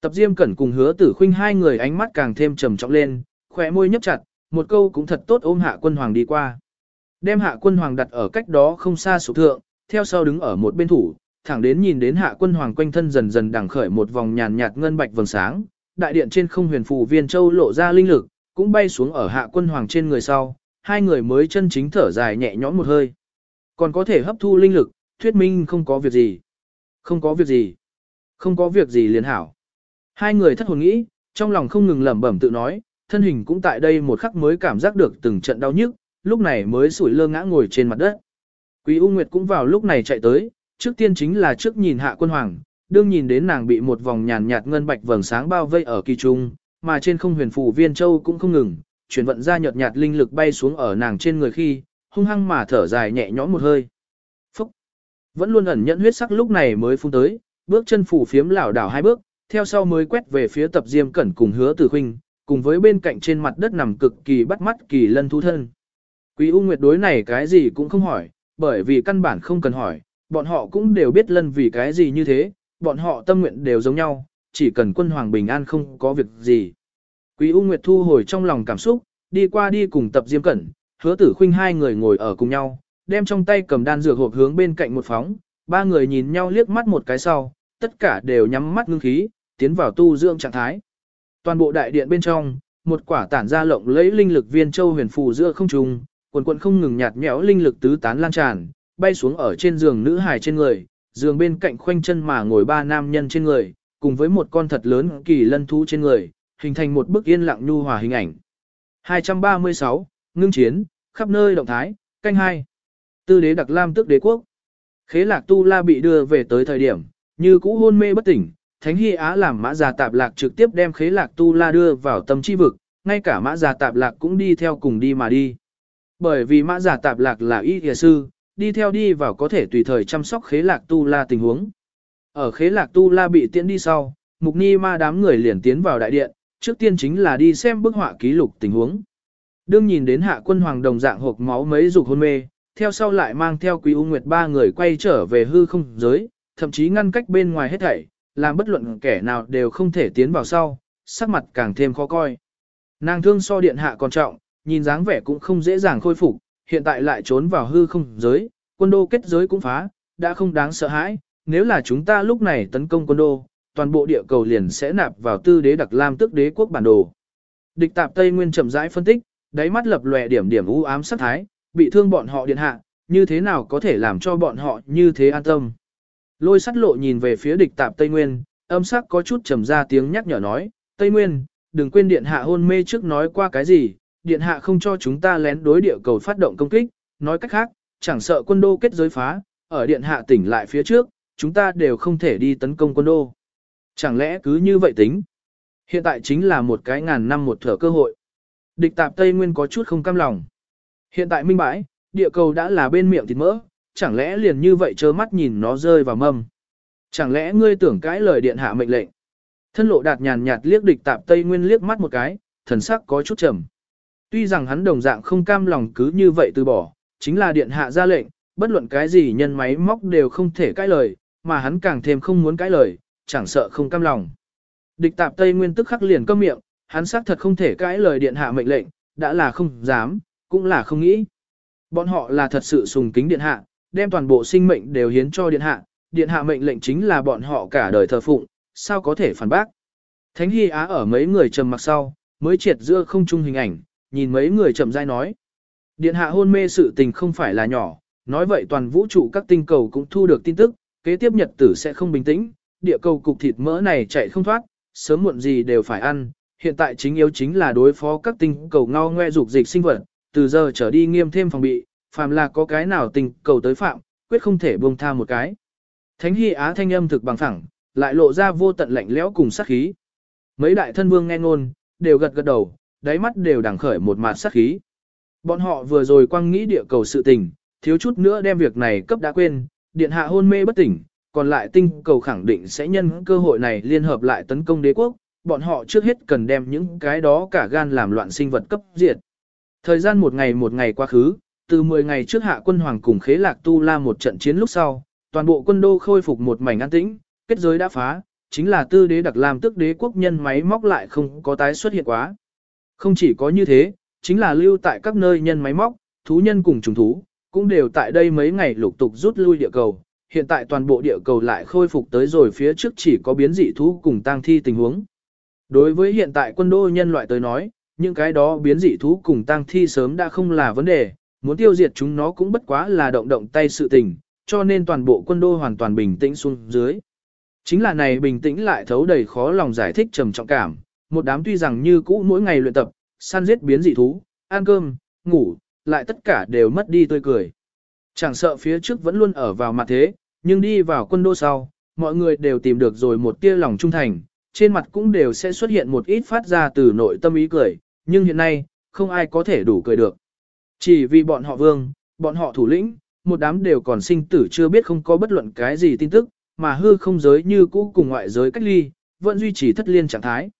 Tập Diêm Cẩn cùng Hứa Tử Khuynh hai người ánh mắt càng thêm trầm trọng lên, khóe môi nhấp chặt, một câu cũng thật tốt ôm Hạ Quân Hoàng đi qua. Đem Hạ Quân Hoàng đặt ở cách đó không xa sụp thượng, theo sau đứng ở một bên thủ, thẳng đến nhìn đến Hạ Quân Hoàng quanh thân dần dần đằng khởi một vòng nhàn nhạt ngân bạch vầng sáng, đại điện trên không huyền phù viên châu lộ ra linh lực, cũng bay xuống ở Hạ Quân Hoàng trên người sau, hai người mới chân chính thở dài nhẹ nhõm một hơi. Còn có thể hấp thu linh lực, thuyết minh không có việc gì. Không có việc gì. Không có việc gì liền hảo. Hai người thất hồn nghĩ, trong lòng không ngừng lẩm bẩm tự nói, thân hình cũng tại đây một khắc mới cảm giác được từng trận đau nhức, lúc này mới sủi lơ ngã ngồi trên mặt đất. Quý U Nguyệt cũng vào lúc này chạy tới, trước tiên chính là trước nhìn hạ quân hoàng, đương nhìn đến nàng bị một vòng nhàn nhạt ngân bạch vầng sáng bao vây ở kỳ trung, mà trên không huyền phù viên châu cũng không ngừng, chuyển vận ra nhợt nhạt linh lực bay xuống ở nàng trên người khi, hung hăng mà thở dài nhẹ nhõm một hơi. Phúc! Vẫn luôn ẩn nhận huyết sắc lúc này mới phun tới, bước chân phủ phiếm lảo đảo hai bước, theo sau mới quét về phía tập diêm cẩn cùng hứa tử huynh, cùng với bên cạnh trên mặt đất nằm cực kỳ bắt mắt kỳ lân thú thân. Quý U Nguyệt đối này cái gì cũng không hỏi, bởi vì căn bản không cần hỏi, bọn họ cũng đều biết lân vì cái gì như thế, bọn họ tâm nguyện đều giống nhau, chỉ cần quân hoàng bình an không có việc gì. Quý U Nguyệt thu hồi trong lòng cảm xúc, đi qua đi cùng tập diêm cẩn, hứa tử khinh hai người ngồi ở cùng nhau, đem trong tay cầm đan dược hộp hướng bên cạnh một phóng, ba người nhìn nhau liếc mắt một cái sau, tất cả đều nhắm mắt ngưng khí, tiến vào tu dưỡng trạng thái. Toàn bộ đại điện bên trong, một quả tản ra lộng lấy linh lực viên châu huyền phù giữa không trung, quần quần không ngừng nhạt nhẽo linh lực tứ tán lan tràn, bay xuống ở trên giường nữ hài trên người, giường bên cạnh khoanh chân mà ngồi ba nam nhân trên người, cùng với một con thật lớn kỳ lân thú trên người, hình thành một bức yên lặng nhu hòa hình ảnh. 236, ngưng chiến, khắp nơi động thái, canh hai. Tư đế đặc lam tức đế quốc. Khế lạc tu la bị đưa về tới thời điểm, như cũ hôn mê bất tỉnh, Thánh Hy Á làm mã già tạp lạc trực tiếp đem khế lạc tu la đưa vào tâm chi vực, ngay cả mã già tạp lạc cũng đi theo cùng đi mà đi. Bởi vì mã già tạp lạc là y thìa sư, đi theo đi vào có thể tùy thời chăm sóc khế lạc tu la tình huống. Ở khế lạc tu la bị tiễn đi sau, mục ni ma đám người liền tiến vào đại điện, trước tiên chính là đi xem bức họa ký lục tình huống. Đương nhìn đến hạ quân hoàng đồng dạng hộp máu mấy dục hôn mê, theo sau lại mang theo quý u nguyệt ba người quay trở về hư không giới, thậm chí ngăn cách bên ngoài hết thảy, làm bất luận kẻ nào đều không thể tiến vào sau, sắc mặt càng thêm khó coi. Nàng thương so điện hạ còn trọng, nhìn dáng vẻ cũng không dễ dàng khôi phục, hiện tại lại trốn vào hư không giới, quân đô kết giới cũng phá, đã không đáng sợ hãi, nếu là chúng ta lúc này tấn công quân đô, toàn bộ địa cầu liền sẽ nạp vào tư đế đặc lam tức đế quốc bản đồ. Địch tạp Tây Nguyên chậm rãi phân tích, đáy mắt lập lòe điểm điểm u ám sát thái, bị thương bọn họ điện hạ, như thế nào có thể làm cho bọn họ như thế an tâm. Lôi sắt lộ nhìn về phía địch tạp Tây Nguyên, âm sắc có chút trầm ra tiếng nhắc nhở nói, Tây Nguyên, đừng quên điện hạ hôn mê trước nói qua cái gì, điện hạ không cho chúng ta lén đối địa cầu phát động công kích, nói cách khác, chẳng sợ quân đô kết giới phá, ở điện hạ tỉnh lại phía trước, chúng ta đều không thể đi tấn công quân đô. Chẳng lẽ cứ như vậy tính? Hiện tại chính là một cái ngàn năm một thở cơ hội. Địch tạp Tây Nguyên có chút không cam lòng. Hiện tại minh bãi, địa cầu đã là bên miệng thịt mỡ, chẳng lẽ liền như vậy trơ mắt nhìn nó rơi vào mâm. Chẳng lẽ ngươi tưởng cãi lời điện hạ mệnh lệnh? Thân lộ đạt nhàn nhạt liếc địch tạp Tây Nguyên liếc mắt một cái, thần sắc có chút trầm. Tuy rằng hắn đồng dạng không cam lòng cứ như vậy từ bỏ, chính là điện hạ ra lệnh, bất luận cái gì nhân máy móc đều không thể cãi lời, mà hắn càng thêm không muốn cãi lời, chẳng sợ không cam lòng. Địch tạp Tây Nguyên tức khắc liền câm miệng, hắn xác thật không thể cãi lời điện hạ mệnh lệnh, đã là không dám, cũng là không nghĩ. Bọn họ là thật sự sùng kính điện hạ, đem toàn bộ sinh mệnh đều hiến cho điện hạ, điện hạ mệnh lệnh chính là bọn họ cả đời thờ phụng, sao có thể phản bác. Thánh Hy Á ở mấy người trầm mặc sau, mới triệt giữa không trung hình ảnh, nhìn mấy người chậm rãi nói. Điện hạ hôn mê sự tình không phải là nhỏ, nói vậy toàn vũ trụ các tinh cầu cũng thu được tin tức, kế tiếp nhật tử sẽ không bình tĩnh, địa cầu cục thịt mỡ này chạy không thoát, sớm muộn gì đều phải ăn, hiện tại chính yếu chính là đối phó các tinh cầu ngao ngoe dục dịch sinh vật, từ giờ trở đi nghiêm thêm phòng bị, phàm là có cái nào tình cầu tới phạm, quyết không thể buông tha một cái. Thánh Hy Á thanh âm thực bằng phẳng, lại lộ ra vô tận lạnh lẽo cùng sát khí. Mấy đại thân vương nghe ngôn, đều gật gật đầu, đáy mắt đều đằng khởi một mạt sát khí. Bọn họ vừa rồi quăng nghĩ địa cầu sự tình, thiếu chút nữa đem việc này cấp đã quên, điện hạ hôn mê bất tỉnh, còn lại tinh cầu khẳng định sẽ nhân cơ hội này liên hợp lại tấn công đế quốc, bọn họ trước hết cần đem những cái đó cả gan làm loạn sinh vật cấp diệt. Thời gian một ngày một ngày quá khứ, từ 10 ngày trước hạ quân hoàng cùng khế lạc tu la một trận chiến lúc sau, toàn bộ quân đô khôi phục một mảnh an tĩnh, kết giới đã phá, chính là tư đế đặc làm tức đế quốc nhân máy móc lại không có tái xuất hiện quá. Không chỉ có như thế, chính là lưu tại các nơi nhân máy móc, thú nhân cùng trùng thú, cũng đều tại đây mấy ngày lục tục rút lui địa cầu. Hiện tại toàn bộ địa cầu lại khôi phục tới rồi phía trước chỉ có biến dị thú cùng tang thi tình huống. Đối với hiện tại quân đô nhân loại tới nói, những cái đó biến dị thú cùng tang thi sớm đã không là vấn đề, muốn tiêu diệt chúng nó cũng bất quá là động động tay sự tình, cho nên toàn bộ quân đô hoàn toàn bình tĩnh xuống dưới. Chính là này bình tĩnh lại thấu đầy khó lòng giải thích trầm trọng cảm, một đám tuy rằng như cũ mỗi ngày luyện tập, săn giết biến dị thú, ăn cơm, ngủ, lại tất cả đều mất đi tươi cười. Chẳng sợ phía trước vẫn luôn ở vào mặt thế, nhưng đi vào quân đô sau, mọi người đều tìm được rồi một tia lòng trung thành, trên mặt cũng đều sẽ xuất hiện một ít phát ra từ nội tâm ý cười, nhưng hiện nay, không ai có thể đủ cười được. Chỉ vì bọn họ vương, bọn họ thủ lĩnh, một đám đều còn sinh tử chưa biết không có bất luận cái gì tin tức, mà hư không giới như cũ cùng ngoại giới cách ly, vẫn duy trì thất liên trạng thái.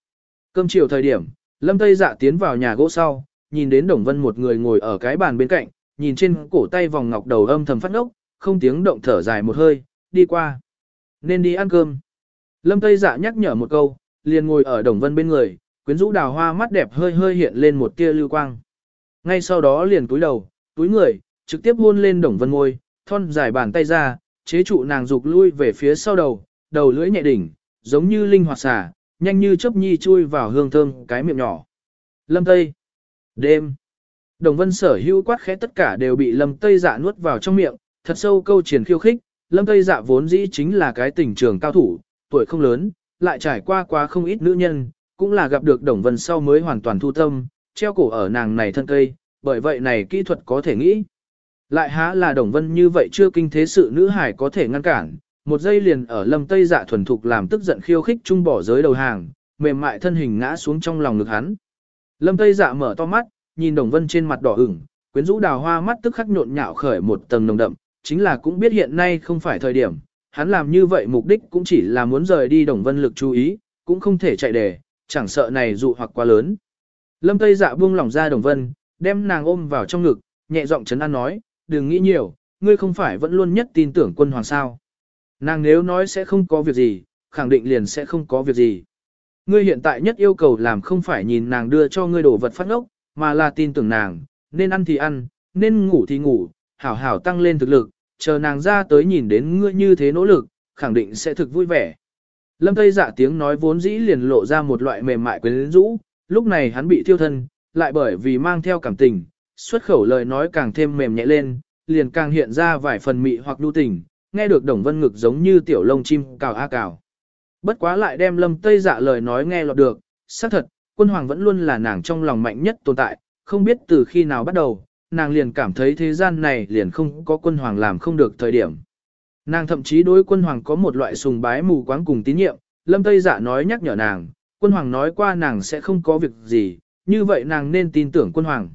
Cơm chiều thời điểm, Lâm Tây Dạ tiến vào nhà gỗ sau, nhìn đến Đồng Vân một người ngồi ở cái bàn bên cạnh, nhìn trên cổ tay vòng ngọc đầu âm thầm phát ốc, không tiếng động thở dài một hơi, đi qua. Nên đi ăn cơm. Lâm Tây Dạ nhắc nhở một câu, liền ngồi ở Đồng Vân bên người, quyến rũ đào hoa mắt đẹp hơi hơi hiện lên một tia lưu quang. Ngay sau đó liền túi đầu, túi người, trực tiếp hôn lên Đồng Vân môi, thon dài bàn tay ra, chế trụ nàng dục lui về phía sau đầu, đầu lưỡi nhẹ đỉnh, giống như linh hoạt xà, nhanh như chớp nhi chui vào hương thơm cái miệng nhỏ. Lâm Tây. Đêm. Đồng vân sở hữu quát khẽ tất cả đều bị lâm Tây dạ nuốt vào trong miệng, thật sâu câu triển khiêu khích. Lâm Tây dạ vốn dĩ chính là cái tình trường cao thủ, tuổi không lớn, lại trải qua quá không ít nữ nhân, cũng là gặp được Đồng Vân sau mới hoàn toàn thu tâm, treo cổ ở nàng này thân cây, bởi vậy này kỹ thuật có thể nghĩ. Lại há là Đồng Vân như vậy chưa kinh thế sự nữ hải có thể ngăn cản, một giây liền ở lâm tây dạ thuần thục làm tức giận khiêu khích trung bỏ giới đầu hàng, mềm mại thân hình ngã xuống trong lòng ngực hắn. Lâm tây dạ mở to mắt, nhìn đồng vân trên mặt đỏ ửng, quyến rũ đào hoa mắt tức khắc nhộn nhạo khởi một tầng nồng đậm, chính là cũng biết hiện nay không phải thời điểm, hắn làm như vậy mục đích cũng chỉ là muốn rời đi Đồng Vân lực chú ý, cũng không thể chạy đề, chẳng sợ này dụ hoặc quá lớn. Lâm Tây Dạ buông lỏng ra Đồng Vân, đem nàng ôm vào trong ngực, nhẹ giọng chấn an nói, đừng nghĩ nhiều, ngươi không phải vẫn luôn nhất tin tưởng quân hoàng sao. Nàng nếu nói sẽ không có việc gì, khẳng định liền sẽ không có việc gì. Ngươi hiện tại nhất yêu cầu làm không phải nhìn nàng đưa cho ngươi đồ vật phát ngốc, mà là tin tưởng nàng, nên ăn thì ăn, nên ngủ thì ngủ, hảo hảo tăng lên thực lực, chờ nàng ra tới nhìn đến ngươi như thế nỗ lực, khẳng định sẽ thực vui vẻ. Lâm Tây dạ tiếng nói vốn dĩ liền lộ ra một loại mềm mại quyến rũ, lúc này hắn bị thiêu thân, lại bởi vì mang theo cảm tình, xuất khẩu lời nói càng thêm mềm nhẹ lên, liền càng hiện ra vài phần mị hoặc nhu tình, nghe được Đồng Vân ngực giống như tiểu lông chim cào a cào. Bất quá lại đem Lâm Tây dạ lời nói nghe lọt được, xác thật, quân hoàng vẫn luôn là nàng trong lòng mạnh nhất tồn tại, không biết từ khi nào bắt đầu, nàng liền cảm thấy thế gian này liền không có quân hoàng làm không được thời điểm. Nàng thậm chí đối quân hoàng có một loại sùng bái mù quáng cùng tín nhiệm, Lâm Tây Dạ nói nhắc nhở nàng, quân hoàng nói qua nàng sẽ không có việc gì, như vậy nàng nên tin tưởng quân hoàng.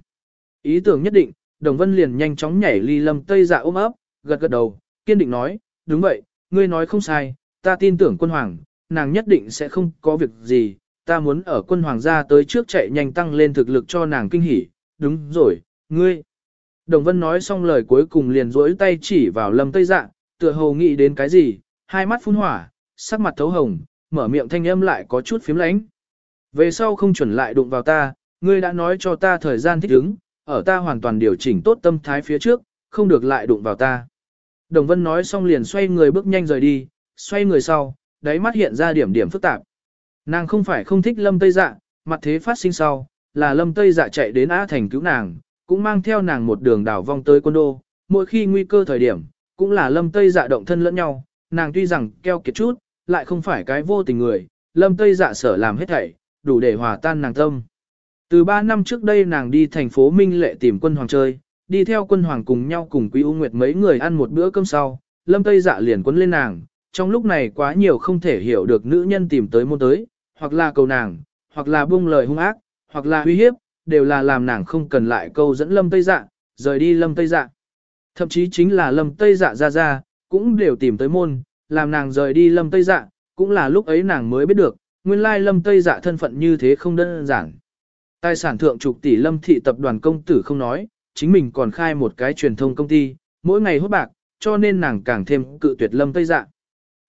Ý tưởng nhất định, Đồng Vân liền nhanh chóng nhảy ly Lâm Tây Dạ ôm ấp, gật gật đầu, kiên định nói, đúng vậy, ngươi nói không sai, ta tin tưởng quân hoàng, nàng nhất định sẽ không có việc gì, ta muốn ở quân hoàng gia tới trước chạy nhanh tăng lên thực lực cho nàng kinh hỉ, đúng rồi, ngươi. Đồng Vân nói xong lời cuối cùng liền rỗi tay chỉ vào Lâm Tây Dạ, tựa hồ nghĩ đến cái gì, hai mắt phun hỏa, sắc mặt thấu hồng, mở miệng thanh âm lại có chút phím lánh. Về sau không chuẩn lại đụng vào ta, ngươi đã nói cho ta thời gian thích ứng, ở ta hoàn toàn điều chỉnh tốt tâm thái phía trước, không được lại đụng vào ta. Đồng Vân nói xong liền xoay người bước nhanh rời đi, xoay người sau, đáy mắt hiện ra điểm điểm phức tạp. Nàng không phải không thích Lâm Tây Dạ, mặt thế phát sinh sau, là Lâm Tây Dạ chạy đến Á Thành cứu nàng, cũng mang theo nàng một đường đảo vong tới quân đô, mỗi khi nguy cơ thời điểm, cũng là Lâm Tây Dạ động thân lẫn nhau, nàng tuy rằng keo kiệt chút, lại không phải cái vô tình người, Lâm Tây Dạ sở làm hết thảy, đủ để hòa tan nàng tâm. Từ 3 năm trước đây nàng đi thành phố Minh Lệ tìm quân hoàng chơi, đi theo quân hoàng cùng nhau cùng Quý U Nguyệt mấy người ăn một bữa cơm sau, Lâm Tây Dạ liền quấn lên nàng, trong lúc này quá nhiều không thể hiểu được nữ nhân tìm tới môn tới, hoặc là cầu nàng, hoặc là buông lời hung ác, hoặc là uy hiếp, đều là làm nàng không cần lại câu dẫn Lâm Tây Dạ, rời đi Lâm Tây Dạ. Thậm chí chính là Lâm Tây Dạ ra ra, cũng đều tìm tới môn, làm nàng rời đi Lâm Tây Dạ, cũng là lúc ấy nàng mới biết được, nguyên lai Lâm Tây Dạ thân phận như thế không đơn giản. Tài sản thượng trục tỷ Lâm thị tập đoàn công tử không nói, chính mình còn khai một cái truyền thông công ty, mỗi ngày hốt bạc, cho nên nàng càng thêm cự tuyệt Lâm Tây Dạ.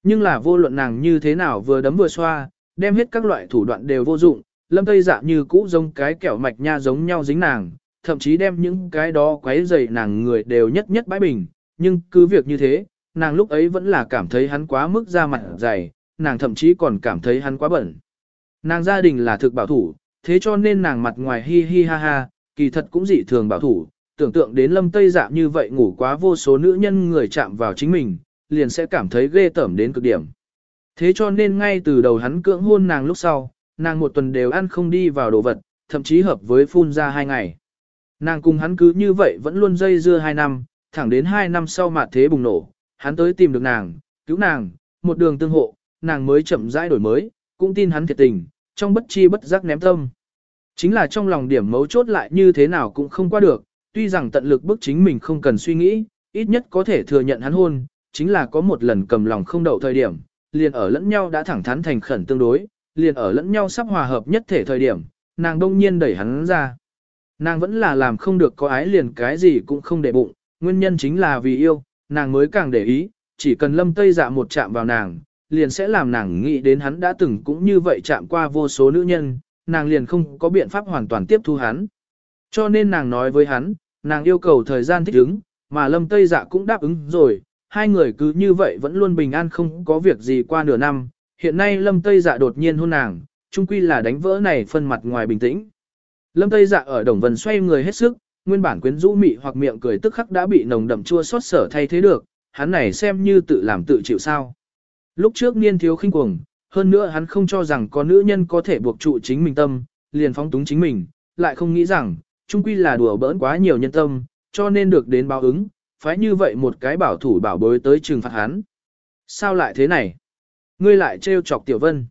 Nhưng là vô luận nàng như thế nào vừa đấm vừa xoa, đem hết các loại thủ đoạn đều vô dụng, lâm tây dạ như cũ giống cái kẹo mạch nha giống nhau dính nàng, thậm chí đem những cái đó quấy dày nàng người đều nhất nhất bãi bình, nhưng cứ việc như thế, nàng lúc ấy vẫn là cảm thấy hắn quá mức ra mặt dày, nàng thậm chí còn cảm thấy hắn quá bẩn. Nàng gia đình là thực bảo thủ, thế cho nên nàng mặt ngoài hi hi ha ha, kỳ thật cũng dị thường bảo thủ, tưởng tượng đến lâm tây dạ như vậy ngủ quá vô số nữ nhân người chạm vào chính mình, liền sẽ cảm thấy ghê tởm đến cực điểm. Thế cho nên ngay từ đầu hắn cưỡng hôn nàng lúc sau, nàng một tuần đều ăn không đi vào đồ vật, thậm chí hợp với phun ra hai ngày. Nàng cùng hắn cứ như vậy vẫn luôn dây dưa hai năm, thẳng đến hai năm sau mà thế bùng nổ, hắn tới tìm được nàng, cứu nàng, một đường tương hộ, nàng mới chậm rãi đổi mới, cũng tin hắn thiệt tình, trong bất chi bất giác ném tâm. Chính là trong lòng điểm mấu chốt lại như thế nào cũng không qua được, tuy rằng tận lực bức chính mình không cần suy nghĩ, ít nhất có thể thừa nhận hắn hôn, chính là có một lần cầm lòng không đậu thời điểm, liền ở lẫn nhau đã thẳng thắn thành khẩn tương đối, liền ở lẫn nhau sắp hòa hợp nhất thể thời điểm, nàng đông nhiên đẩy hắn ra. Nàng vẫn là làm không được có ái liền cái gì cũng không để bụng, nguyên nhân chính là vì yêu, nàng mới càng để ý, chỉ cần lâm tây dạ một chạm vào nàng, liền sẽ làm nàng nghĩ đến hắn đã từng cũng như vậy chạm qua vô số nữ nhân, nàng liền không có biện pháp hoàn toàn tiếp thu hắn. Cho nên nàng nói với hắn, nàng yêu cầu thời gian thích ứng, mà lâm tây dạ cũng đáp ứng rồi, hai người cứ như vậy vẫn luôn bình an không có việc gì qua nửa năm, hiện nay Lâm Tây Dạ đột nhiên hôn nàng, chung quy là đánh vỡ này phân mặt ngoài bình tĩnh. Lâm Tây Dạ ở Đồng Vân xoay người hết sức, nguyên bản quyến rũ mị hoặc miệng cười tức khắc đã bị nồng đậm chua xót sở thay thế được, hắn này xem như tự làm tự chịu sao. Lúc trước niên thiếu khinh cuồng, hơn nữa hắn không cho rằng có nữ nhân có thể buộc trụ chính mình tâm, liền phóng túng chính mình, lại không nghĩ rằng, chung quy là đùa bỡn quá nhiều nhân tâm, cho nên được đến báo ứng, phải như vậy một cái bảo thủ bảo bối tới trừng phạt hắn. Sao lại thế này? Ngươi lại trêu chọc Tiểu Vân.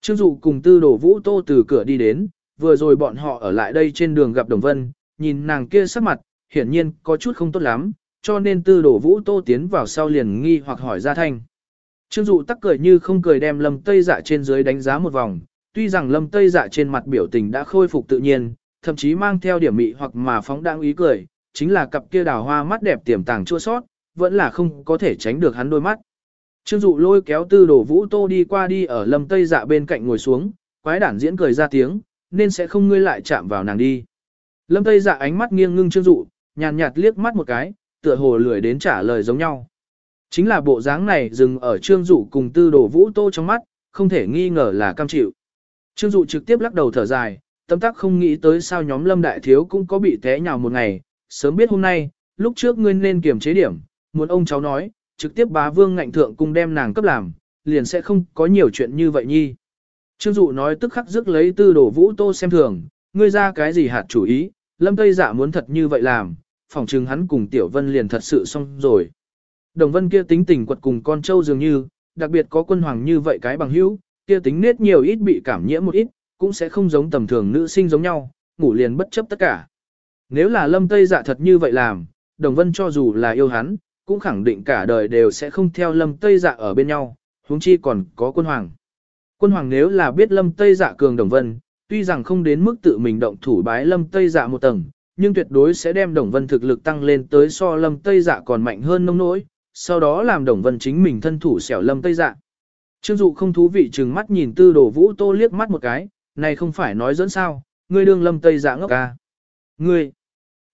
Trương Dụ cùng tư đồ vũ tô từ cửa đi đến, vừa rồi bọn họ ở lại đây trên đường gặp Đồng Vân, nhìn nàng kia sắc mặt, hiển nhiên có chút không tốt lắm, cho nên tư đổ vũ tô tiến vào sau liền nghi hoặc hỏi ra thanh. Trương dụ tắc cười như không cười đem lâm tây dạ trên dưới đánh giá một vòng, tuy rằng lâm tây dạ trên mặt biểu tình đã khôi phục tự nhiên, thậm chí mang theo điểm mị hoặc mà phóng đãng ý cười, chính là cặp kia đào hoa mắt đẹp tiềm tàng chua sót, vẫn là không có thể tránh được hắn đôi mắt. Trương dụ lôi kéo tư đổ vũ tô đi qua đi ở lâm tây dạ bên cạnh ngồi xuống, quái đản diễn cười ra tiếng, nên sẽ không ngươi lại chạm vào nàng đi. Lâm tây dạ ánh mắt nghiêng ngưng trương dụ, nhàn nhạt liếc mắt một cái, tựa hồ lười đến trả lời giống nhau. Chính là bộ dáng này dừng ở trương dụ cùng tư đổ vũ tô trong mắt, không thể nghi ngờ là cam chịu. Trương dụ trực tiếp lắc đầu thở dài, tâm tác không nghĩ tới sao nhóm lâm đại thiếu cũng có bị té nhào một ngày, sớm biết hôm nay, lúc trước ngươi nên kiềm chế điểm, muốn ông cháu nói, trực tiếp bá vương ngạnh thượng cùng đem nàng cấp làm, liền sẽ không có nhiều chuyện như vậy nhi. Trương dụ nói tức khắc dứt lấy tư đổ vũ tô xem thường, ngươi ra cái gì hạt chủ ý, lâm tây dạ muốn thật như vậy làm, phỏng chừng hắn cùng tiểu vân liền thật sự xong rồi. Đồng vân kia tính tình quật cùng con trâu dường như, đặc biệt có quân hoàng như vậy cái bằng hữu, kia tính nết nhiều ít bị cảm nhiễm một ít, cũng sẽ không giống tầm thường nữ sinh giống nhau, ngủ liền bất chấp tất cả. Nếu là lâm tây dạ thật như vậy làm, đồng vân cho dù là yêu hắn, cũng khẳng định cả đời đều sẽ không theo lâm tây dạ ở bên nhau, huống chi còn có quân hoàng. Quân hoàng nếu là biết lâm tây dạ cường đồng vân, tuy rằng không đến mức tự mình động thủ bái lâm tây dạ một tầng, nhưng tuyệt đối sẽ đem đồng vân thực lực tăng lên tới so lâm tây dạ còn mạnh hơn nông nỗi, sau đó làm đồng vân chính mình thân thủ xẻo lâm tây dạ. Trương dụ không thú vị chừng mắt nhìn tư đồ vũ tô liếc mắt một cái, này không phải nói dẫn sao, ngươi đương lâm tây dạ ngốc ca. À? Ngươi,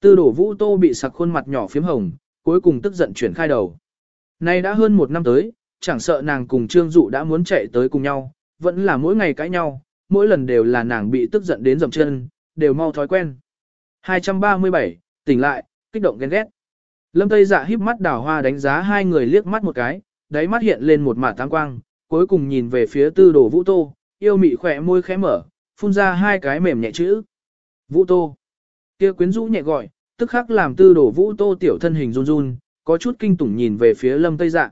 tư đồ vũ tô bị sặc khuôn mặt nhỏ phím hồng, cuối cùng tức giận chuyển khai đầu. Này đã hơn một năm tới, chẳng sợ nàng cùng trương dụ đã muốn chạy tới cùng nhau, vẫn là mỗi ngày cãi nhau, mỗi lần đều là nàng bị tức giận đến dầm chân, đều mau thói quen. 237, tỉnh lại, kích động ghen ghét. Lâm Tây Dạ híp mắt đào hoa đánh giá hai người liếc mắt một cái, đáy mắt hiện lên một mả tăng quang, cuối cùng nhìn về phía tư đồ vũ tô, yêu mị khỏe môi khẽ mở, phun ra hai cái mềm nhẹ chữ. Vũ tô. kia quyến rũ nhẹ gọi, tức khắc làm tư đồ vũ tô tiểu thân hình run run, có chút kinh tủng nhìn về phía lâm tây dạ.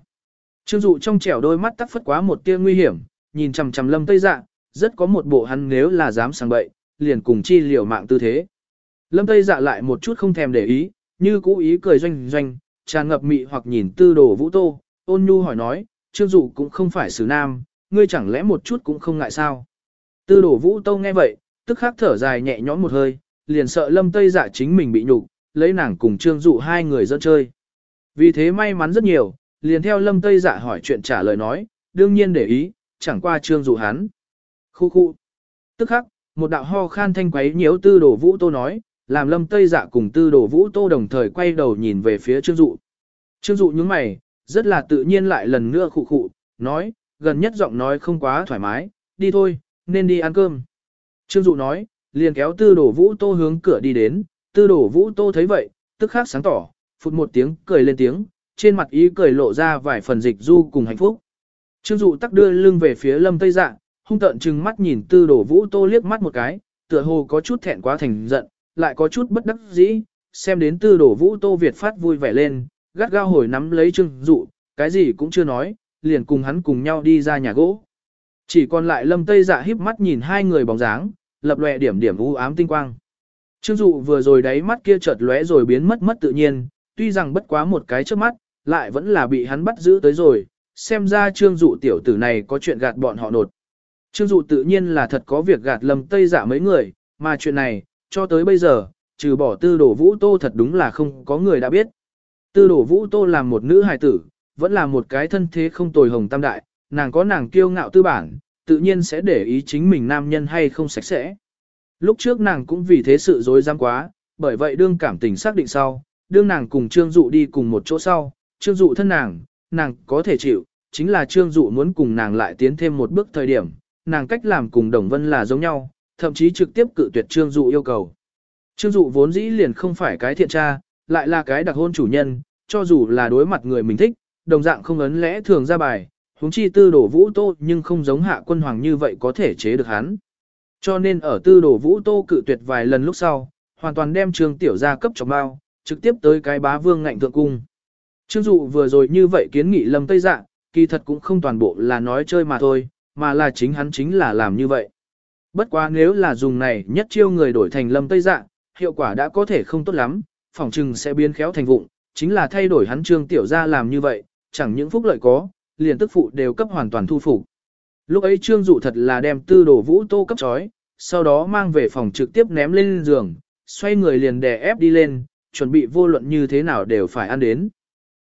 Trương dụ trong trẻo đôi mắt tắt phất quá một tia nguy hiểm, nhìn chằm chằm lâm tây dạ, rất có một bộ hắn nếu là dám sang bậy, liền cùng chi liều mạng tư thế. Lâm tây dạ lại một chút không thèm để ý, như cũ ý cười doanh doanh, tràn ngập mị hoặc nhìn tư đồ vũ tô, ôn nhu hỏi nói, trương dụ cũng không phải xử nam, ngươi chẳng lẽ một chút cũng không ngại sao. Tư đồ vũ tô nghe vậy, tức khắc thở dài nhẹ nhõm một hơi, liền sợ lâm tây dạ chính mình bị nhục, lấy nàng cùng trương dụ hai người dẫn chơi. Vì thế may mắn rất nhiều, liền theo lâm tây dạ hỏi chuyện trả lời nói, đương nhiên để ý, chẳng qua trương dụ hắn. Khu khu. Tức khắc, một đạo ho khan thanh quấy nhiễu tư đồ vũ tô nói, làm lâm tây dạ cùng tư đồ vũ tô đồng thời quay đầu nhìn về phía trương dụ. Trương dụ nhướng mày, rất là tự nhiên lại lần nữa khụ khụ, nói, gần nhất giọng nói không quá thoải mái, đi thôi, nên đi ăn cơm. Trương dụ nói, liền kéo tư đồ vũ tô hướng cửa đi đến, tư đồ vũ tô thấy vậy, tức khắc sáng tỏ, phụt một tiếng, cười lên tiếng, trên mặt ý cười lộ ra vài phần dịch du cùng hạnh phúc. Trương dụ tắc đưa lưng về phía lâm tây dạ, hung tợn trừng mắt nhìn tư Đổ vũ tô liếc mắt một cái, tựa hồ có chút thẹn quá thành giận, lại có chút bất đắc dĩ, xem đến tư Đổ vũ tô Việt phát vui vẻ lên, gắt gao hồi nắm lấy trương dụ, cái gì cũng chưa nói, liền cùng hắn cùng nhau đi ra nhà gỗ. Chỉ còn lại lâm tây dạ híp mắt nhìn hai người bóng dáng, lập lòe điểm điểm u ám tinh quang. Trương dụ vừa rồi đáy mắt kia chợt lóe rồi biến mất mất tự nhiên, tuy rằng bất quá một cái trước mắt, lại vẫn là bị hắn bắt giữ tới rồi, xem ra trương dụ tiểu tử này có chuyện gạt bọn họ nột. Trương dụ tự nhiên là thật có việc gạt lầm tây dạ mấy người, mà chuyện này, cho tới bây giờ, trừ bỏ tư đổ vũ tô thật đúng là không có người đã biết. Tư đổ vũ tô là một nữ hài tử, vẫn là một cái thân thế không tồi hồng tam đại, nàng có nàng kiêu ngạo tư bản, tự nhiên sẽ để ý chính mình nam nhân hay không sạch sẽ. Lúc trước nàng cũng vì thế sự dối dám quá, bởi vậy đương cảm tình xác định sau, đương nàng cùng Trương Dụ đi cùng một chỗ sau, Trương Dụ thân nàng, nàng có thể chịu, chính là Trương Dụ muốn cùng nàng lại tiến thêm một bước thời điểm, nàng cách làm cùng Đồng Vân là giống nhau, thậm chí trực tiếp cự tuyệt Trương Dụ yêu cầu. Trương Dụ vốn dĩ liền không phải cái thiện tra, lại là cái đặc hôn chủ nhân, cho dù là đối mặt người mình thích, đồng dạng không ấn lẽ thường ra bài, huống chi tư đổ vũ tô nhưng không giống hạ quân hoàng như vậy có thể chế được hắn. Cho nên ở tư đổ vũ tô cự tuyệt vài lần lúc sau, hoàn toàn đem Trương Tiểu ra cấp cho bao, trực tiếp tới cái bá vương ngạnh thượng cung. Trương Dụ vừa rồi như vậy kiến nghị lâm tây dạng, kỳ thật cũng không toàn bộ là nói chơi mà thôi, mà là chính hắn chính là làm như vậy. Bất quá nếu là dùng này nhất chiêu người đổi thành lâm tây dạ, hiệu quả đã có thể không tốt lắm, phỏng chừng sẽ biến khéo thành vụng, chính là thay đổi hắn trương tiểu gia làm như vậy, chẳng những phúc lợi có, liền tức phụ đều cấp hoàn toàn thu phục. Lúc ấy trương dụ thật là đem tư đồ vũ tô cấp chói, sau đó mang về phòng trực tiếp ném lên giường, xoay người liền đè ép đi lên, chuẩn bị vô luận như thế nào đều phải ăn đến.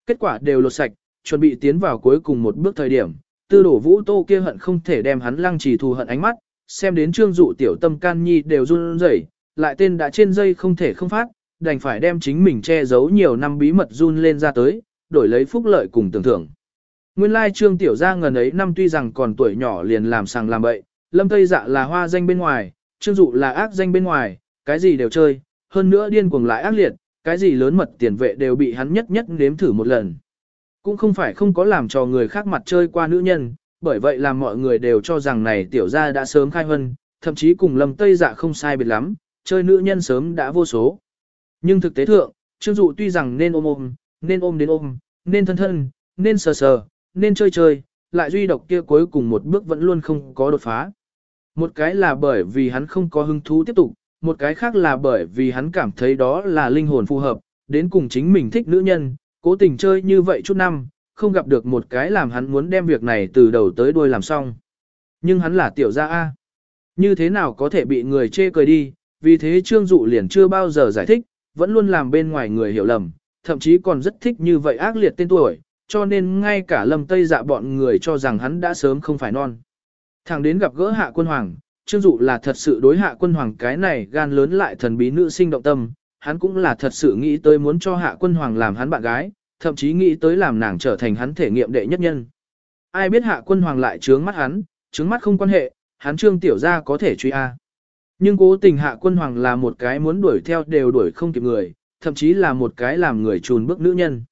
Kết quả đều lột sạch, chuẩn bị tiến vào cuối cùng một bước thời điểm, tư đổ vũ tô kia hận không thể đem hắn lăng trì thù hận ánh mắt, xem đến trương dụ tiểu tâm can nhi đều run rẩy, lại tên đã trên dây không thể không phát, đành phải đem chính mình che giấu nhiều năm bí mật run lên ra tới, đổi lấy phúc lợi cùng tưởng thưởng. Nguyên lai trương tiểu gia ngần ấy năm tuy rằng còn tuổi nhỏ liền làm sàng làm bậy, lâm tây dạ là hoa danh bên ngoài, trương dụ là ác danh bên ngoài, cái gì đều chơi, hơn nữa điên cuồng lại ác liệt, cái gì lớn mật tiền vệ đều bị hắn nhất nhất nếm thử một lần. Cũng không phải không có làm cho người khác mặt chơi qua nữ nhân, bởi vậy làm mọi người đều cho rằng này tiểu gia đã sớm khai hân, thậm chí cùng lâm tây dạ không sai biệt lắm, chơi nữ nhân sớm đã vô số. Nhưng thực tế thượng, Trương Dụ tuy rằng nên ôm ôm, nên ôm đến ôm, nên thân thân, nên sờ sờ, nên chơi chơi, lại duy độc kia cuối cùng một bước vẫn luôn không có đột phá. Một cái là bởi vì hắn không có hứng thú tiếp tục, một cái khác là bởi vì hắn cảm thấy đó là linh hồn phù hợp, đến cùng chính mình thích nữ nhân, cố tình chơi như vậy chút năm, không gặp được một cái làm hắn muốn đem việc này từ đầu tới đuôi làm xong. Nhưng hắn là tiểu gia A. Như thế nào có thể bị người chê cười đi, vì thế Trương Dụ liền chưa bao giờ giải thích, vẫn luôn làm bên ngoài người hiểu lầm, thậm chí còn rất thích như vậy ác liệt tên tuổi, cho nên ngay cả lầm tây dạ bọn người cho rằng hắn đã sớm không phải non. Thẳng đến gặp gỡ hạ quân hoàng, Trương Dụ là thật sự đối hạ quân hoàng cái này gan lớn lại thần bí nữ sinh động tâm, hắn cũng là thật sự nghĩ tới muốn cho hạ quân hoàng làm hắn bạn gái, thậm chí nghĩ tới làm nàng trở thành hắn thể nghiệm đệ nhất nhân. Ai biết hạ quân hoàng lại trướng mắt hắn, trướng mắt không quan hệ, hắn trương tiểu ra có thể truy A. Nhưng cố tình hạ quân hoàng là một cái muốn đuổi theo đều đuổi không kịp người, thậm chí là một cái làm người trùn bước nữ nhân.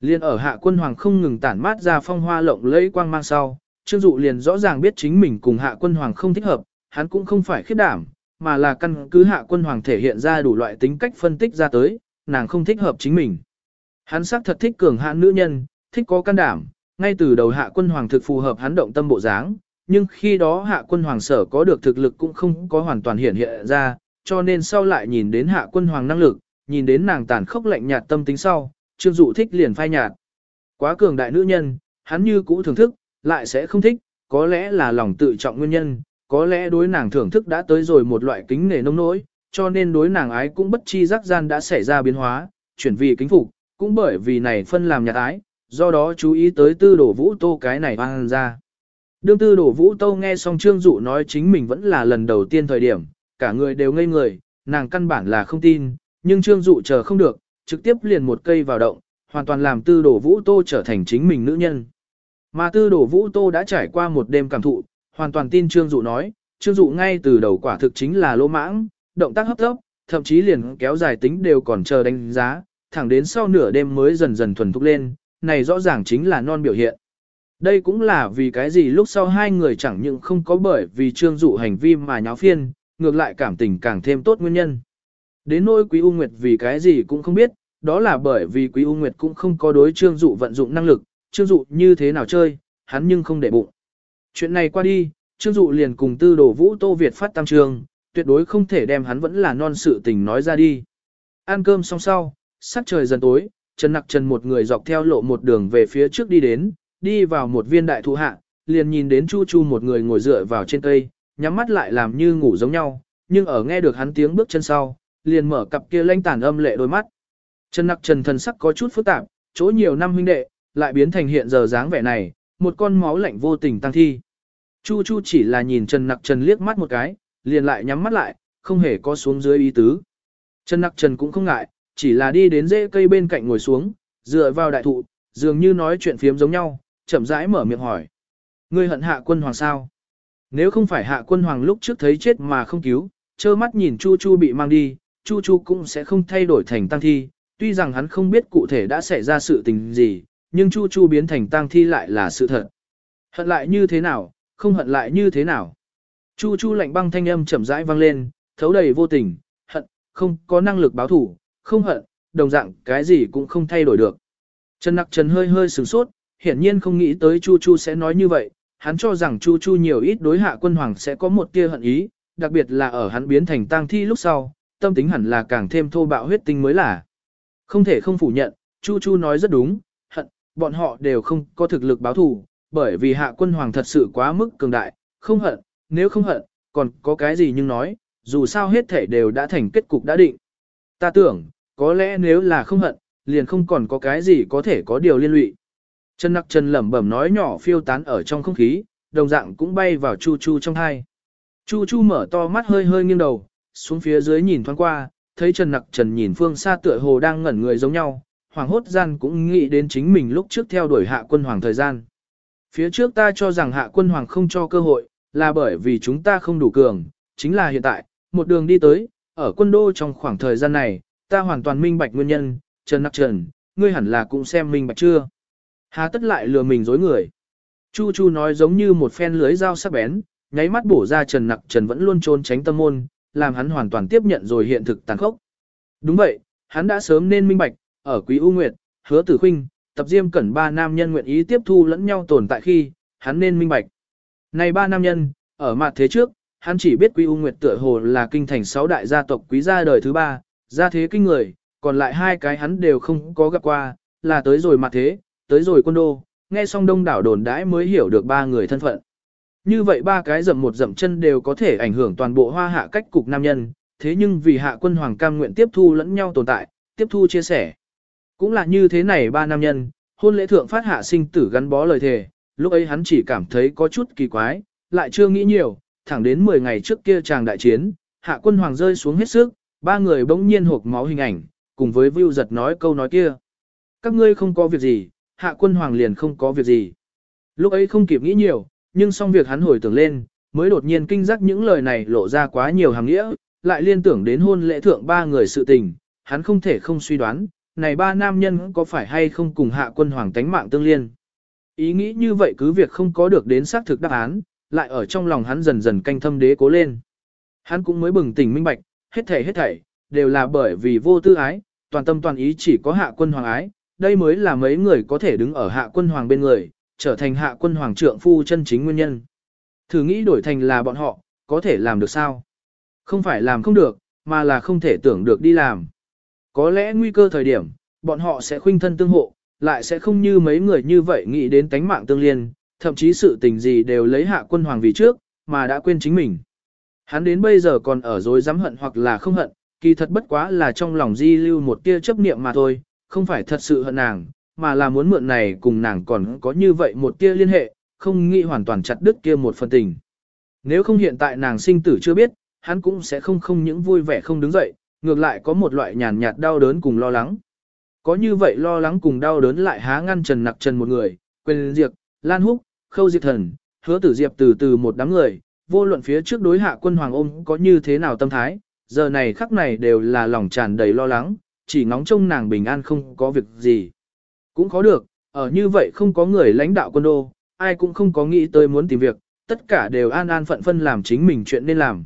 Liên ở hạ quân hoàng không ngừng tản mát ra phong hoa lộng lẫy quang mang sau, trương dụ liền rõ ràng biết chính mình cùng hạ quân hoàng không thích hợp, hắn cũng không phải khiết đảm, mà là căn cứ hạ quân hoàng thể hiện ra đủ loại tính cách phân tích ra tới, nàng không thích hợp chính mình. Hắn xác thật thích cường hãn nữ nhân, thích có can đảm, ngay từ đầu hạ quân hoàng thực phù hợp hắn động tâm bộ dáng, nhưng khi đó hạ quân hoàng sở có được thực lực cũng không có hoàn toàn hiện hiện ra, cho nên sau lại nhìn đến hạ quân hoàng năng lực, nhìn đến nàng tàn khốc lạnh nhạt tâm tính sau, trương dụ thích liền phai nhạt. Quá cường đại nữ nhân, hắn như cũ thưởng thức, lại sẽ không thích, có lẽ là lòng tự trọng nguyên nhân, có lẽ đối nàng thưởng thức đã tới rồi một loại kính nể nông nỗi, cho nên đối nàng ái cũng bất chi giác gian đã xảy ra biến hóa, chuyển vì kính phục, cũng bởi vì này phân làm nhạt ái, do đó chú ý tới tư đổ vũ tô cái này vang ra. Đương tư đổ vũ tô nghe xong trương dụ nói chính mình vẫn là lần đầu tiên thời điểm, cả người đều ngây người, nàng căn bản là không tin, nhưng trương dụ chờ không được, trực tiếp liền một cây vào động, hoàn toàn làm tư đổ vũ tô trở thành chính mình nữ nhân. Mà tư đổ vũ tô đã trải qua một đêm cảm thụ, hoàn toàn tin trương dụ nói, trương dụ ngay từ đầu quả thực chính là lỗ mãng, động tác hấp tốc, thậm chí liền kéo dài tính đều còn chờ đánh giá, thẳng đến sau nửa đêm mới dần dần thuần thục lên, này rõ ràng chính là non biểu hiện. Đây cũng là vì cái gì lúc sau hai người chẳng những không có bởi vì trương dụ hành vi mà nháo phiên, ngược lại cảm tình càng thêm tốt nguyên nhân. Đến nỗi Quý U Nguyệt vì cái gì cũng không biết, đó là bởi vì Quý U Nguyệt cũng không có đối trương dụ vận dụng năng lực, trương dụ như thế nào chơi, hắn nhưng không để bụng. Chuyện này qua đi, trương dụ liền cùng tư đồ vũ Tô Việt phát tam trường, tuyệt đối không thể đem hắn vẫn là non sự tình nói ra đi. Ăn cơm xong sau, sắc trời dần tối, Trần Nặc Trần một người dọc theo lộ một đường về phía trước đi đến, đi vào một viên đại thụ hạ, liền nhìn đến Chu Chu một người ngồi dựa vào trên cây, nhắm mắt lại làm như ngủ giống nhau, nhưng ở nghe được hắn tiếng bước chân sau, liền mở cặp kia lanh tản âm lệ đôi mắt. Trần Nặc Trần thần sắc có chút phức tạp, chỗ nhiều năm huynh đệ, lại biến thành hiện giờ dáng vẻ này, một con máu lạnh vô tình tăng thi. Chu Chu chỉ là nhìn Trần Nặc Trần liếc mắt một cái, liền lại nhắm mắt lại, không hề có xuống dưới ý tứ. Trần Nặc Trần cũng không ngại, chỉ là đi đến rễ cây bên cạnh ngồi xuống, dựa vào đại thụ, dường như nói chuyện phiếm giống nhau, chậm rãi mở miệng hỏi. Ngươi hận hạ quân hoàng sao? Nếu không phải hạ quân hoàng lúc trước thấy chết mà không cứu, trơ mắt nhìn Chu Chu bị mang đi, Chu Chu cũng sẽ không thay đổi thành tăng thi, tuy rằng hắn không biết cụ thể đã xảy ra sự tình gì, nhưng Chu Chu biến thành Tang thi lại là sự thật. Hận lại như thế nào, không hận lại như thế nào? Chu Chu lạnh băng thanh âm chậm rãi vang lên, thấu đầy vô tình, hận, không có năng lực báo thủ, không hận, đồng dạng cái gì cũng không thay đổi được. Trần Nặc Trần hơi hơi sửng sốt, hiển nhiên không nghĩ tới Chu Chu sẽ nói như vậy, hắn cho rằng Chu Chu nhiều ít đối hạ quân hoàng sẽ có một tia hận ý, đặc biệt là ở hắn biến thành tang thi lúc sau, tâm tính hẳn là càng thêm thô bạo huyết tinh mới là. Không thể không phủ nhận, Chu Chu nói rất đúng, bọn họ đều không có thực lực báo thù, bởi vì hạ quân hoàng thật sự quá mức cường đại, không hận, nếu không hận, còn có cái gì nhưng nói, dù sao hết thể đều đã thành kết cục đã định. Ta tưởng, có lẽ nếu là không hận, liền không còn có cái gì có thể có điều liên lụy. Trần Nặc Trần lẩm bẩm nói nhỏ phiêu tán ở trong không khí, đồng dạng cũng bay vào Chu Chu trong hai. Chu Chu mở to mắt hơi hơi nghiêng đầu, xuống phía dưới nhìn thoáng qua, thấy Trần Nặc Trần nhìn phương xa tựa hồ đang ngẩn người giống nhau, hoàng hốt gian cũng nghĩ đến chính mình lúc trước theo đuổi hạ quân hoàng thời gian. Phía trước ta cho rằng hạ quân hoàng không cho cơ hội, là bởi vì chúng ta không đủ cường, chính là hiện tại, một đường đi tới, ở quân đô trong khoảng thời gian này, ta hoàn toàn minh bạch nguyên nhân, Trần Nặc Trần, ngươi hẳn là cũng xem minh bạch chưa. Hà tất lại lừa mình dối người. Chu Chu nói giống như một phen lưới dao sắc bén, nháy mắt bổ ra Trần Nặc Trần vẫn luôn trốn tránh tâm môn, làm hắn hoàn toàn tiếp nhận rồi hiện thực tàn khốc. Đúng vậy, hắn đã sớm nên minh bạch, ở Quý U Nguyệt, Hứa Tử Khuynh, Tập Diêm Cẩn ba nam nhân nguyện ý tiếp thu lẫn nhau tồn tại khi, hắn nên minh bạch. Này ba nam nhân, ở mặt thế trước, hắn chỉ biết Quý U Nguyệt tựa hồ là kinh thành sáu đại gia tộc quý gia đời thứ ba, gia thế kinh người, còn lại hai cái hắn đều không có gặp qua, là tới rồi mặt thế, tới rồi quân đô, nghe xong đông đảo đồn đãi mới hiểu được ba người thân phận. Như vậy ba cái dậm một dậm chân đều có thể ảnh hưởng toàn bộ hoa hạ cách cục nam nhân, thế nhưng vì hạ quân hoàng cam nguyện tiếp thu lẫn nhau tồn tại, tiếp thu chia sẻ. Cũng là như thế này ba nam nhân, hôn lễ thượng phát hạ sinh tử gắn bó lời thề, lúc ấy hắn chỉ cảm thấy có chút kỳ quái, lại chưa nghĩ nhiều, thẳng đến 10 ngày trước kia chàng đại chiến, hạ quân hoàng rơi xuống hết sức, ba người bỗng nhiên hộp máu hình ảnh, cùng với view giật nói câu nói kia. Các ngươi không có việc gì, hạ quân hoàng liền không có việc gì. Lúc ấy không kịp nghĩ nhiều, nhưng xong việc hắn hồi tưởng lên, mới đột nhiên kinh giác những lời này lộ ra quá nhiều hàng nghĩa, lại liên tưởng đến hôn lễ thượng ba người sự tình, hắn không thể không suy đoán, này ba nam nhân có phải hay không cùng hạ quân hoàng tánh mạng tương liên. Ý nghĩ như vậy cứ việc không có được đến xác thực đáp án, lại ở trong lòng hắn dần dần canh thâm đế cố lên. Hắn cũng mới bừng tỉnh minh bạch, hết thảy hết thảy, đều là bởi vì vô tư ái, toàn tâm toàn ý chỉ có hạ quân hoàng ái, đây mới là mấy người có thể đứng ở hạ quân hoàng bên người, trở thành hạ quân hoàng trượng phu chân chính nguyên nhân. Thử nghĩ đổi thành là bọn họ, có thể làm được sao? Không phải làm không được, mà là không thể tưởng được đi làm. Có lẽ nguy cơ thời điểm, bọn họ sẽ khuynh thân tương hộ, lại sẽ không như mấy người như vậy nghĩ đến tánh mạng tương liên, thậm chí sự tình gì đều lấy hạ quân hoàng vì trước, mà đã quên chính mình. Hắn đến bây giờ còn ở dối dám hận hoặc là không hận, kỳ thật bất quá là trong lòng di lưu một tia chấp niệm mà thôi, không phải thật sự hận nàng, mà là muốn mượn này cùng nàng còn có như vậy một tia liên hệ, không nghĩ hoàn toàn chặt đứt kia một phần tình. Nếu không hiện tại nàng sinh tử chưa biết, hắn cũng sẽ không không những vui vẻ không đứng dậy, ngược lại có một loại nhàn nhạt đau đớn cùng lo lắng. Có như vậy lo lắng cùng đau đớn lại há ngăn trần nặc trần một người, quên diệt, lan húc, khâu diệt thần, hứa tử diệp từ từ một đám người, vô luận phía trước đối hạ quân hoàng ôm có như thế nào tâm thái, giờ này khắc này đều là lòng tràn đầy lo lắng, chỉ ngóng trông nàng bình an không có việc gì. Cũng khó được, ở như vậy không có người lãnh đạo quân đô, ai cũng không có nghĩ tới muốn tìm việc, tất cả đều an an phận phân làm chính mình chuyện nên làm.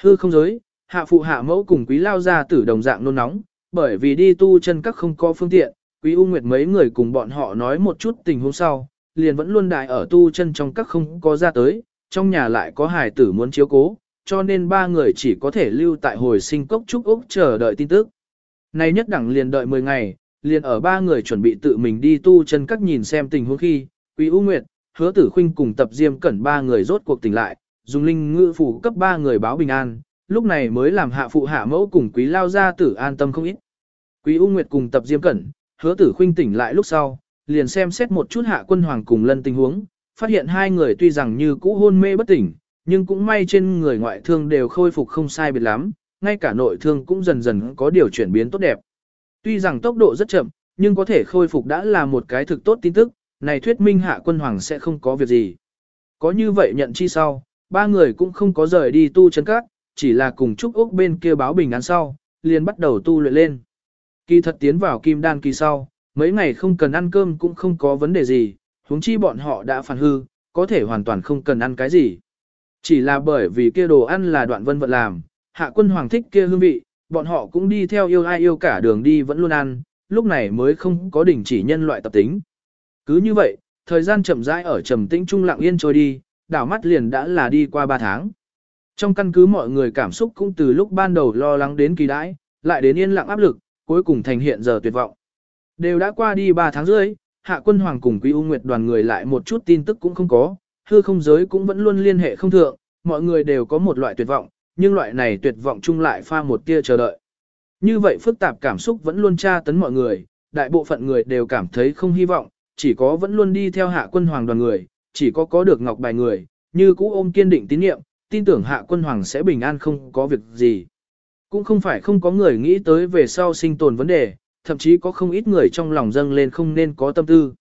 Hư không giới, hạ phụ hạ mẫu cùng quý lao ra tử đồng dạng nôn nóng, bởi vì đi tu chân các không có phương tiện, quý u nguyệt mấy người cùng bọn họ nói một chút tình huống sau, liền vẫn luôn đại ở tu chân trong các không có ra tới, trong nhà lại có hài tử muốn chiếu cố, cho nên ba người chỉ có thể lưu tại hồi sinh cốc trúc Úc chờ đợi tin tức. Nay nhất đẳng liền đợi 10 ngày, liền ở ba người chuẩn bị tự mình đi tu chân các nhìn xem tình huống khi, Quý U Nguyệt, Hứa Tử Khuynh cùng Tập Diêm Cẩn ba người rốt cuộc tỉnh lại, dùng linh ngữ phủ cấp ba người báo bình an, lúc này mới làm hạ phụ hạ mẫu cùng Quý Lao gia tử an tâm không ít. Quý U Nguyệt cùng Tập Diêm Cẩn, Hứa Tử Khuynh tỉnh lại lúc sau, liền xem xét một chút hạ quân hoàng cùng lân tình huống, phát hiện hai người tuy rằng như cũ hôn mê bất tỉnh, nhưng cũng may trên người ngoại thương đều khôi phục không sai biệt lắm, ngay cả nội thương cũng dần dần có điều chuyển biến tốt đẹp. Tuy rằng tốc độ rất chậm, nhưng có thể khôi phục đã là một cái thực tốt tin tức, này thuyết minh hạ quân hoàng sẽ không có việc gì. Có như vậy nhận chi sau, ba người cũng không có rời đi tu chân cát, chỉ là cùng chúc Úc bên kia báo bình án sau, liền bắt đầu tu luyện lên. Kỳ thật tiến vào kim đan kỳ sau, mấy ngày không cần ăn cơm cũng không có vấn đề gì, huống chi bọn họ đã phản hư, có thể hoàn toàn không cần ăn cái gì. Chỉ là bởi vì kia đồ ăn là đoạn vân vận làm, hạ quân hoàng thích kia hương vị, bọn họ cũng đi theo yêu ai yêu cả đường đi vẫn luôn ăn, lúc này mới không có đỉnh chỉ nhân loại tập tính. Cứ như vậy, thời gian chậm rãi ở trầm tĩnh trung lặng yên trôi đi, đảo mắt liền đã là đi qua 3 tháng. Trong căn cứ mọi người cảm xúc cũng từ lúc ban đầu lo lắng đến kỳ đãi, lại đến yên lặng áp lực, cuối cùng thành hiện giờ tuyệt vọng. Đều đã qua đi 3 tháng rưỡi, hạ quân hoàng cùng quý u nguyệt đoàn người lại một chút tin tức cũng không có, hư không giới cũng vẫn luôn liên hệ không thượng, mọi người đều có một loại tuyệt vọng, nhưng loại này tuyệt vọng chung lại pha một tia chờ đợi. Như vậy phức tạp cảm xúc vẫn luôn tra tấn mọi người, đại bộ phận người đều cảm thấy không hy vọng, chỉ có vẫn luôn đi theo hạ quân hoàng đoàn người, chỉ có có được ngọc bài người, như cũ ôm kiên định tín nhiệm, tin tưởng hạ quân hoàng sẽ bình an không có việc gì. Cũng không phải không có người nghĩ tới về sau sinh tồn vấn đề, thậm chí có không ít người trong lòng dâng lên không nên có tâm tư.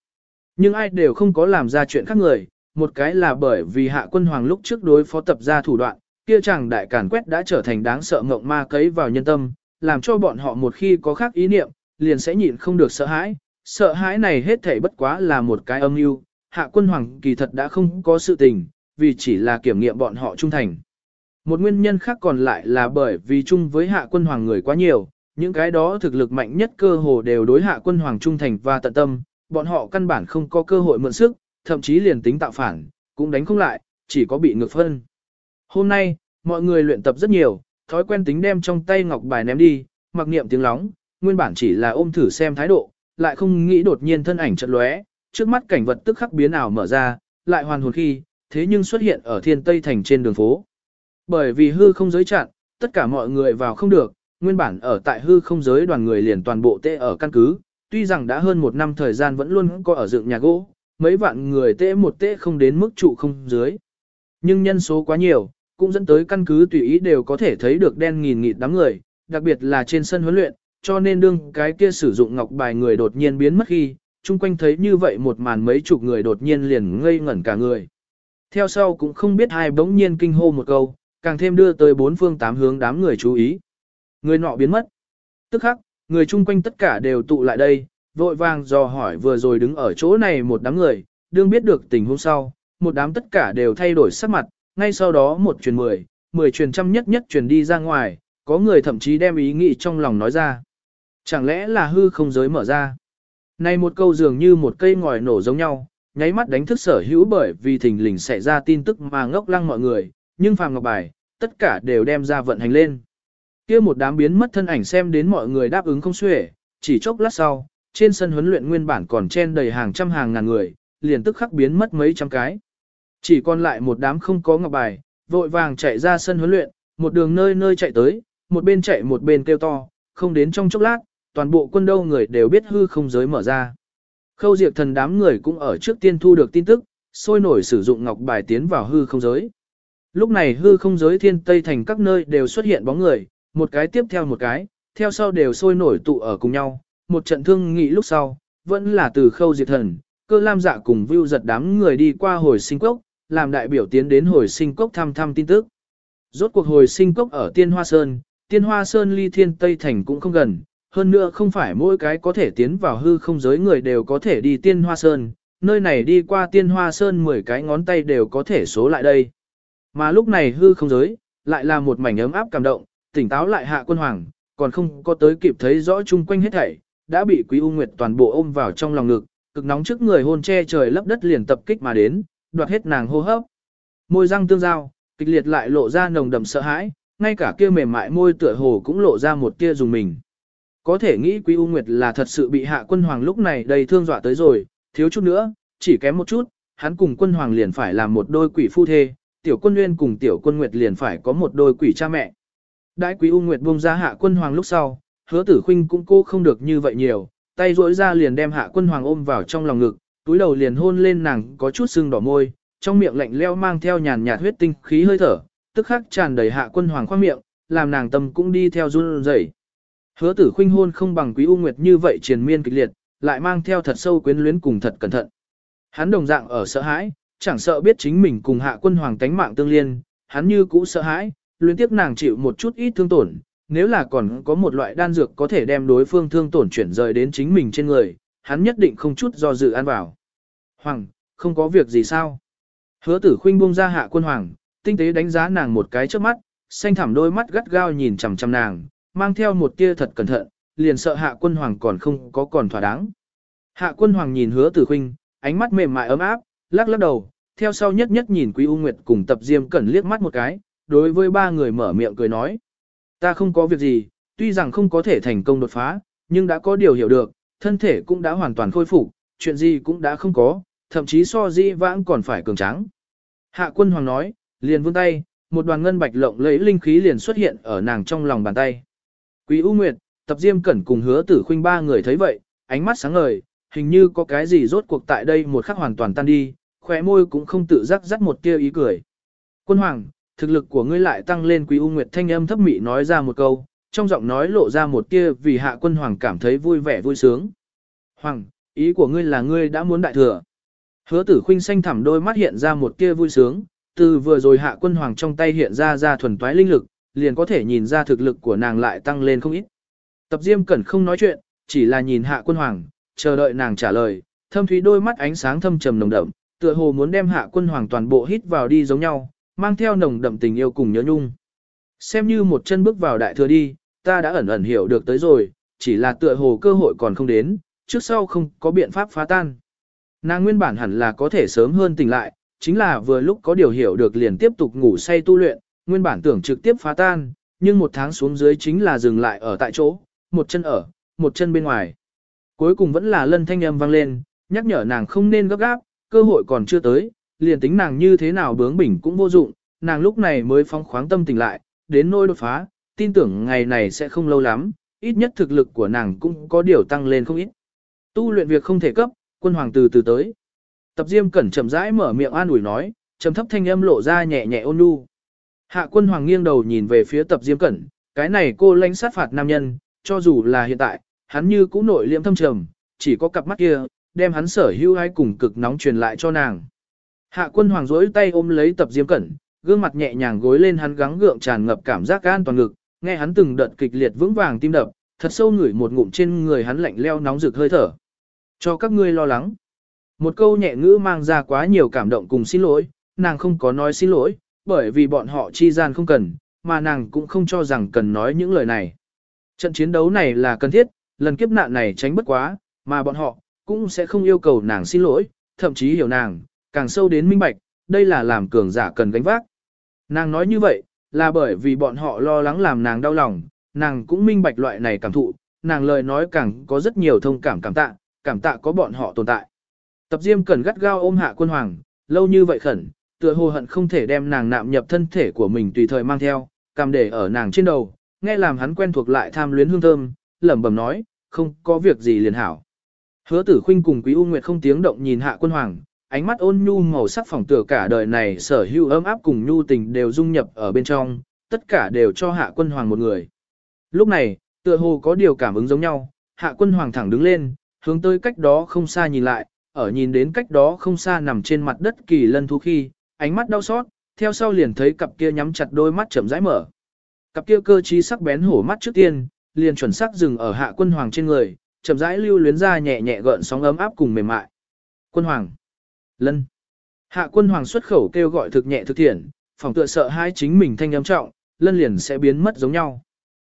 Nhưng ai đều không có làm ra chuyện khác người, một cái là bởi vì hạ quân hoàng lúc trước đối phó tập ra thủ đoạn, kia chàng đại càn quét đã trở thành đáng sợ ngộng ma cấy vào nhân tâm, làm cho bọn họ một khi có khác ý niệm, liền sẽ nhịn không được sợ hãi. Sợ hãi này hết thảy bất quá là một cái âm mưu, hạ quân hoàng kỳ thật đã không có sự tình, vì chỉ là kiểm nghiệm bọn họ trung thành. Một nguyên nhân khác còn lại là bởi vì chung với hạ quân hoàng người quá nhiều, những cái đó thực lực mạnh nhất cơ hồ đều đối hạ quân hoàng trung thành và tận tâm, bọn họ căn bản không có cơ hội mượn sức, thậm chí liền tính tạo phản, cũng đánh không lại, chỉ có bị ngược phân. Hôm nay, mọi người luyện tập rất nhiều, thói quen tính đem trong tay ngọc bài ném đi, mặc niệm tiếng lóng, nguyên bản chỉ là ôm thử xem thái độ, lại không nghĩ đột nhiên thân ảnh chợt lóe, trước mắt cảnh vật tức khắc biến ảo mở ra, lại hoàn hồn khi, thế nhưng xuất hiện ở thiên tây thành trên đường phố. Bởi vì hư không giới chặn, tất cả mọi người vào không được, nguyên bản ở tại hư không giới đoàn người liền toàn bộ tê ở căn cứ, tuy rằng đã hơn một năm thời gian vẫn luôn có ở dựng nhà gỗ, mấy vạn người tê một tê không đến mức trụ không dưới. Nhưng nhân số quá nhiều, cũng dẫn tới căn cứ tùy ý đều có thể thấy được đen nghìn nghịt đám người, đặc biệt là trên sân huấn luyện, cho nên đương cái kia sử dụng ngọc bài người đột nhiên biến mất khi, chung quanh thấy như vậy một màn mấy chục người đột nhiên liền ngây ngẩn cả người. Theo sau cũng không biết ai bỗng nhiên kinh hô một câu, càng thêm đưa tới bốn phương tám hướng đám người chú ý. Người nọ biến mất. Tức khắc, người chung quanh tất cả đều tụ lại đây, vội vàng dò hỏi vừa rồi đứng ở chỗ này một đám người, đương biết được tình huống sau, một đám tất cả đều thay đổi sắc mặt, ngay sau đó một truyền mười, mười truyền trăm nhất nhất truyền đi ra ngoài, có người thậm chí đem ý nghĩ trong lòng nói ra. Chẳng lẽ là hư không giới mở ra? Này một câu dường như một cây ngòi nổ giống nhau, nháy mắt đánh thức sở hữu bởi vì thình lình xảy ra tin tức mà ngốc lăng mọi người, nhưng phàm ngọc bài, tất cả đều đem ra vận hành lên. kia một đám biến mất thân ảnh xem đến mọi người đáp ứng không xuể, chỉ chốc lát sau, trên sân huấn luyện nguyên bản còn chen đầy hàng trăm hàng ngàn người, liền tức khắc biến mất mấy trăm cái. Chỉ còn lại một đám không có ngọc bài, vội vàng chạy ra sân huấn luyện, một đường nơi nơi chạy tới, một bên chạy một bên kêu to, không đến trong chốc lát, toàn bộ quân đâu người đều biết hư không giới mở ra. Khâu diệt thần đám người cũng ở trước tiên thu được tin tức, sôi nổi sử dụng ngọc bài tiến vào hư không giới. Lúc này hư không giới thiên tây thành các nơi đều xuất hiện bóng người, một cái tiếp theo một cái, theo sau đều sôi nổi tụ ở cùng nhau, một trận thương nghị lúc sau, vẫn là từ khâu diệt thần, cơ lam dạ cùng view giật đám người đi qua hồi sinh cốc, làm đại biểu tiến đến hồi sinh cốc thăm thăm tin tức. Rốt cuộc hồi sinh cốc ở Tiên Hoa Sơn, Tiên Hoa Sơn ly thiên Tây Thành cũng không gần, hơn nữa không phải mỗi cái có thể tiến vào hư không giới người đều có thể đi Tiên Hoa Sơn, nơi này đi qua Tiên Hoa Sơn 10 cái ngón tay đều có thể số lại đây. Mà lúc này hư không giới, lại là một mảnh ấm áp cảm động, tỉnh táo lại hạ quân hoàng, còn không có tới kịp thấy rõ chung quanh hết thảy, đã bị Quý U Nguyệt toàn bộ ôm vào trong lòng ngực, cực nóng trước người hôn che trời lấp đất liền tập kích mà đến, đoạt hết nàng hô hấp. Môi răng tương giao, kịch liệt lại lộ ra nồng đậm sợ hãi, ngay cả kia mềm mại môi tựa hồ cũng lộ ra một tia dùng mình. Có thể nghĩ Quý U Nguyệt là thật sự bị hạ quân hoàng lúc này đầy thương dọa tới rồi, thiếu chút nữa, chỉ kém một chút, hắn cùng quân hoàng liền phải làm một đôi quỷ phu thê, tiểu quân nguyên cùng tiểu quân nguyệt liền phải có một đôi quỷ cha mẹ. Đại quý U Nguyệt buông ra hạ quân hoàng lúc sau, hứa tử khinh cũng cô không được như vậy nhiều, tay rỗi ra liền đem hạ quân hoàng ôm vào trong lòng ngực, túi đầu liền hôn lên nàng có chút sưng đỏ môi, trong miệng lạnh leo mang theo nhàn nhạt huyết tinh khí hơi thở, tức khắc tràn đầy hạ quân hoàng khoang miệng, làm nàng tâm cũng đi theo run rẩy. Hứa tử khinh hôn không bằng quý U Nguyệt như vậy triền miên kịch liệt, lại mang theo thật sâu quyến luyến cùng thật cẩn thận. Hắn đồng dạng ở sợ hãi, chẳng sợ biết chính mình cùng hạ quân hoàng tánh mạng tương liên, hắn như cũ sợ hãi, luyến tiếc nàng chịu một chút ít thương tổn, nếu là còn có một loại đan dược có thể đem đối phương thương tổn chuyển rời đến chính mình trên người, hắn nhất định không chút do dự ăn vào. Hoàng, không có việc gì sao? Hứa tử khuynh buông ra hạ quân hoàng, tinh tế đánh giá nàng một cái trước mắt, xanh thẳm đôi mắt gắt gao nhìn chằm chằm nàng, mang theo một tia thật cẩn thận, liền sợ hạ quân hoàng còn không có còn thỏa đáng. Hạ quân hoàng nhìn hứa tử khuynh, ánh mắt mềm mại ấm áp, lắc lắc đầu, theo sau nhất nhất nhìn Quý U Nguyệt cùng tập Diêm Cẩn liếc mắt một cái, đối với ba người mở miệng cười nói. Ta không có việc gì, tuy rằng không có thể thành công đột phá, nhưng đã có điều hiểu được, thân thể cũng đã hoàn toàn khôi phục, chuyện gì cũng đã không có, thậm chí so di vãng còn phải cường tráng. Hạ quân hoàng nói, liền vươn tay, một đoàn ngân bạch lộng lẫy linh khí liền xuất hiện ở nàng trong lòng bàn tay. Quý U Nguyệt, tập diêm cẩn cùng hứa tử khuynh ba người thấy vậy, ánh mắt sáng ngời, hình như có cái gì rốt cuộc tại đây một khắc hoàn toàn tan đi, khóe môi cũng không tự giác dắt một tia ý cười. Quân hoàng, thực lực của ngươi lại tăng lên Quý U Nguyệt thanh âm thấp mị nói ra một câu, trong giọng nói lộ ra một tia vì hạ quân hoàng cảm thấy vui vẻ vui sướng. Hoàng, ý của ngươi là ngươi đã muốn đại thừa. Hứa tử khuynh xanh thẳm đôi mắt hiện ra một tia vui sướng, từ vừa rồi hạ quân hoàng trong tay hiện ra ra thuần toái linh lực, liền có thể nhìn ra thực lực của nàng lại tăng lên không ít. Tập Diêm Cẩn không nói chuyện, chỉ là nhìn hạ quân hoàng, chờ đợi nàng trả lời, thâm thúy đôi mắt ánh sáng thâm trầm nồng đậm, tựa hồ muốn đem hạ quân hoàng toàn bộ hít vào đi giống nhau, mang theo nồng đậm tình yêu cùng nhớ nhung. Xem như một chân bước vào đại thừa đi, ta đã ẩn ẩn hiểu được tới rồi, chỉ là tựa hồ cơ hội còn không đến, trước sau không có biện pháp phá tan. Nàng nguyên bản hẳn là có thể sớm hơn tỉnh lại, chính là vừa lúc có điều hiểu được liền tiếp tục ngủ say tu luyện, nguyên bản tưởng trực tiếp phá tan, nhưng một tháng xuống dưới chính là dừng lại ở tại chỗ, một chân ở, một chân bên ngoài. Cuối cùng vẫn là lân thanh âm vang lên, nhắc nhở nàng không nên gấp gáp, cơ hội còn chưa tới, liền tính nàng như thế nào bướng bỉnh cũng vô dụng, nàng lúc này mới phóng khoáng tâm tỉnh lại, đến nỗi đột phá, tin tưởng ngày này sẽ không lâu lắm, ít nhất thực lực của nàng cũng có điều tăng lên không ít. Tu luyện việc không thể cấp, quân hoàng từ từ tới. Tập Diêm Cẩn chậm rãi mở miệng an ủi nói, trầm thấp thanh âm lộ ra nhẹ nhẹ ôn nhu. Hạ Quân Hoàng nghiêng đầu nhìn về phía Tập Diêm Cẩn, cái này cô lãnh sát phạt nam nhân, cho dù là hiện tại, hắn như cũ nội liễm thâm trầm, chỉ có cặp mắt kia, đem hắn sở hữu hay cùng cực nóng truyền lại cho nàng. Hạ Quân Hoàng duỗi tay ôm lấy Tập Diêm Cẩn, gương mặt nhẹ nhàng gối lên hắn gắng gượng tràn ngập cảm giác an toàn ngực, nghe hắn từng đợt kịch liệt vững vàng tim đập, thật sâu ngửi một ngụm trên người hắn lạnh leo nóng rực hơi thở. Cho các ngươi lo lắng. Một câu nhẹ ngữ mang ra quá nhiều cảm động cùng xin lỗi, nàng không có nói xin lỗi, bởi vì bọn họ chi gian không cần, mà nàng cũng không cho rằng cần nói những lời này. Trận chiến đấu này là cần thiết, lần kiếp nạn này tránh bất quá, mà bọn họ cũng sẽ không yêu cầu nàng xin lỗi, thậm chí hiểu nàng, càng sâu đến minh bạch, đây là làm cường giả cần gánh vác. Nàng nói như vậy, là bởi vì bọn họ lo lắng làm nàng đau lòng, nàng cũng minh bạch loại này cảm thụ, nàng lời nói càng có rất nhiều thông cảm cảm tạ, cảm tạ có bọn họ tồn tại. Tập Diêm cần gắt gao ôm hạ quân hoàng, lâu như vậy khẩn, tựa hồ hận không thể đem nàng nạm nhập thân thể của mình tùy thời mang theo, cầm để ở nàng trên đầu, nghe làm hắn quen thuộc lại tham luyến hương thơm, lẩm bẩm nói, không có việc gì liền hảo. Hứa tử khuynh cùng quý U Nguyệt không tiếng động nhìn hạ quân hoàng, ánh mắt ôn nhu màu sắc phòng tựa cả đời này sở hữu ấm áp cùng nhu tình đều dung nhập ở bên trong, tất cả đều cho hạ quân hoàng một người. Lúc này, tựa hồ có điều cảm ứng giống nhau, hạ quân hoàng thẳng đứng lên, hướng tới cách đó không xa nhìn lại, ở nhìn đến cách đó không xa nằm trên mặt đất kỳ lân thú khi, ánh mắt đau xót, theo sau liền thấy cặp kia nhắm chặt đôi mắt chậm rãi mở. Cặp kia cơ trí sắc bén hổ mắt trước tiên, liền chuẩn xác dừng ở hạ quân hoàng trên người, chậm rãi lưu luyến ra nhẹ nhẹ gợn sóng ấm áp cùng mềm mại. Quân hoàng. Lân. Hạ quân hoàng xuất khẩu kêu gọi thực nhẹ thực thiện, phòng tựa sợ hai chính mình thanh âm trọng, lân liền sẽ biến mất giống nhau.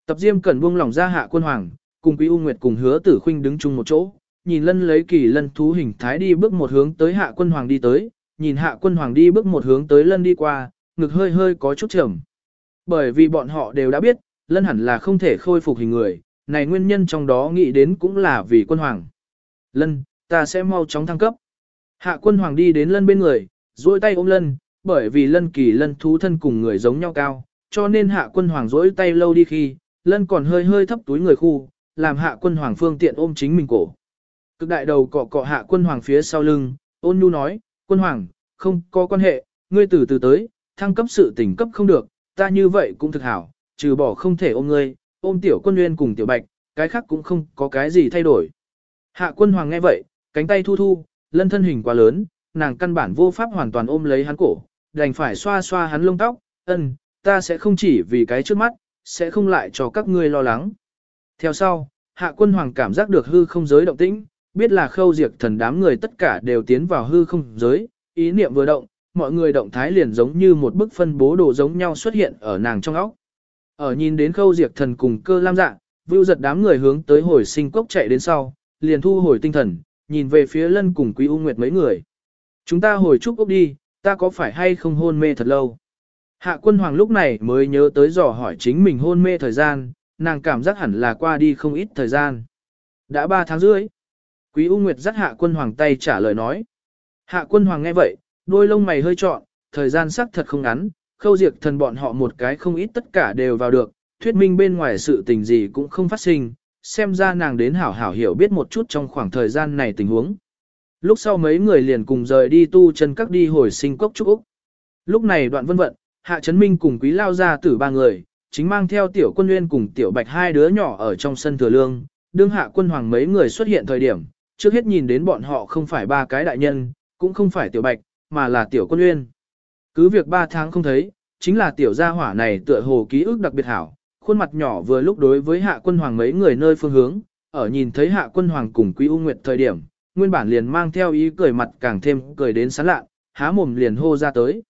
Tập Diêm cần buông lỏng ra hạ quân hoàng, cùng Quý U Nguyệt cùng Hứa Tử Khuynh đứng chung một chỗ, nhìn lân lấy kỳ lân thú hình thái đi bước một hướng tới hạ quân hoàng đi tới, nhìn hạ quân hoàng đi bước một hướng tới lân đi qua, ngực hơi hơi có chút trầm. Bởi vì bọn họ đều đã biết, lân hẳn là không thể khôi phục hình người, này nguyên nhân trong đó nghĩ đến cũng là vì quân hoàng. Lân, ta sẽ mau chóng thăng cấp. Hạ quân hoàng đi đến lân bên người, duỗi tay ôm lân, bởi vì lân kỳ lân thú thân cùng người giống nhau cao, cho nên hạ quân hoàng duỗi tay lâu đi khi, lân còn hơi hơi thấp túi người khu, làm hạ quân hoàng phương tiện ôm chính mình cổ. Cực đại đầu cọ cọ hạ quân hoàng phía sau lưng, ôn nhu nói, quân hoàng, không có quan hệ, ngươi từ từ tới, thăng cấp sự tỉnh cấp không được, ta như vậy cũng thực hảo, trừ bỏ không thể ôm ngươi, ôm tiểu quân nguyên cùng tiểu bạch, cái khác cũng không có cái gì thay đổi. Hạ quân hoàng nghe vậy, cánh tay thu thu, lân thân hình quá lớn, nàng căn bản vô pháp hoàn toàn ôm lấy hắn cổ, đành phải xoa xoa hắn lông tóc, ân, ta sẽ không chỉ vì cái trước mắt, sẽ không lại cho các ngươi lo lắng. Theo sau, hạ quân hoàng cảm giác được hư không giới động tĩnh, biết là khâu diệt thần đám người tất cả đều tiến vào hư không giới, ý niệm vừa động, mọi người động thái liền giống như một bức phân bố đồ giống nhau xuất hiện ở nàng trong óc. Ở nhìn đến khâu diệt thần cùng cơ lam dạ, vưu giật đám người hướng tới hồi sinh cốc chạy đến sau, liền thu hồi tinh thần, nhìn về phía lân cùng quý u nguyệt mấy người. Chúng ta hồi chúc ốc đi, ta có phải hay không hôn mê thật lâu? Hạ quân hoàng lúc này mới nhớ tới dò hỏi chính mình hôn mê thời gian, nàng cảm giác hẳn là qua đi không ít thời gian. Đã 3 tháng rưỡi. Quý U Nguyệt dắt hạ quân hoàng tay trả lời nói. Hạ quân hoàng nghe vậy, đôi lông mày hơi trọn, thời gian sắc thật không ngắn, khâu diệt thần bọn họ một cái không ít tất cả đều vào được, thuyết minh bên ngoài sự tình gì cũng không phát sinh, xem ra nàng đến hảo hảo hiểu biết một chút trong khoảng thời gian này tình huống. Lúc sau mấy người liền cùng rời đi tu chân các đi hồi sinh cốc trúc Úc. Lúc này đoạn vân vận, Hạ Trấn Minh cùng quý lao ra tử ba người, chính mang theo tiểu quân nguyên cùng tiểu bạch hai đứa nhỏ ở trong sân thừa lương, đương hạ quân hoàng mấy người xuất hiện thời điểm, trước hết nhìn đến bọn họ không phải ba cái đại nhân, cũng không phải tiểu bạch, mà là tiểu quân nguyên. Cứ việc ba tháng không thấy, chính là tiểu gia hỏa này tựa hồ ký ức đặc biệt hảo, khuôn mặt nhỏ vừa lúc đối với hạ quân hoàng mấy người nơi phương hướng, ở nhìn thấy hạ quân hoàng cùng quý u nguyệt thời điểm, nguyên bản liền mang theo ý cười mặt càng thêm cười đến sán lạ, há mồm liền hô ra tới.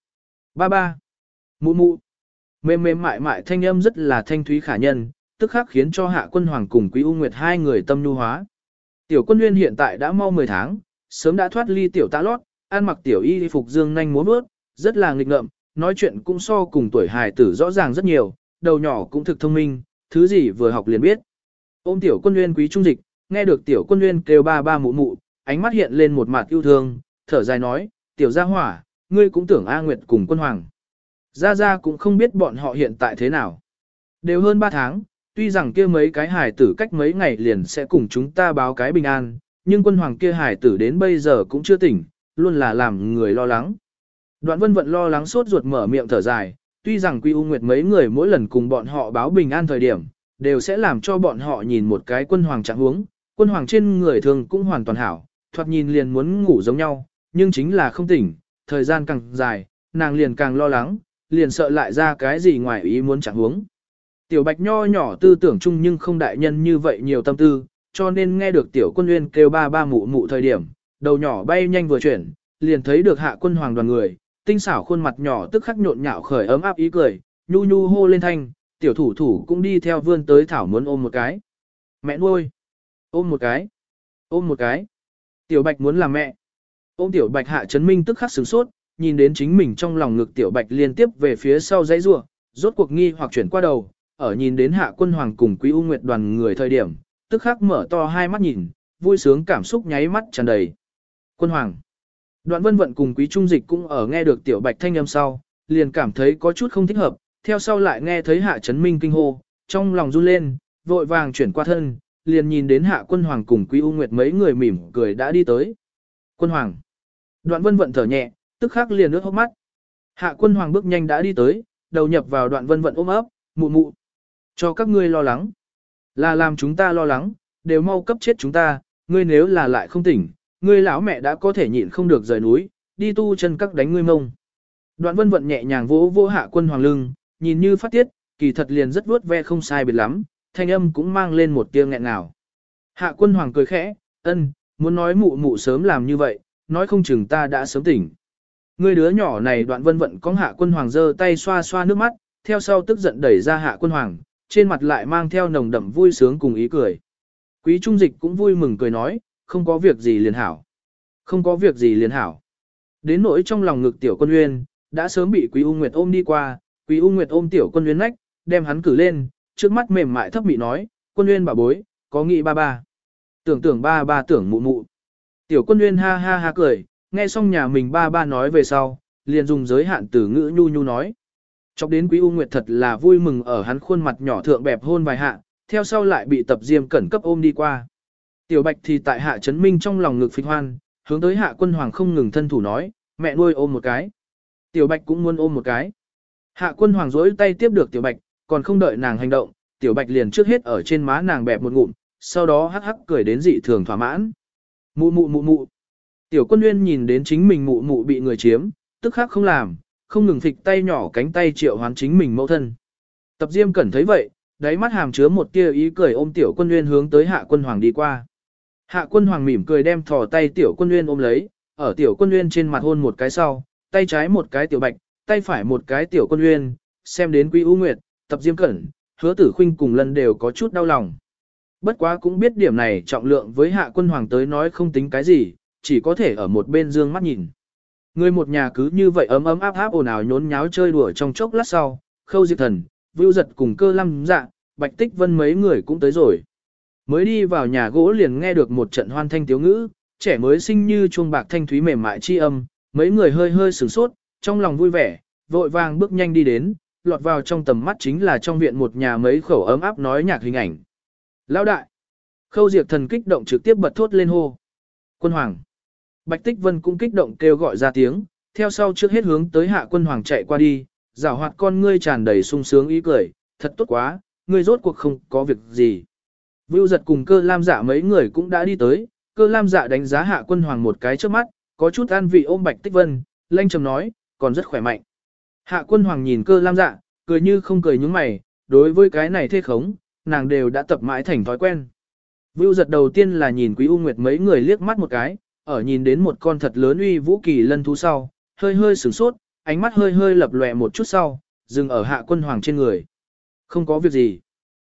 Ba ba. Mụ mụ. Mềm mềm mại mại thanh âm rất là thanh thúy khả nhân, tức khắc khiến cho hạ quân hoàng cùng quý u nguyệt hai người tâm nhu hóa. Tiểu quân nguyên hiện tại đã mau 10 tháng, sớm đã thoát ly tiểu tá lót, ăn mặc tiểu y phục dương nhanh múa bước, rất là nghịch ngợm, nói chuyện cũng so cùng tuổi hài tử rõ ràng rất nhiều, đầu nhỏ cũng thực thông minh, thứ gì vừa học liền biết. Ôm tiểu quân nguyên quý trung dịch, nghe được tiểu quân nguyên kêu ba ba mụ mụ, ánh mắt hiện lên một mặt yêu thương, thở dài nói, tiểu gia hỏa, ngươi cũng tưởng A Nguyệt cùng quân hoàng. Gia Gia cũng không biết bọn họ hiện tại thế nào. Đều hơn 3 tháng, tuy rằng kia mấy cái hải tử cách mấy ngày liền sẽ cùng chúng ta báo cái bình an, nhưng quân hoàng kia hải tử đến bây giờ cũng chưa tỉnh, luôn là làm người lo lắng. Đoạn vân vận lo lắng sốt ruột mở miệng thở dài, tuy rằng Quy U Nguyệt mấy người mỗi lần cùng bọn họ báo bình an thời điểm, đều sẽ làm cho bọn họ nhìn một cái quân hoàng trạng huống, quân hoàng trên người thường cũng hoàn toàn hảo, thoạt nhìn liền muốn ngủ giống nhau, nhưng chính là không tỉnh, thời gian càng dài, nàng liền càng lo lắng, liền sợ lại ra cái gì ngoài ý muốn trạng huống. Tiểu bạch nho nhỏ tư tưởng chung nhưng không đại nhân như vậy nhiều tâm tư, cho nên nghe được tiểu quân nguyên kêu ba ba mụ mụ thời điểm, đầu nhỏ bay nhanh vừa chuyển, liền thấy được hạ quân hoàng đoàn người, tinh xảo khuôn mặt nhỏ tức khắc nhộn nhạo khởi ấm áp ý cười, nhu nhu hô lên thanh, tiểu thủ thủ cũng đi theo vươn tới thảo muốn ôm một cái. Mẹ nuôi, ôm một cái, ôm một cái. Tiểu bạch muốn làm mẹ. Ôm tiểu bạch hạ chấn minh tức khắc sửng sốt, nhìn đến chính mình trong lòng ngực tiểu bạch liên tiếp về phía sau dãy rua, rốt cuộc nghi hoặc chuyển qua đầu, ở nhìn đến hạ quân hoàng cùng quý u nguyệt đoàn người thời điểm, tức khắc mở to hai mắt nhìn, vui sướng cảm xúc nháy mắt tràn đầy. Quân hoàng. Đoạn vân vận cùng quý trung dịch cũng ở nghe được tiểu bạch thanh âm sau, liền cảm thấy có chút không thích hợp, theo sau lại nghe thấy hạ chấn minh kinh hô, trong lòng run lên, vội vàng chuyển qua thân, liền nhìn đến hạ quân hoàng cùng quý u nguyệt mấy người mỉm cười đã đi tới. Quân hoàng. Đoạn vân vận thở nhẹ, tức khắc liền nước hốc mắt. Hạ quân hoàng bước nhanh đã đi tới, đầu nhập vào đoạn vân vận ôm ấp, mụ mụ. Cho các ngươi lo lắng. Là làm chúng ta lo lắng, đều mau cấp chết chúng ta, ngươi nếu là lại không tỉnh, ngươi lão mẹ đã có thể nhịn không được rời núi, đi tu chân các đánh ngươi mông. Đoạn vân vận nhẹ nhàng vỗ vỗ hạ quân hoàng lưng, nhìn như phát tiết, kỳ thật liền rất vuốt ve không sai biệt lắm, thanh âm cũng mang lên một tia nghẹn nào. Hạ quân hoàng cười khẽ, ân, muốn nói mụ mụ sớm làm như vậy, nói không chừng ta đã sớm tỉnh. Người đứa nhỏ này đoạn vân vận có hạ quân hoàng giơ tay xoa xoa nước mắt, theo sau tức giận đẩy ra hạ quân hoàng, trên mặt lại mang theo nồng đậm vui sướng cùng ý cười. Quý trung dịch cũng vui mừng cười nói, không có việc gì liền hảo. Không có việc gì liền hảo. Đến nỗi trong lòng ngực tiểu quân uyên, đã sớm bị quý u nguyệt ôm đi qua, quý u nguyệt ôm tiểu quân uyên nách, đem hắn cử lên, trước mắt mềm mại thấp mị nói, quân uyên bà bối, có nghĩ ba ba. Tưởng tưởng ba ba tưởng mụ mụ. Tiểu quân uyên ha ha ha cười, nghe xong nhà mình ba ba nói về sau, liền dùng giới hạn từ ngữ nhu nhu nói. Chọc đến quý U Nguyệt thật là vui mừng ở hắn khuôn mặt nhỏ thượng bẹp hôn vài hạ, theo sau lại bị tập diêm cẩn cấp ôm đi qua. Tiểu Bạch thì tại hạ chấn minh trong lòng ngực phịch hoan, hướng tới hạ quân hoàng không ngừng thân thủ nói, mẹ nuôi ôm một cái. Tiểu Bạch cũng muốn ôm một cái. Hạ quân hoàng rỗi tay tiếp được Tiểu Bạch, còn không đợi nàng hành động, Tiểu Bạch liền trước hết ở trên má nàng bẹp một ngụm, sau đó hắc hắc cười đến dị thường thỏa mãn. Mụ mụ mụ mụ. Tiểu quân nguyên nhìn đến chính mình mụ mụ bị người chiếm, tức khắc không làm, không ngừng phịch tay nhỏ cánh tay triệu hoán chính mình mẫu thân. Tập Diêm Cẩn thấy vậy, đáy mắt hàm chứa một tia ý cười ôm tiểu quân nguyên hướng tới hạ quân hoàng đi qua. Hạ quân hoàng mỉm cười đem thò tay tiểu quân nguyên ôm lấy, ở tiểu quân nguyên trên mặt hôn một cái sau, tay trái một cái tiểu bạch, tay phải một cái tiểu quân nguyên, xem đến quý u nguyệt, tập diêm cẩn, hứa tử khuynh cùng lần đều có chút đau lòng. Bất quá cũng biết điểm này trọng lượng với hạ quân hoàng tới nói không tính cái gì, chỉ có thể ở một bên dương mắt nhìn. Người một nhà cứ như vậy ấm ấm áp áp ồn ào nhốn nháo chơi đùa trong chốc lát sau, khâu diệt thần, vưu giật cùng cơ lâm dạ, bạch tích vân mấy người cũng tới rồi. mới đi vào nhà gỗ liền nghe được một trận hoan thanh tiếu ngữ, trẻ mới sinh như chuông bạc thanh thúy mềm mại chi âm, mấy người hơi hơi sửng sốt, trong lòng vui vẻ, vội vàng bước nhanh đi đến, lọt vào trong tầm mắt chính là trong viện một nhà mấy khẩu ấm áp nói nhạc hình ảnh. Lão đại! Khâu diệt thần kích động trực tiếp bật thốt lên hô. Quân hoàng! Bạch Tích Vân cũng kích động kêu gọi ra tiếng, theo sau trước hết hướng tới hạ quân hoàng chạy qua đi, rào hoạt con ngươi tràn đầy sung sướng ý cười, thật tốt quá, ngươi rốt cuộc không có việc gì. Vưu giật cùng cơ lam dạ mấy người cũng đã đi tới, cơ lam dạ đánh giá hạ quân hoàng một cái trước mắt, có chút an vị ôm Bạch Tích Vân, lanh trầm nói, còn rất khỏe mạnh. Hạ quân hoàng nhìn cơ lam dạ, cười như không cười những mày, đối với cái này thê khống, nàng đều đã tập mãi thành thói quen. Vưu giật đầu tiên là nhìn Quý U Nguyệt mấy người liếc mắt một cái, ở nhìn đến một con thật lớn uy vũ kỳ lân thú sau, hơi hơi sửng sốt, ánh mắt hơi hơi lập lòe một chút sau, dừng ở hạ quân hoàng trên người. Không có việc gì.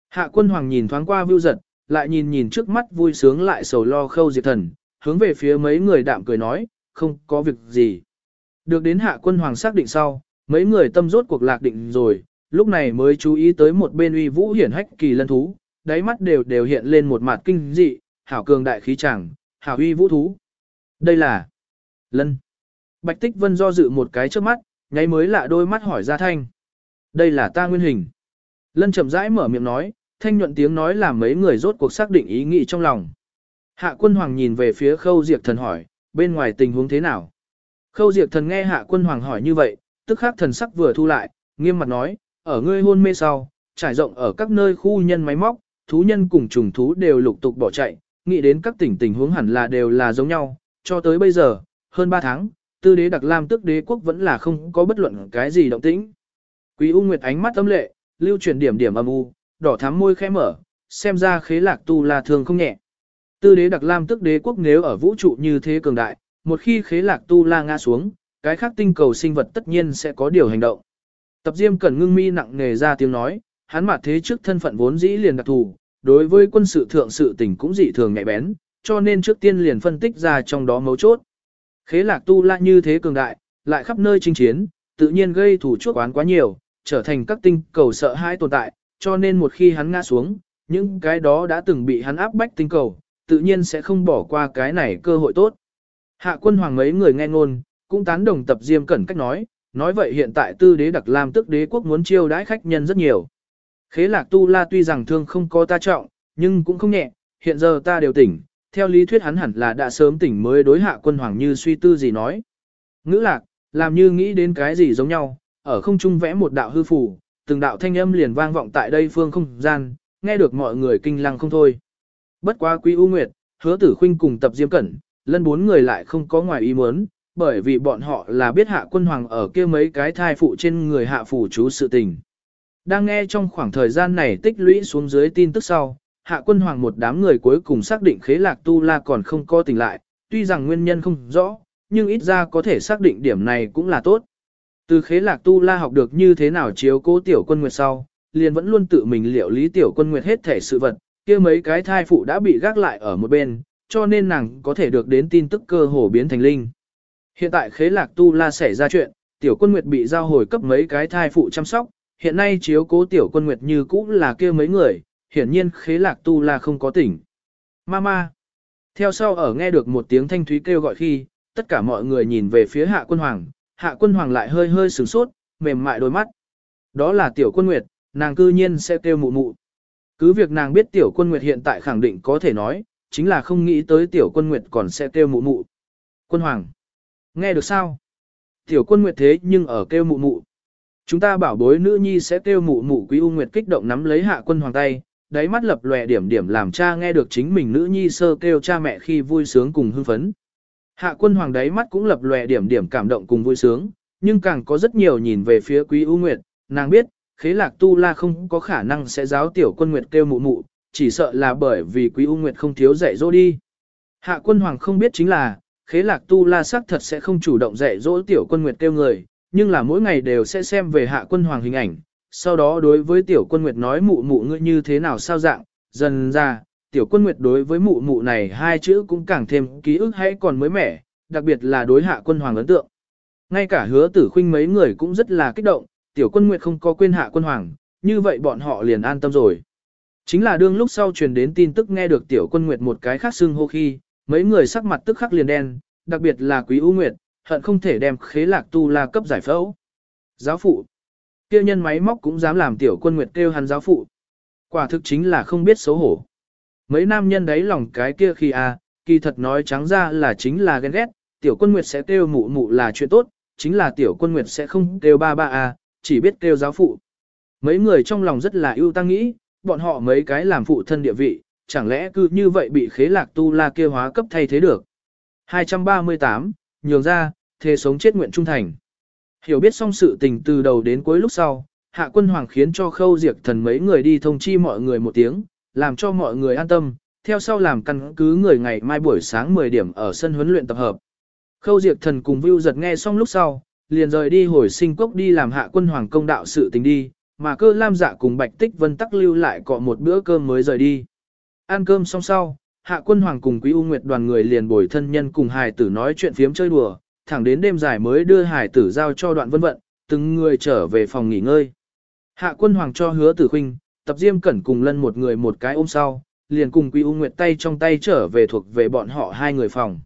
Hạ quân hoàng nhìn thoáng qua vưu giật, lại nhìn nhìn trước mắt vui sướng lại sầu lo khâu diệt thần, hướng về phía mấy người đạm cười nói, không có việc gì. Được đến hạ quân hoàng xác định sau, mấy người tâm rốt cuộc lạc định rồi, lúc này mới chú ý tới một bên uy vũ hiển hách kỳ lân thú, đáy mắt đều đều hiện lên một mặt kinh dị, hảo cường đại khí chẳng, hảo uy vũ thú. Đây là lân. Bạch Tích Vân do dự một cái trước mắt, nháy mới lạ đôi mắt hỏi ra thanh. Đây là ta nguyên hình. Lân chậm rãi mở miệng nói, thanh nhuận tiếng nói làm mấy người rốt cuộc xác định ý nghĩ trong lòng. Hạ quân hoàng nhìn về phía khâu diệt thần hỏi, bên ngoài tình huống thế nào? Khâu diệt thần nghe hạ quân hoàng hỏi như vậy, tức khắc thần sắc vừa thu lại, nghiêm mặt nói, ở ngươi hôn mê sau, trải rộng ở các nơi khu nhân máy móc, thú nhân cùng trùng thú đều lục tục bỏ chạy, nghĩ đến các tỉnh tình huống hẳn là đều là giống nhau, cho tới bây giờ, hơn 3 tháng, tư đế đặc lam tức đế quốc vẫn là không có bất luận cái gì động tĩnh. Quý U Nguyệt ánh mắt âm lệ, lưu chuyển điểm điểm âm u, đỏ thắm môi khẽ mở, xem ra khế lạc tu là thường không nhẹ. Tư đế đặc lam tức đế quốc nếu ở vũ trụ như thế cường đại, một khi khế lạc tu la ngã xuống, cái khác tinh cầu sinh vật tất nhiên sẽ có điều hành động. Tập Diêm Cẩn ngưng mi nặng nề ra tiếng nói, hắn mặt thế trước thân phận vốn dĩ liền đặc thù, đối với quân sự thượng sự tình cũng dị thường nhạy bén, cho nên trước tiên liền phân tích ra trong đó mấu chốt. Khế lạc tu la như thế cường đại, lại khắp nơi chinh chiến, tự nhiên gây thủ chuốc oán quá nhiều, trở thành các tinh cầu sợ hãi tồn tại, cho nên một khi hắn ngã xuống, những cái đó đã từng bị hắn áp bách tinh cầu, tự nhiên sẽ không bỏ qua cái này cơ hội tốt. Hạ quân hoàng mấy người nghe ngôn, cũng tán đồng tập diêm cẩn cách nói, nói vậy hiện tại tư đế đặc lam tức đế quốc muốn chiêu đãi khách nhân rất nhiều. Khế lạc tu la tuy rằng thương không có ta trọng, nhưng cũng không nhẹ, hiện giờ ta đều tỉnh, theo lý thuyết hắn hẳn là đã sớm tỉnh mới đối hạ quân hoàng như suy tư gì nói. Ngữ lạc, làm như nghĩ đến cái gì giống nhau, ở không trung vẽ một đạo hư phù, từng đạo thanh âm liền vang vọng tại đây phương không gian, nghe được mọi người kinh lăng không thôi. Bất quá quý U Nguyệt, hứa tử khinh cùng tập diêm cẩn, lân bốn người lại không có ngoài ý muốn, bởi vì bọn họ là biết hạ quân hoàng ở kia mấy cái thai phụ trên người hạ phủ chú sự tình. Đang nghe trong khoảng thời gian này tích lũy xuống dưới tin tức sau, hạ quân hoàng một đám người cuối cùng xác định khế lạc tu la còn không có tỉnh lại, tuy rằng nguyên nhân không rõ, nhưng ít ra có thể xác định điểm này cũng là tốt. Từ khế lạc tu la học được như thế nào chiếu cố tiểu quân nguyệt sau, liền vẫn luôn tự mình liệu lý tiểu quân nguyệt hết thể sự vật, kia mấy cái thai phụ đã bị gác lại ở một bên, cho nên nàng có thể được đến tin tức cơ hồ biến thành linh. Hiện tại khế lạc tu la xảy ra chuyện, tiểu quân nguyệt bị giao hồi cấp mấy cái thai phụ chăm sóc, hiện nay chiếu cố tiểu quân nguyệt như cũ là kia mấy người, hiển nhiên khế lạc tu la không có tỉnh. Mama. Theo sau ở nghe được một tiếng thanh thúy kêu gọi khi, tất cả mọi người nhìn về phía hạ quân hoàng, hạ quân hoàng lại hơi hơi sửng sốt, mềm mại đôi mắt. Đó là tiểu quân nguyệt, nàng cư nhiên sẽ kêu mụ mụ. Cứ việc nàng biết tiểu quân nguyệt hiện tại khẳng định có thể nói, chính là không nghĩ tới tiểu quân nguyệt còn sẽ kêu mụ mụ. Quân hoàng. Nghe được sao? Tiểu quân nguyệt thế nhưng ở kêu mụ mụ. Chúng ta bảo bối nữ nhi sẽ kêu mụ mụ quý u nguyệt kích động nắm lấy hạ quân hoàng tay, đáy mắt lập lòe điểm điểm làm cha nghe được chính mình nữ nhi sơ kêu cha mẹ khi vui sướng cùng hưng phấn. Hạ quân hoàng đáy mắt cũng lập lòe điểm điểm cảm động cùng vui sướng, nhưng càng có rất nhiều nhìn về phía quý ưu nguyệt, nàng biết, khế lạc tu la không có khả năng sẽ giáo tiểu quân nguyệt kêu mụ mụ, chỉ sợ là bởi vì quý ưu nguyệt không thiếu dạy dỗ đi. Hạ quân hoàng không biết chính là, khế lạc tu la sắc thật sẽ không chủ động dạy dỗ tiểu quân nguyệt kêu người, nhưng là mỗi ngày đều sẽ xem về hạ quân hoàng hình ảnh, sau đó đối với tiểu quân nguyệt nói mụ mụ ngươi như thế nào sao dạng, dần ra, tiểu quân nguyệt đối với mụ mụ này hai chữ cũng càng thêm ký ức hay còn mới mẻ, đặc biệt là đối hạ quân hoàng ấn tượng. Ngay cả hứa tử khinh mấy người cũng rất là kích động, tiểu quân nguyệt không có quên hạ quân hoàng, như vậy bọn họ liền an tâm rồi. Chính là đương lúc sau truyền đến tin tức nghe được tiểu quân nguyệt một cái khác xưng hô khi, mấy người sắc mặt tức khắc liền đen, đặc biệt là quý ưu nguyệt, hận không thể đem khế lạc tu la cấp giải phẫu. Giáo phụ, kia nhân máy móc cũng dám làm tiểu quân nguyệt kêu hắn giáo phụ. Quả thực chính là không biết xấu hổ. Mấy nam nhân đấy lòng cái kia khi a, à, kỳ thật nói trắng ra là chính là ghen ghét, tiểu quân nguyệt sẽ kêu mụ mụ là chuyện tốt, chính là tiểu quân nguyệt sẽ không kêu ba ba a, chỉ biết kêu giáo phụ. Mấy người trong lòng rất là ưu tăng nghĩ, bọn họ mấy cái làm phụ thân địa vị, chẳng lẽ cứ như vậy bị khế lạc tu la kia hóa cấp thay thế được. 238, nhường ra, thề sống chết nguyện trung thành. Hiểu biết xong sự tình từ đầu đến cuối lúc sau, hạ quân hoàng khiến cho khâu diệt thần mấy người đi thông chi mọi người một tiếng, làm cho mọi người an tâm, theo sau làm căn cứ người ngày mai buổi sáng 10 điểm ở sân huấn luyện tập hợp. Khâu diệt thần cùng Vưu giật nghe xong lúc sau, liền rời đi hồi sinh cốc đi làm hạ quân hoàng công đạo sự tình đi, mà cơ lam dạ cùng bạch tích vân tắc lưu lại cọ một bữa cơm mới rời đi. Ăn cơm xong sau, hạ quân hoàng cùng quý u nguyệt đoàn người liền bồi thân nhân cùng hài tử nói chuyện phiếm chơi đùa, thẳng đến đêm dài mới đưa hải tử giao cho đoạn vân vận, từng người trở về phòng nghỉ ngơi. Hạ quân hoàng cho hứa tử khinh, tập diêm cẩn cùng lân một người một cái ôm sau, liền cùng quý u nguyệt tay trong tay trở về thuộc về bọn họ hai người phòng.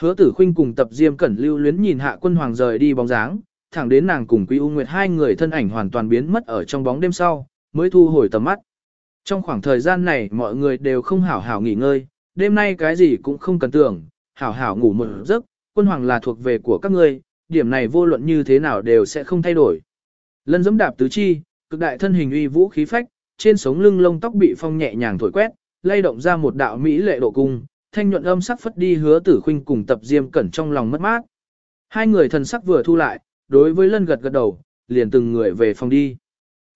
Hứa tử huynh cùng tập diêm cẩn lưu luyến nhìn hạ quân hoàng rời đi bóng dáng, thẳng đến nàng cùng quý u nguyệt hai người thân ảnh hoàn toàn biến mất ở trong bóng đêm sau, mới thu hồi tầm mắt. Trong khoảng thời gian này mọi người đều không hảo hảo nghỉ ngơi, đêm nay cái gì cũng không cần tưởng, hảo hảo ngủ một giấc, quân hoàng là thuộc về của các ngươi, điểm này vô luận như thế nào đều sẽ không thay đổi. Lân giẫm đạp tứ chi, cực đại thân hình uy vũ khí phách, trên sống lưng lông tóc bị phong nhẹ nhàng thổi quét, lay động ra một đạo mỹ lệ độ cung, thanh nhuận âm sắc phất đi hứa tử khuynh cùng tập diêm cẩn trong lòng mất mát. Hai người thần sắc vừa thu lại, đối với lân gật gật đầu, liền từng người về phòng đi.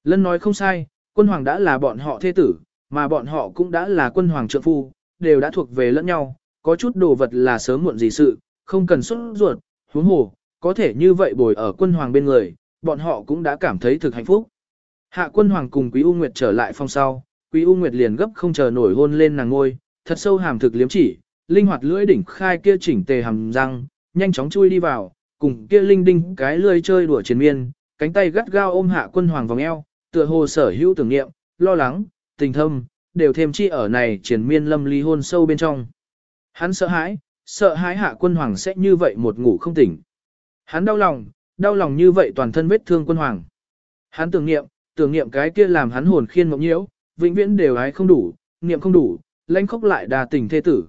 Lân nói không sai, quân hoàng đã là bọn họ thế tử, mà bọn họ cũng đã là quân hoàng trợ phu, đều đã thuộc về lẫn nhau, có chút đồ vật là sớm muộn gì sự, không cần xuất ruột, huống hồ, có thể như vậy bồi ở quân hoàng bên người, bọn họ cũng đã cảm thấy thực hạnh phúc. Hạ quân hoàng cùng Quý U Nguyệt trở lại phòng sau, Quý U Nguyệt liền gấp không chờ nổi hôn lên nàng ngôi, thật sâu hàm thực liếm chỉ, linh hoạt lưỡi đỉnh khai kia chỉnh tề hàm răng, nhanh chóng chui đi vào, cùng kia linh đinh cái lưỡi chơi đùa chiến miên, cánh tay gắt gao ôm hạ quân hoàng vòng eo, tựa hồ sở hữu tưởng niệm, lo lắng, tình thâm, đều thêm chi ở này triển miên lâm ly hôn sâu bên trong. Hắn sợ hãi, sợ hãi hạ quân hoàng sẽ như vậy một ngủ không tỉnh. Hắn đau lòng, đau lòng như vậy toàn thân vết thương quân hoàng. Hắn tưởng niệm, tưởng niệm cái kia làm hắn hồn khiên mộng nhiễu, vĩnh viễn đều ái không đủ, niệm không đủ, lãnh khốc lại đa tình thê tử.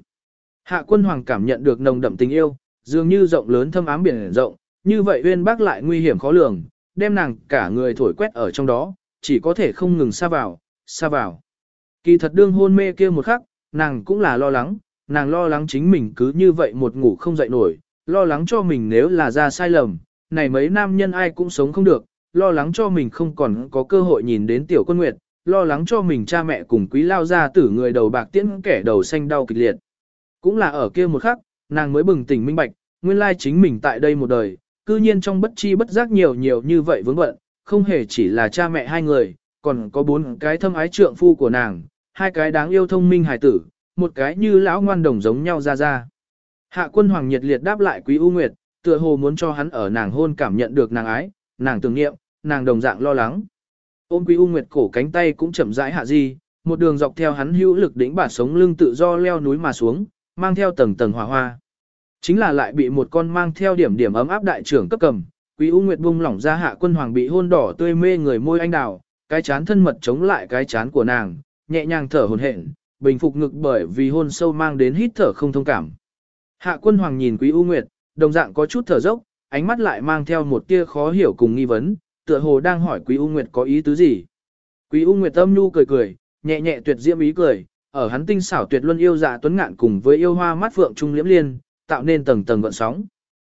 Hạ quân hoàng cảm nhận được nồng đậm tình yêu, dường như rộng lớn thâm ám biển rộng, như vậy uyên bác lại nguy hiểm khó lường, đem nàng cả người thổi quét ở trong đó, chỉ có thể không ngừng xa vào, xa vào. Kỳ thật đương hôn mê kia một khắc, nàng cũng là lo lắng, nàng lo lắng chính mình cứ như vậy một ngủ không dậy nổi, lo lắng cho mình nếu là ra sai lầm, này mấy nam nhân ai cũng sống không được, lo lắng cho mình không còn có cơ hội nhìn đến tiểu quân nguyệt, lo lắng cho mình cha mẹ cùng quý lao ra tử người đầu bạc tiễn kẻ đầu xanh đau kịch liệt. Cũng là ở kia một khắc, nàng mới bừng tỉnh minh bạch, nguyên lai chính mình tại đây một đời, cư nhiên trong bất chi bất giác nhiều nhiều như vậy vướng bận, không hề chỉ là cha mẹ hai người, còn có bốn cái thâm ái trượng phu của nàng, hai cái đáng yêu thông minh hài tử, một cái như lão ngoan đồng giống nhau ra ra. Hạ quân hoàng nhiệt liệt đáp lại quý U Nguyệt, tựa hồ muốn cho hắn ở nàng hôn cảm nhận được nàng ái, nàng tưởng niệm, nàng đồng dạng lo lắng. Ôm quý U Nguyệt cổ cánh tay cũng chậm rãi hạ di, một đường dọc theo hắn hữu lực đỉnh bả sống lưng tự do leo núi mà xuống, mang theo tầng tầng hỏa hoa. Chính là lại bị một con mang theo điểm điểm ấm áp đại trưởng cấp cầm, Quý U Nguyệt buông lỏng ra hạ quân hoàng bị hôn đỏ tươi mê người môi anh đào, cái chán thân mật chống lại cái chán của nàng, nhẹ nhàng thở hổn hển, bình phục ngực bởi vì hôn sâu mang đến hít thở không thông cảm. Hạ quân hoàng nhìn Quý U Nguyệt, đồng dạng có chút thở dốc, ánh mắt lại mang theo một tia khó hiểu cùng nghi vấn, tựa hồ đang hỏi Quý U Nguyệt có ý tứ gì. Quý U Nguyệt âm nhu cười cười, nhẹ nhẹ tuyệt diễm ý cười, ở hắn tinh xảo tuyệt luân yêu dạ tuấn ngạn cùng với yêu hoa mắt phượng trung liễm liên, tạo nên tầng tầng gợn sóng.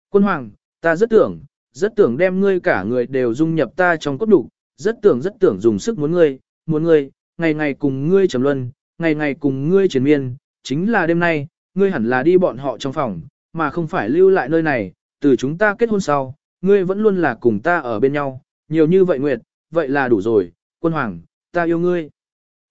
Quân hoàng, ta rất tưởng, rất tưởng đem ngươi cả người đều dung nhập ta trong cốt đủ, rất tưởng rất tưởng dùng sức muốn ngươi, muốn ngươi, ngày ngày cùng ngươi trầm luân, ngày ngày cùng ngươi chiến miên, chính là đêm nay, ngươi hẳn là đi bọn họ trong phòng, mà không phải lưu lại nơi này, từ chúng ta kết hôn sau, ngươi vẫn luôn là cùng ta ở bên nhau, nhiều như vậy Nguyệt, vậy là đủ rồi, quân hoàng, ta yêu ngươi.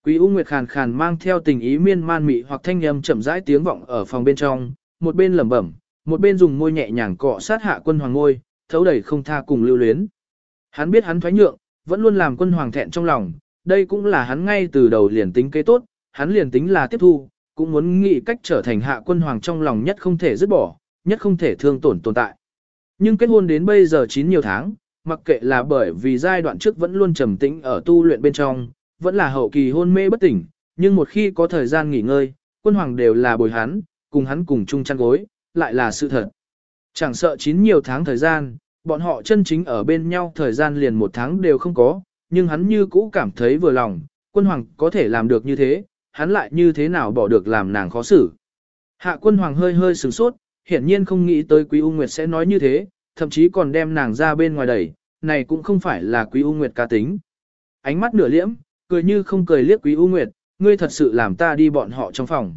Quý U Nguyệt khàn khàn mang theo tình ý miên man mị hoặc thanh âm chậm rãi tiếng vọng ở phòng bên trong, một bên lẩm bẩm, một bên dùng môi nhẹ nhàng cọ sát hạ quân hoàng ngôi, thấu đầy không tha cùng lưu luyến. Hắn biết hắn thoái nhượng, vẫn luôn làm quân hoàng thẹn trong lòng, đây cũng là hắn ngay từ đầu liền tính kế tốt, hắn liền tính là tiếp thu, cũng muốn nghĩ cách trở thành hạ quân hoàng trong lòng nhất không thể dứt bỏ, nhất không thể thương tổn tồn tại. Nhưng kết hôn đến bây giờ chín nhiều tháng, mặc kệ là bởi vì giai đoạn trước vẫn luôn trầm tĩnh ở tu luyện bên trong, vẫn là hậu kỳ hôn mê bất tỉnh, nhưng một khi có thời gian nghỉ ngơi, quân hoàng đều là bồi hắn, cùng hắn cùng chung chăn gối, lại là sự thật. Chẳng sợ chín nhiều tháng thời gian, bọn họ chân chính ở bên nhau thời gian liền một tháng đều không có, nhưng hắn như cũ cảm thấy vừa lòng, quân hoàng có thể làm được như thế, hắn lại như thế nào bỏ được làm nàng khó xử. Hạ quân hoàng hơi hơi sửng sốt, hiển nhiên không nghĩ tới Quý U Nguyệt sẽ nói như thế, thậm chí còn đem nàng ra bên ngoài đẩy, này cũng không phải là Quý U Nguyệt ca tính. Ánh mắt nửa liễm, cười như không cười liếc Quý U Nguyệt, ngươi thật sự làm ta đi bọn họ trong phòng.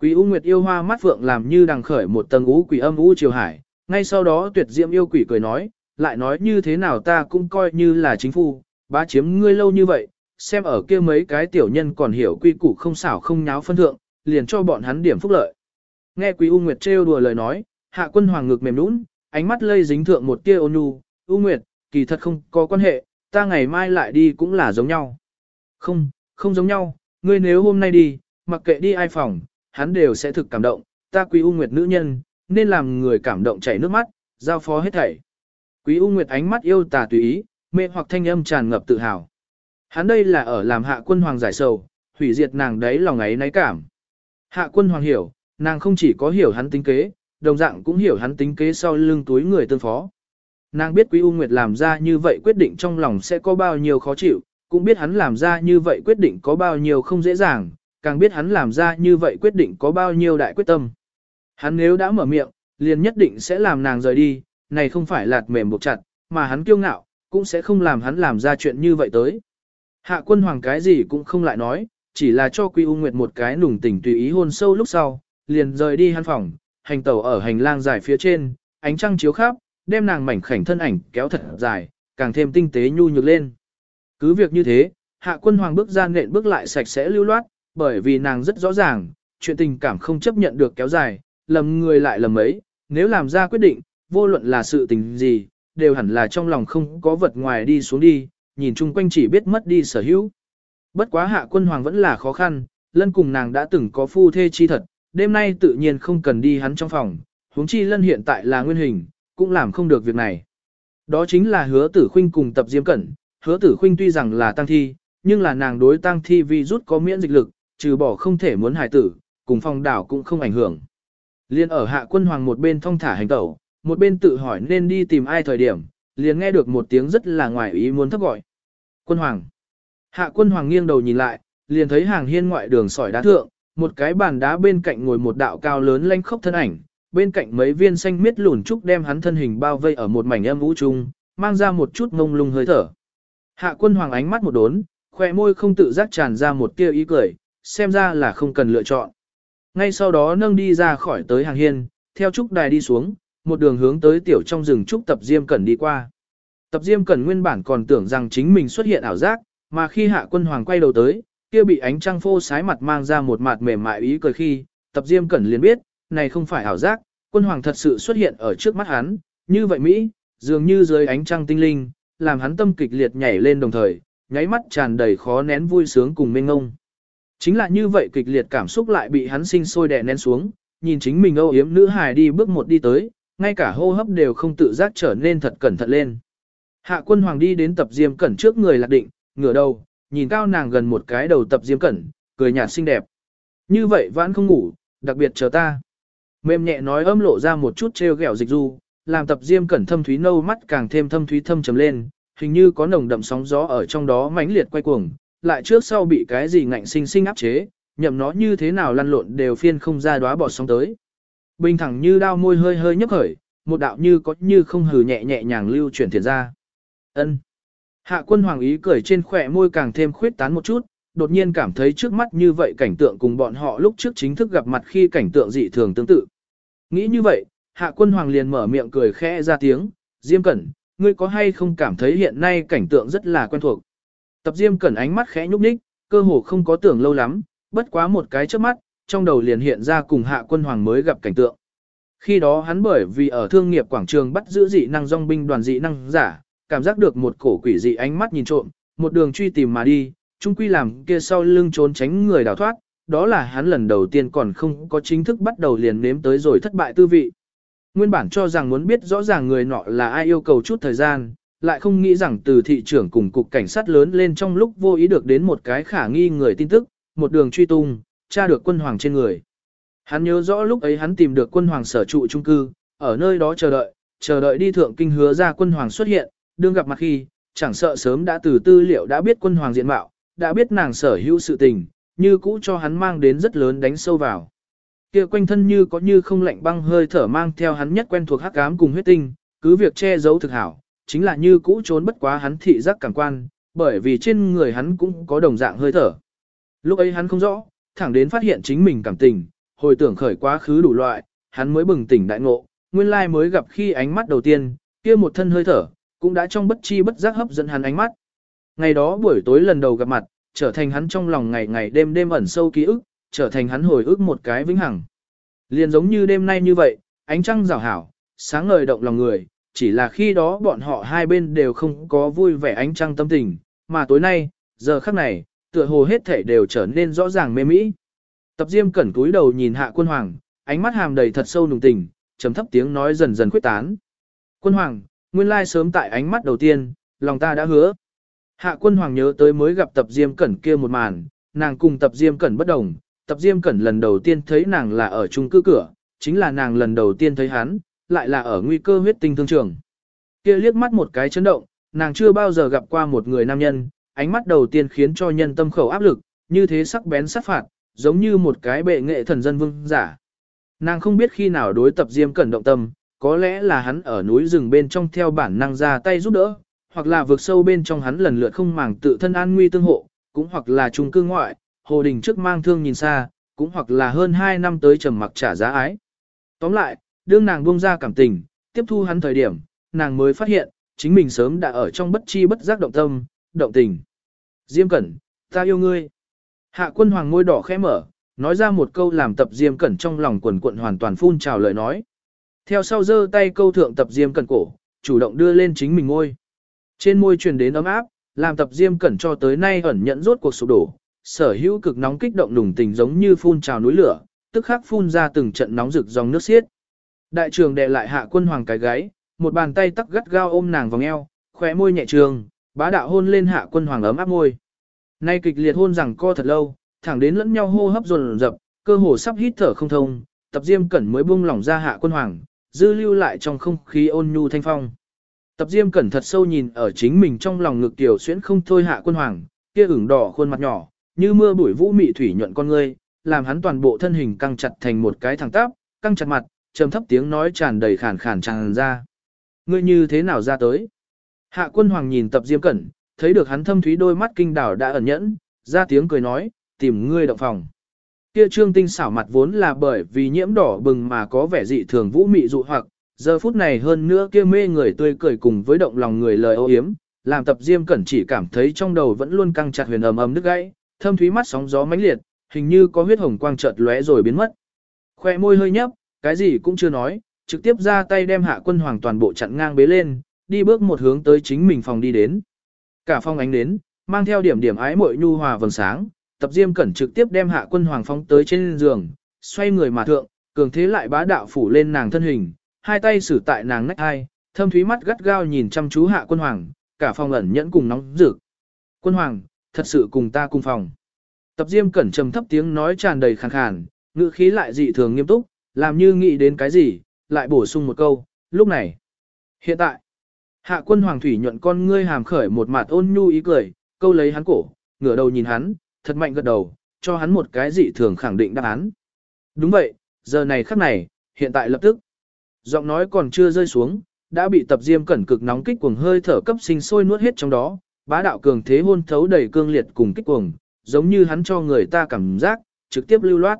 Quý U Nguyệt yêu hoa mắt phượng làm như đằng khởi một tầng ú quỷ âm u triều hải, ngay sau đó tuyệt diệm yêu quỷ cười nói, lại nói như thế nào ta cũng coi như là chính phu, bá chiếm ngươi lâu như vậy, xem ở kia mấy cái tiểu nhân còn hiểu quy củ không xảo không nháo phân thượng, liền cho bọn hắn điểm phúc lợi. Nghe Quý U Nguyệt trêu đùa lời nói, hạ quân hoàng ngực mềm nũng, ánh mắt lây dính thượng một tia ôn nhu, U Nguyệt, kỳ thật không có quan hệ, ta ngày mai lại đi cũng là giống nhau. Không, không giống nhau, ngươi nếu hôm nay đi, mặc kệ đi ai phòng, hắn đều sẽ thực cảm động, ta Quý U Nguyệt nữ nhân, nên làm người cảm động chảy nước mắt, giao phó hết thảy. Quý U Nguyệt ánh mắt yêu tà tùy ý, mê hoặc thanh âm tràn ngập tự hào. Hắn đây là ở làm hạ quân hoàng giải sầu, hủy diệt nàng đấy lòng ấy náy cảm. Hạ quân hoàng hiểu, nàng không chỉ có hiểu hắn tính kế, đồng dạng cũng hiểu hắn tính kế sau lưng túi người tương phó. Nàng biết Quý U Nguyệt làm ra như vậy quyết định trong lòng sẽ có bao nhiêu khó chịu, cũng biết hắn làm ra như vậy quyết định có bao nhiêu không dễ dàng, càng biết hắn làm ra như vậy quyết định có bao nhiêu đại quyết tâm. Hắn nếu đã mở miệng, liền nhất định sẽ làm nàng rời đi, này không phải lạt mềm buộc chặt, mà hắn kiêu ngạo, cũng sẽ không làm hắn làm ra chuyện như vậy tới. Hạ quân hoàng cái gì cũng không lại nói, chỉ là cho Quy U Nguyệt một cái nùng tỉnh tùy ý hôn sâu lúc sau, liền rời đi hắn phòng, hành tẩu ở hành lang dài phía trên, ánh trăng chiếu khắp, đem nàng mảnh khảnh thân ảnh kéo thật dài, càng thêm tinh tế nhu nhược lên. Cứ việc như thế, hạ quân hoàng bước ra nện bước lại sạch sẽ lưu loát, bởi vì nàng rất rõ ràng, chuyện tình cảm không chấp nhận được kéo dài, lầm người lại lầm ấy, nếu làm ra quyết định, vô luận là sự tình gì, đều hẳn là trong lòng không có vật ngoài đi xuống đi, nhìn chung quanh chỉ biết mất đi sở hữu. Bất quá hạ quân hoàng vẫn là khó khăn, lân cùng nàng đã từng có phu thê chi thật, đêm nay tự nhiên không cần đi hắn trong phòng, huống chi lân hiện tại là nguyên hình, cũng làm không được việc này. Đó chính là hứa tử khuynh cùng tập diêm cẩn, hứa tử khuynh tuy rằng là tăng thi, nhưng là nàng đối tăng thi vi rút có miễn dịch lực, trừ bỏ không thể muốn hài tử, cùng phòng đảo cũng không ảnh hưởng. Liên ở hạ quân hoàng một bên thong thả hành tẩu, một bên tự hỏi nên đi tìm ai thời điểm, liền nghe được một tiếng rất là ngoài ý muốn thấp gọi. Quân hoàng. Hạ quân hoàng nghiêng đầu nhìn lại, liền thấy hàng hiên ngoại đường sỏi đá thượng, một cái bàn đá bên cạnh ngồi một đạo cao lớn lanh khốc thân ảnh, bên cạnh mấy viên xanh miết lùn trúc đem hắn thân hình bao vây ở một mảnh âm vũ trung, mang ra một chút ngông lung hơi thở. Hạ quân hoàng ánh mắt một đốn, khỏe môi không tự giác tràn ra một tia ý cười, xem ra là không cần lựa chọn. Ngay sau đó nâng đi ra khỏi tới hàng hiên, theo trúc đài đi xuống, một đường hướng tới tiểu trong rừng trúc tập diêm cẩn đi qua. Tập diêm cẩn nguyên bản còn tưởng rằng chính mình xuất hiện ảo giác, mà khi hạ quân hoàng quay đầu tới, kia bị ánh trăng phô sái mặt mang ra một mặt mềm mại ý cười khi, tập diêm cẩn liền biết, này không phải ảo giác, quân hoàng thật sự xuất hiện ở trước mắt hắn, như vậy Mỹ, dường như dưới ánh trăng tinh linh, làm hắn tâm kịch liệt nhảy lên đồng thời, nháy mắt tràn đầy khó nén vui sướng cùng mênh ngông. Chính là như vậy kịch liệt cảm xúc lại bị hắn sinh sôi đè nén xuống, nhìn chính mình âu yếm nữ hài đi bước một đi tới, ngay cả hô hấp đều không tự giác trở nên thật cẩn thận lên. Hạ quân hoàng đi đến tập diêm cẩn trước người lạc định, ngửa đầu, nhìn cao nàng gần một cái đầu tập diêm cẩn, cười nhạt xinh đẹp. Như vậy vẫn không ngủ, đặc biệt chờ ta. Mềm nhẹ nói âm lộ ra một chút treo gẻo dịch du, làm tập diêm cẩn thâm thúy nâu mắt càng thêm thâm thúy thâm trầm lên, hình như có nồng đậm sóng gió ở trong đó mãnh liệt quay cuồng, lại trước sau bị cái gì ngạnh sinh sinh áp chế, nhậm nó như thế nào lăn lộn đều phiên không ra đóa bọt sóng tới. Bình thẳng như đao môi hơi hơi nhấp khởi, một đạo như có như không hừ nhẹ nhẹ nhàng lưu chuyển thiền ra. Ân. Hạ quân hoàng ý cười trên khỏe môi càng thêm khuyết tán một chút, đột nhiên cảm thấy trước mắt như vậy cảnh tượng cùng bọn họ lúc trước chính thức gặp mặt khi cảnh tượng dị thường tương tự. Nghĩ như vậy, hạ quân hoàng liền mở miệng cười khẽ ra tiếng, Diêm Cẩn, ngươi có hay không cảm thấy hiện nay cảnh tượng rất là quen thuộc. Tập Diêm Cẩn ánh mắt khẽ nhúc nhích, cơ hồ không có tưởng lâu lắm, bất quá một cái trước mắt, trong đầu liền hiện ra cùng hạ quân hoàng mới gặp cảnh tượng. Khi đó hắn bởi vì ở thương nghiệp quảng trường bắt giữ dị năng dòng binh đoàn dị năng giả, cảm giác được một cổ quỷ dị ánh mắt nhìn trộm, một đường truy tìm mà đi, chung quy làm kia sau lưng trốn tránh người đào thoát, đó là hắn lần đầu tiên còn không có chính thức bắt đầu liền nếm tới rồi thất bại tư vị. Nguyên bản cho rằng muốn biết rõ ràng người nọ là ai yêu cầu chút thời gian, lại không nghĩ rằng từ thị trưởng cùng cục cảnh sát lớn lên trong lúc vô ý được đến một cái khả nghi người tin tức, một đường truy tung, tra được quân hoàng trên người. Hắn nhớ rõ lúc ấy hắn tìm được quân hoàng sở trụ trung cư, ở nơi đó chờ đợi, chờ đợi đi thượng kinh hứa ra quân hoàng xuất hiện, đương gặp mặt khi, chẳng sợ sớm đã từ tư liệu đã biết quân hoàng diện mạo, đã biết nàng sở hữu sự tình, như cũ cho hắn mang đến rất lớn đánh sâu vào. Kia quanh thân như có như không lạnh băng hơi thở mang theo hắn nhất quen thuộc hắc ám cùng huyết tinh, cứ việc che giấu thực hảo, chính là như cũ trốn bất quá hắn thị giác cảm quan, bởi vì trên người hắn cũng có đồng dạng hơi thở. Lúc ấy hắn không rõ, thẳng đến phát hiện chính mình cảm tình, hồi tưởng khởi quá khứ đủ loại, hắn mới bừng tỉnh đại ngộ, nguyên lai mới gặp khi ánh mắt đầu tiên, kia một thân hơi thở, cũng đã trong bất chi bất giác hấp dẫn hắn ánh mắt. Ngày đó buổi tối lần đầu gặp mặt, trở thành hắn trong lòng ngày ngày đêm đêm ẩn sâu ký ức, trở thành hắn hồi ức một cái vĩnh hằng. Liền giống như đêm nay như vậy, ánh trăng rào hảo, sáng ngời động lòng người, chỉ là khi đó bọn họ hai bên đều không có vui vẻ ánh trăng tâm tình, mà tối nay, giờ khắc này, tựa hồ hết thể đều trở nên rõ ràng mê mỹ. Tập Diêm cẩn cúi đầu nhìn hạ quân hoàng, ánh mắt hàm đầy thật sâu nùng tình, trầm thấp tiếng nói dần dần khuyết tán. Quân hoàng, nguyên lai sớm tại ánh mắt đầu tiên, lòng ta đã hứa. Hạ quân hoàng nhớ tới mới gặp tập Diêm cẩn kia một màn, nàng cùng tập Diêm cẩn bất đồng, tập Diêm cẩn lần đầu tiên thấy nàng là ở chung cư cửa, chính là nàng lần đầu tiên thấy hắn, lại là ở nguy cơ huyết tinh thương trường. Kia liếc mắt một cái chấn động, nàng chưa bao giờ gặp qua một người nam nhân, ánh mắt đầu tiên khiến cho nhân tâm khẩu áp lực, như thế sắc bén sát phạt, giống như một cái bệ nghệ thần dân vương giả. Nàng không biết khi nào đối tập Diêm Cẩn động tâm, có lẽ là hắn ở núi rừng bên trong theo bản năng ra tay giúp đỡ, hoặc là vượt sâu bên trong hắn lần lượt không màng tự thân an nguy tương hộ, cũng hoặc là trung cư ngoại, hồ đình trước mang thương nhìn xa, cũng hoặc là hơn 2 năm tới trầm mặc trả giá ái. Tóm lại, đương nàng buông ra cảm tình, tiếp thu hắn thời điểm, nàng mới phát hiện, chính mình sớm đã ở trong bất chi bất giác động tâm, động tình. Diêm Cẩn, ta yêu ngươi. Hạ quân hoàng môi đỏ khẽ mở, nói ra một câu làm tập Diêm Cẩn trong lòng quần cuộn hoàn toàn phun trào lời nói. Theo sau giơ tay câu thượng tập Diêm Cẩn cổ, chủ động đưa lên chính mình ngôi. Trên môi truyền đến ấm áp, làm tập Diêm Cẩn cho tới nay ẩn nhận rốt cuộc sụp đổ, sở hữu cực nóng kích động nùng tình giống như phun trào núi lửa, tức khắc phun ra từng trận nóng rực dòng nước xiết. Đại trường đệ lại hạ quân hoàng cái gáy, một bàn tay tắc gắt gao ôm nàng vòng eo, khóe môi nhẹ trường, bá đạo hôn lên hạ quân hoàng ấm áp môi. Nay kịch liệt hôn rằng co thật lâu, thẳng đến lẫn nhau hô hấp dồn dập, cơ hồ sắp hít thở không thông, tập diêm cẩn mới buông lỏng ra hạ quân hoàng, dư lưu lại trong không khí ôn nhu thanh phong. Tập diêm cẩn thật sâu nhìn ở chính mình trong lòng ngực tiểu xuyễn không thôi hạ quân hoàng, kia ửng đỏ khuôn mặt nhỏ, như mưa bụi vũ mị thủy nhuận con ngươi, làm hắn toàn bộ thân hình căng chặt thành một cái thẳng tắp, căng chặt mặt, trầm thấp tiếng nói tràn đầy khàn khàn tràn ra. Ngươi như thế nào ra tới? Hạ quân hoàng nhìn tập diêm cẩn, thấy được hắn thâm thúy đôi mắt kinh đảo đã ẩn nhẫn, ra tiếng cười nói, tìm ngươi động phòng. Kia trương tinh xảo mặt vốn là bởi vì nhiễm đỏ bừng mà có vẻ dị thường vũ mị dụ hoặc, giờ phút này hơn nữa kia mê người tươi cười cùng với động lòng người lời ô yếm, làm tập diêm cẩn chỉ cảm thấy trong đầu vẫn luôn căng chặt huyền ầm ầm nước gãy, thâm thúy mắt sóng gió mãnh liệt, hình như có huyết hồng quang chợt lóe rồi biến mất. Khoe môi hơi nhấp, cái gì cũng chưa nói, trực tiếp ra tay đem hạ quân hoàng toàn bộ chặn ngang bế lên, đi bước một hướng tới chính mình phòng đi đến. Cả phòng ánh đến, mang theo điểm điểm ái muội nhu hòa vầng sáng, tập diêm cẩn trực tiếp đem hạ quân hoàng phóng tới trên giường, xoay người mà thượng, cường thế lại bá đạo phủ lên nàng thân hình, hai tay xử tại nàng nách hai, thâm thúy mắt gắt gao nhìn chăm chú hạ quân hoàng, cả phòng ẩn nhẫn cùng nóng rực. Quân hoàng, thật sự cùng ta cùng phòng. Tập diêm cẩn trầm thấp tiếng nói tràn đầy khàn khàn, ngữ khí lại dị thường nghiêm túc, làm như nghĩ đến cái gì, lại bổ sung một câu, lúc này. Hiện tại, hạ quân hoàng thủy nhuận con ngươi hàm khởi một mặt ôn nhu ý cười, câu lấy hắn cổ, ngửa đầu nhìn hắn, thật mạnh gật đầu, cho hắn một cái dị thường khẳng định đáp án. Đúng vậy, giờ này khắc này, hiện tại lập tức. Giọng nói còn chưa rơi xuống, đã bị tập diêm cẩn cực nóng kích cuồng hơi thở cấp sinh sôi nuốt hết trong đó, bá đạo cường thế hôn thấu đầy cương liệt cùng kích cuồng, giống như hắn cho người ta cảm giác, trực tiếp lưu loát.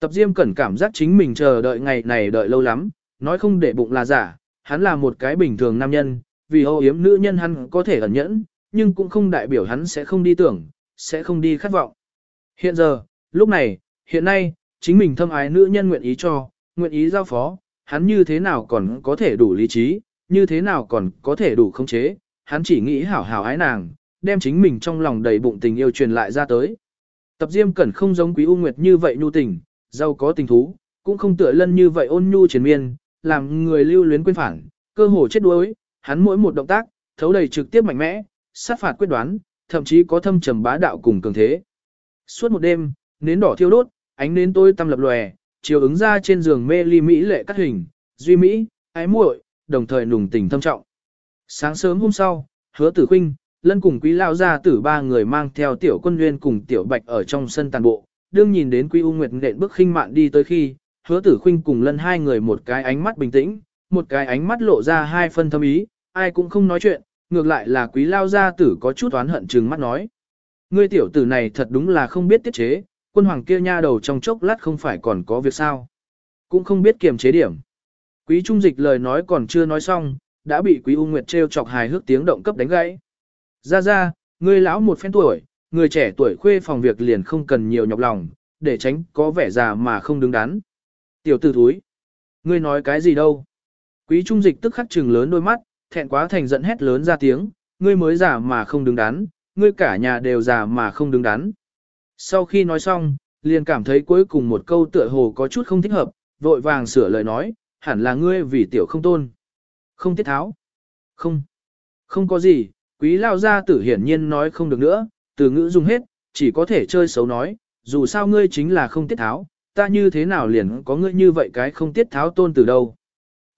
Tập diêm cẩn cảm giác chính mình chờ đợi ngày này đợi lâu lắm, nói không để bụng là giả, hắn là một cái bình thường nam nhân, vì ô yếm nữ nhân hắn có thể ẩn nhẫn, nhưng cũng không đại biểu hắn sẽ không đi tưởng, sẽ không đi khát vọng. Hiện giờ, lúc này, hiện nay, chính mình thâm ái nữ nhân nguyện ý cho, nguyện ý giao phó, hắn như thế nào còn có thể đủ lý trí, như thế nào còn có thể đủ khống chế, hắn chỉ nghĩ hảo hảo ái nàng, đem chính mình trong lòng đầy bụng tình yêu truyền lại ra tới. Tập Diêm Cẩn không giống Quý U Nguyệt như vậy nhu tình, giàu có tình thú, cũng không tựa lân như vậy ôn nhu triền miên, làm người lưu luyến quên phản, cơ hồ chết đuối, hắn mỗi một động tác, thấu đầy trực tiếp mạnh mẽ, sát phạt quyết đoán, thậm chí có thâm trầm bá đạo cùng cường thế. Suốt một đêm, nến đỏ thiêu đốt, ánh nến tôi tăm lập lòe, chiều ứng ra trên giường mê ly mỹ lệ cắt hình, duy mỹ, ái muội, đồng thời nùng tình thâm trọng. Sáng sớm hôm sau, hứa tử khinh, lân cùng quý lao ra tử ba người mang theo tiểu quân nguyên cùng tiểu bạch ở trong sân tàn bộ, đương nhìn đến quý u nguyệt nện bước khinh mạn đi tới khi, hứa tử khinh cùng lân hai người một cái ánh mắt bình tĩnh, một cái ánh mắt lộ ra hai phân thâm ý, ai cũng không nói chuyện, ngược lại là quý lao gia tử có chút oán hận trừng mắt nói. Ngươi tiểu tử này thật đúng là không biết tiết chế, quân hoàng kia nha đầu trong chốc lát không phải còn có việc sao. Cũng không biết kiềm chế điểm. Quý trung dịch lời nói còn chưa nói xong, đã bị quý U Nguyệt treo chọc hài hước tiếng động cấp đánh gãy. Ra ra, ngươi lão một phen tuổi, người trẻ tuổi khuê phòng việc liền không cần nhiều nhọc lòng, để tránh có vẻ già mà không đứng đắn. Tiểu tử thúi, ngươi nói cái gì đâu? Quý trung dịch tức khắc trừng lớn đôi mắt, thẹn quá thành giận hét lớn ra tiếng, ngươi mới già mà không đứng đắn, ngươi cả nhà đều già mà không đứng đắn. Sau khi nói xong, liền cảm thấy cuối cùng một câu tựa hồ có chút không thích hợp, vội vàng sửa lời nói, hẳn là ngươi vì tiểu không tôn. Không tiết tháo. Không. Không có gì, quý lao gia tử hiển nhiên nói không được nữa, từ ngữ dùng hết, chỉ có thể chơi xấu nói, dù sao ngươi chính là không tiết tháo, ta như thế nào liền có ngươi như vậy cái không tiết tháo tôn từ đâu.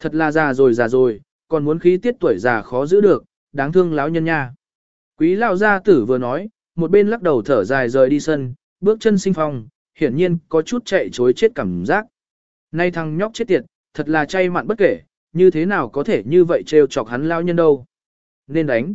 Thật là già rồi già rồi, còn muốn khí tiết tuổi già khó giữ được, đáng thương lão nhân nha. Quý lão gia tử vừa nói, một bên lắc đầu thở dài rời đi sân, bước chân sinh phong, hiển nhiên có chút chạy chối chết cảm giác. Nay thằng nhóc chết tiệt, thật là chay mặn bất kể, như thế nào có thể như vậy trêu chọc hắn lao nhân đâu. Nên đánh.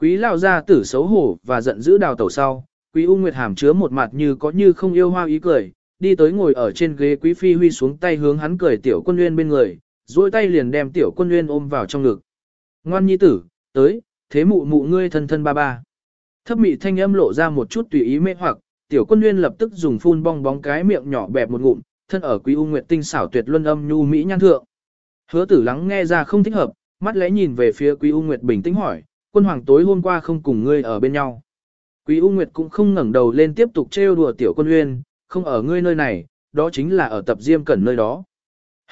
Quý lao gia tử xấu hổ và giận dữ đào tẩu sau, quý U Nguyệt hàm chứa một mặt như có như không yêu hoa ý cười, đi tới ngồi ở trên ghế quý phi huy xuống tay hướng hắn cười tiểu quân nguyên bên người, duỗi tay liền đem tiểu quân nguyên ôm vào trong ngực. Ngoan nhi tử, tới, thế mụ mụ ngươi thân thân ba ba. Thấp mị thanh âm lộ ra một chút tùy ý mê hoặc, tiểu quân nguyên lập tức dùng phun bong bóng cái miệng nhỏ bẹp một ngụm, thân ở quý u nguyệt tinh xảo tuyệt luân âm nhu mỹ nhan thượng. Hứa tử lắng nghe ra không thích hợp, mắt lẽ nhìn về phía quý u nguyệt bình tĩnh hỏi, quân hoàng tối hôm qua không cùng ngươi ở bên nhau. Quý u nguyệt cũng không ngẩng đầu lên tiếp tục trêu đùa tiểu quân nguyên, không ở ngươi nơi này, đó chính là ở tập diêm cẩn nơi đó.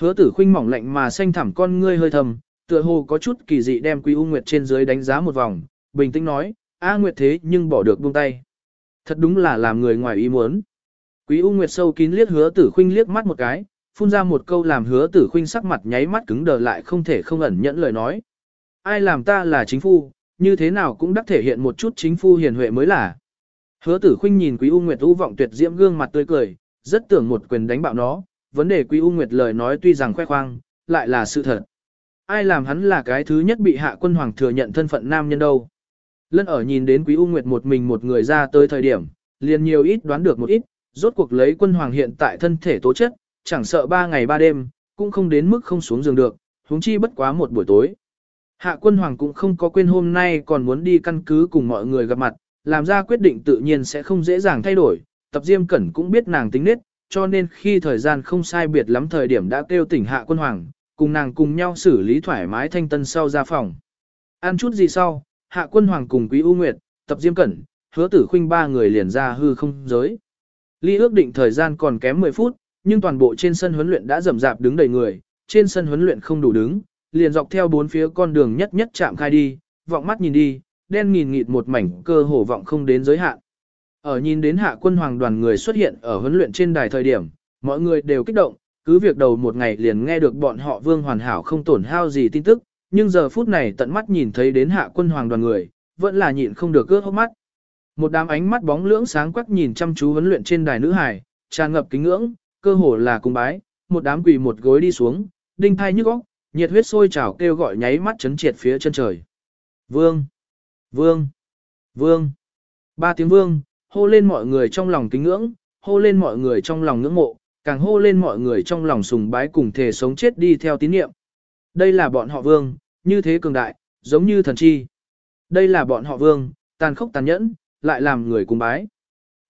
Hứa tử khinh mỏng lạnh mà xanh thẳm con ngươi hơi thầm, tựa hồ có chút kỳ dị đem Quý U Nguyệt trên dưới đánh giá một vòng, bình tĩnh nói, A Nguyệt thế nhưng bỏ được buông tay. Thật đúng là làm người ngoài ý muốn. Quý U Nguyệt sâu kín liếc hứa tử khinh liếc mắt một cái, phun ra một câu làm hứa tử khinh sắc mặt nháy mắt cứng đờ lại không thể không ẩn nhẫn lời nói. Ai làm ta là chính phu, như thế nào cũng đắc thể hiện một chút chính phu hiền huệ mới là. Hứa tử khinh nhìn Quý U Nguyệt u vọng tuyệt diễm gương mặt tươi cười, rất tưởng một quyền đánh bạo nó, vấn đề Quý U Nguyệt lời nói tuy rằng khoe khoang, lại là sự thật. Ai làm hắn là cái thứ nhất bị hạ quân hoàng thừa nhận thân phận nam nhân đâu. Lân ở nhìn đến Quý U Nguyệt một mình một người ra tới thời điểm, liền nhiều ít đoán được một ít, rốt cuộc lấy quân hoàng hiện tại thân thể tố chất, chẳng sợ ba ngày ba đêm, cũng không đến mức không xuống giường được, huống chi bất quá một buổi tối. Hạ quân hoàng cũng không có quên hôm nay còn muốn đi căn cứ cùng mọi người gặp mặt, làm ra quyết định tự nhiên sẽ không dễ dàng thay đổi, tập diêm cẩn cũng biết nàng tính nết, cho nên khi thời gian không sai biệt lắm thời điểm đã kêu tỉnh hạ quân hoàng, cùng nàng cùng nhau xử lý thoải mái thanh tân sau ra phòng. Ăn chút gì sau, hạ quân hoàng cùng quý U Nguyệt, tập diêm cẩn, hứa tử khuynh ba người liền ra hư không giới. Ly ước định thời gian còn kém 10 phút, nhưng toàn bộ trên sân huấn luyện đã rầm rạp đứng đầy người, trên sân huấn luyện không đủ đứng, liền dọc theo bốn phía con đường nhất nhất chạm khai đi, vọng mắt nhìn đi, đen nghìn nghịt một mảnh cơ hồ vọng không đến giới hạn. Ở nhìn đến hạ quân hoàng đoàn người xuất hiện ở huấn luyện trên đài thời điểm, mọi người đều kích động, cứ việc đầu một ngày liền nghe được bọn họ vương hoàn hảo không tổn hao gì tin tức, nhưng giờ phút này tận mắt nhìn thấy đến hạ quân hoàng đoàn người, vẫn là nhịn không được cướp hốc mắt. Một đám ánh mắt bóng lưỡng sáng quắc nhìn chăm chú huấn luyện trên đài nữ hải, tràn ngập kính ngưỡng, cơ hồ là cung bái, một đám quỳ một gối đi xuống, đinh thai nhức óc, nhiệt huyết sôi trào kêu gọi nháy mắt chấn triệt phía chân trời. Vương! Vương! Vương! Ba tiếng vương, hô lên mọi người trong lòng kính ngưỡng, hô lên mọi người trong lòng ngưỡng mộ, càng hô lên mọi người trong lòng sùng bái cùng thể sống chết đi theo tín niệm. Đây là bọn họ vương, như thế cường đại, giống như thần chi. Đây là bọn họ vương, tàn khốc tàn nhẫn, lại làm người cùng bái.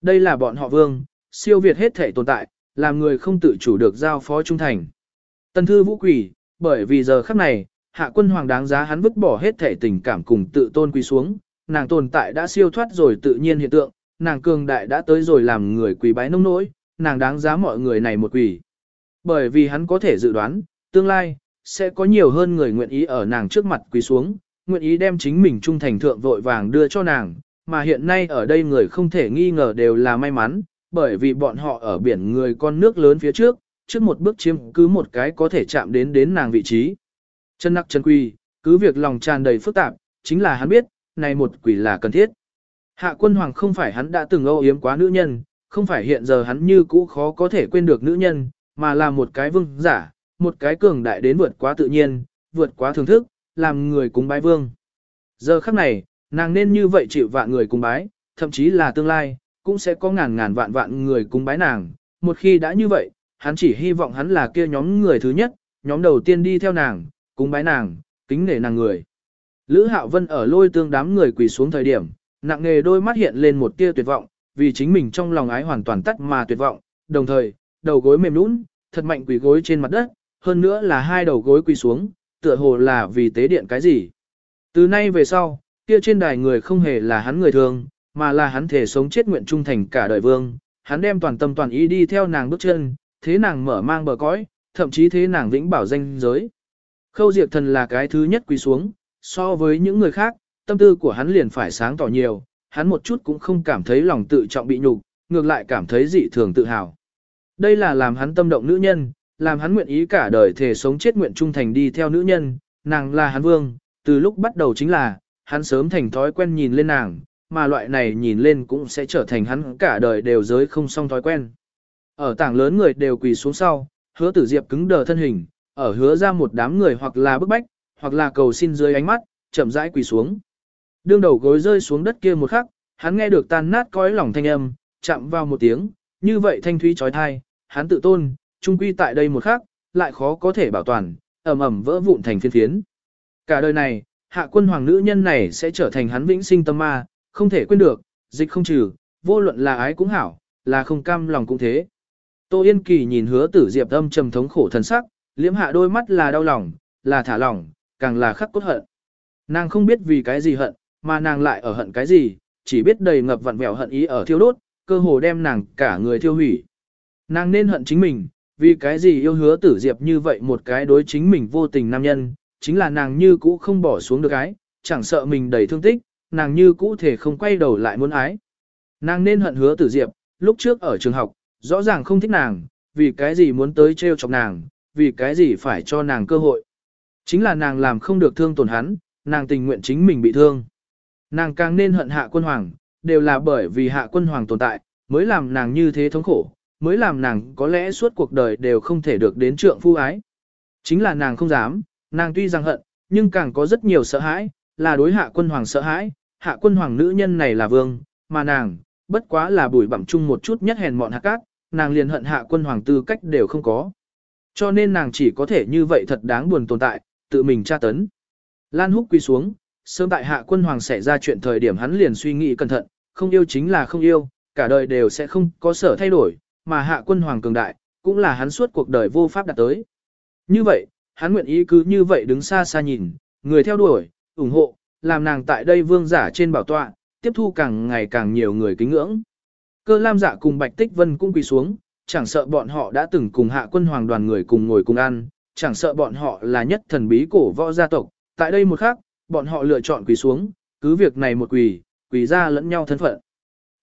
Đây là bọn họ vương, siêu việt hết thể tồn tại, làm người không tự chủ được giao phó trung thành. Tần thư vũ quỷ, bởi vì giờ khắc này, hạ quân hoàng đáng giá hắn vứt bỏ hết thể tình cảm cùng tự tôn quý xuống, nàng tồn tại đã siêu thoát rồi tự nhiên hiện tượng, nàng cường đại đã tới rồi làm người quỳ bái nông nỗi, nàng đáng giá mọi người này một quỳ. Bởi vì hắn có thể dự đoán, tương lai, sẽ có nhiều hơn người nguyện ý ở nàng trước mặt quỳ xuống, nguyện ý đem chính mình trung thành thượng vội vàng đưa cho nàng, mà hiện nay ở đây người không thể nghi ngờ đều là may mắn, bởi vì bọn họ ở biển người con nước lớn phía trước, trước một bước chiếm cứ một cái có thể chạm đến đến nàng vị trí. Chân nặc chân quy, cứ việc lòng tràn đầy phức tạp, chính là hắn biết, này một quỷ là cần thiết. Hạ quân hoàng không phải hắn đã từng âu yếm quá nữ nhân, không phải hiện giờ hắn như cũ khó có thể quên được nữ nhân, mà là một cái vương giả, một cái cường đại đến vượt quá tự nhiên, vượt quá thưởng thức, làm người cúng bái vương. Giờ khắc này, nàng nên như vậy chịu vạn người cúng bái, thậm chí là tương lai, cũng sẽ có ngàn ngàn vạn vạn người cúng bái nàng. Một khi đã như vậy, hắn chỉ hy vọng hắn là kia nhóm người thứ nhất, nhóm đầu tiên đi theo nàng, cúng bái nàng, kính nể nàng người. Lữ Hạo Vân ở lôi tương đám người quỳ xuống thời điểm, nặng nghề đôi mắt hiện lên một tia tuyệt vọng, vì chính mình trong lòng ái hoàn toàn tắt mà tuyệt vọng, đồng thời, đầu gối mềm nhũn, thật mạnh quỳ gối trên mặt đất, hơn nữa là hai đầu gối quỳ xuống, tựa hồ là vì tế điện cái gì. Từ nay về sau, kia trên đài người không hề là hắn người thường, mà là hắn thể sống chết nguyện trung thành cả đời vương, hắn đem toàn tâm toàn ý đi theo nàng bước chân, thế nàng mở mang bờ cõi, thậm chí thế nàng vĩnh bảo danh giới. Khâu Diệp Thần là cái thứ nhất quỳ xuống, so với những người khác, tâm tư của hắn liền phải sáng tỏ nhiều, hắn một chút cũng không cảm thấy lòng tự trọng bị nhục, ngược lại cảm thấy dị thường tự hào. Đây là làm hắn tâm động nữ nhân, làm hắn nguyện ý cả đời thể sống chết nguyện trung thành đi theo nữ nhân, nàng là hắn vương, từ lúc bắt đầu chính là, hắn sớm thành thói quen nhìn lên nàng, mà loại này nhìn lên cũng sẽ trở thành hắn cả đời đều giới không xong thói quen. Ở tảng lớn người đều quỳ xuống sau, hứa tử diệp cứng đờ thân hình, ở hứa ra một đám người hoặc là bức bách, hoặc là cầu xin dưới ánh mắt, chậm rãi quỳ xuống. Đương đầu gối rơi xuống đất kia một khắc, hắn nghe được tan nát cõi lòng thanh âm, chạm vào một tiếng, như vậy thanh thúy trói thai, hắn tự tôn, trung quy tại đây một khắc, lại khó có thể bảo toàn, ẩm ẩm vỡ vụn thành phiên phiến. Cả đời này, hạ quân hoàng nữ nhân này sẽ trở thành hắn vĩnh sinh tâm ma, không thể quên được, dịch không trừ, vô luận là ái cũng hảo, là không cam lòng cũng thế. Tô Yên Kỳ nhìn hứa tử diệp âm trầm thống khổ thần sắc, liễm hạ đôi mắt là đau lòng, là thả lòng, càng là khắc cốt hận. Nàng không biết vì cái gì hận, mà nàng lại ở hận cái gì, chỉ biết đầy ngập vặn vẹo hận ý ở thiêu đốt, cơ hồ đem nàng cả người thiêu hủy. Nàng nên hận chính mình, vì cái gì yêu hứa tử diệp như vậy một cái đối chính mình vô tình nam nhân, chính là nàng như cũ không bỏ xuống được ái, chẳng sợ mình đầy thương tích, nàng như cũ thể không quay đầu lại muốn ái. Nàng nên hận hứa tử diệp, lúc trước ở trường học, rõ ràng không thích nàng, vì cái gì muốn tới trêu chọc nàng, vì cái gì phải cho nàng cơ hội. Chính là nàng làm không được thương tổn hắn, nàng tình nguyện chính mình bị thương. Nàng càng nên hận hạ quân hoàng, đều là bởi vì hạ quân hoàng tồn tại, mới làm nàng như thế thống khổ, mới làm nàng có lẽ suốt cuộc đời đều không thể được đến trượng phu ái. Chính là nàng không dám, nàng tuy rằng hận, nhưng càng có rất nhiều sợ hãi, là đối hạ quân hoàng sợ hãi, hạ quân hoàng nữ nhân này là vương, mà nàng, bất quá là bùi bặm chung một chút nhất hèn mọn hạ cát, nàng liền hận hạ quân hoàng tư cách đều không có. Cho nên nàng chỉ có thể như vậy thật đáng buồn tồn tại, tự mình tra tấn. Lan húc quy xuống, sớm tại hạ quân hoàng xảy ra chuyện thời điểm hắn liền suy nghĩ cẩn thận, không yêu chính là không yêu, cả đời đều sẽ không có sở thay đổi, mà hạ quân hoàng cường đại, cũng là hắn suốt cuộc đời vô pháp đạt tới. Như vậy, hắn nguyện ý cứ như vậy đứng xa xa nhìn, người theo đuổi, ủng hộ, làm nàng tại đây vương giả trên bảo tọa, tiếp thu càng ngày càng nhiều người kính ngưỡng. Cơ lam dạ cùng bạch tích vân cũng quỳ xuống, chẳng sợ bọn họ đã từng cùng hạ quân hoàng đoàn người cùng ngồi cùng ăn, chẳng sợ bọn họ là nhất thần bí cổ võ gia tộc, tại đây một khác, bọn họ lựa chọn quỳ xuống, cứ việc này một quỳ, quỳ ra lẫn nhau thân phận.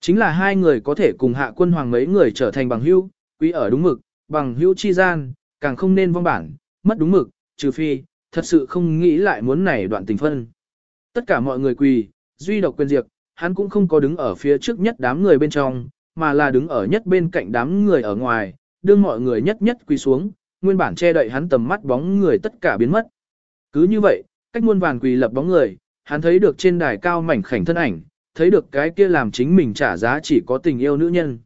Chính là hai người có thể cùng hạ quân hoàng mấy người trở thành bằng hữu, quỳ ở đúng mực, bằng hữu chi gian, càng không nên vong bản, mất đúng mực, trừ phi, thật sự không nghĩ lại muốn này đoạn tình phân. Tất cả mọi người quỳ, duy độc quyền diệt, hắn cũng không có đứng ở phía trước nhất đám người bên trong, mà là đứng ở nhất bên cạnh đám người ở ngoài, đương mọi người nhất nhất quỳ xuống, nguyên bản che đậy hắn tầm mắt bóng người tất cả biến mất. Cứ như vậy, cách muôn vàn quỳ lập bóng người, hắn thấy được trên đài cao mảnh khảnh thân ảnh, thấy được cái kia làm chính mình trả giá chỉ có tình yêu nữ nhân.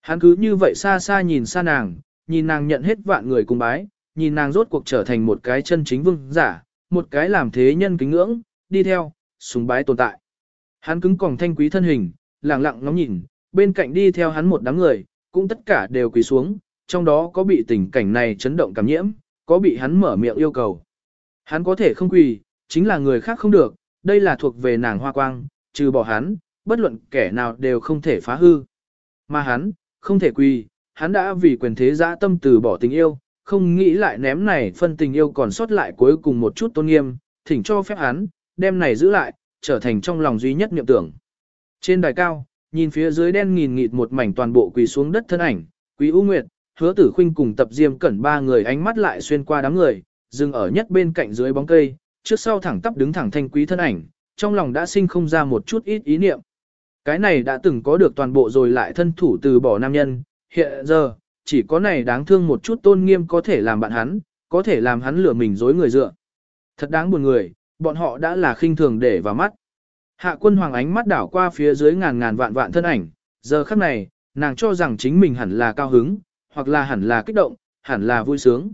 Hắn cứ như vậy xa xa nhìn xa nàng, nhìn nàng nhận hết vạn người cùng bái, nhìn nàng rốt cuộc trở thành một cái chân chính vương giả, một cái làm thế nhân kính ngưỡng, đi theo, sùng bái tồn tại. Hắn cứng còng thanh quý thân hình, lặng lặng ngóng nhìn, bên cạnh đi theo hắn một đám người, cũng tất cả đều quỳ xuống, trong đó có bị tình cảnh này chấn động cảm nhiễm, có bị hắn mở miệng yêu cầu. Hắn có thể không quỳ, chính là người khác không được, đây là thuộc về nàng hoa quang, trừ bỏ hắn, bất luận kẻ nào đều không thể phá hư. Mà hắn, không thể quỳ, hắn đã vì quyền thế dã tâm từ bỏ tình yêu, không nghĩ lại ném này phân tình yêu còn sót lại cuối cùng một chút tôn nghiêm, thỉnh cho phép hắn, đem này giữ lại, trở thành trong lòng duy nhất niệm tưởng. Trên đài cao, nhìn phía dưới đen nghìn nghịt một mảnh toàn bộ quỳ xuống đất thân ảnh, Quý U Nguyệt, Hứa Tử Khuynh cùng Tập Diêm Cẩn ba người ánh mắt lại xuyên qua đám người, dừng ở nhất bên cạnh dưới bóng cây, trước sau thẳng tắp đứng thẳng thanh quý thân ảnh, trong lòng đã sinh không ra một chút ít ý niệm. Cái này đã từng có được toàn bộ rồi lại thân thủ từ bỏ nam nhân, hiện giờ, chỉ có này đáng thương một chút tôn nghiêm có thể làm bạn hắn, có thể làm hắn lừa mình dối người dựa. Thật đáng buồn người, bọn họ đã là khinh thường để vào mắt. Hạ quân hoàng ánh mắt đảo qua phía dưới ngàn ngàn vạn vạn thân ảnh, giờ khắc này, nàng cho rằng chính mình hẳn là cao hứng, hoặc là hẳn là kích động, hẳn là vui sướng.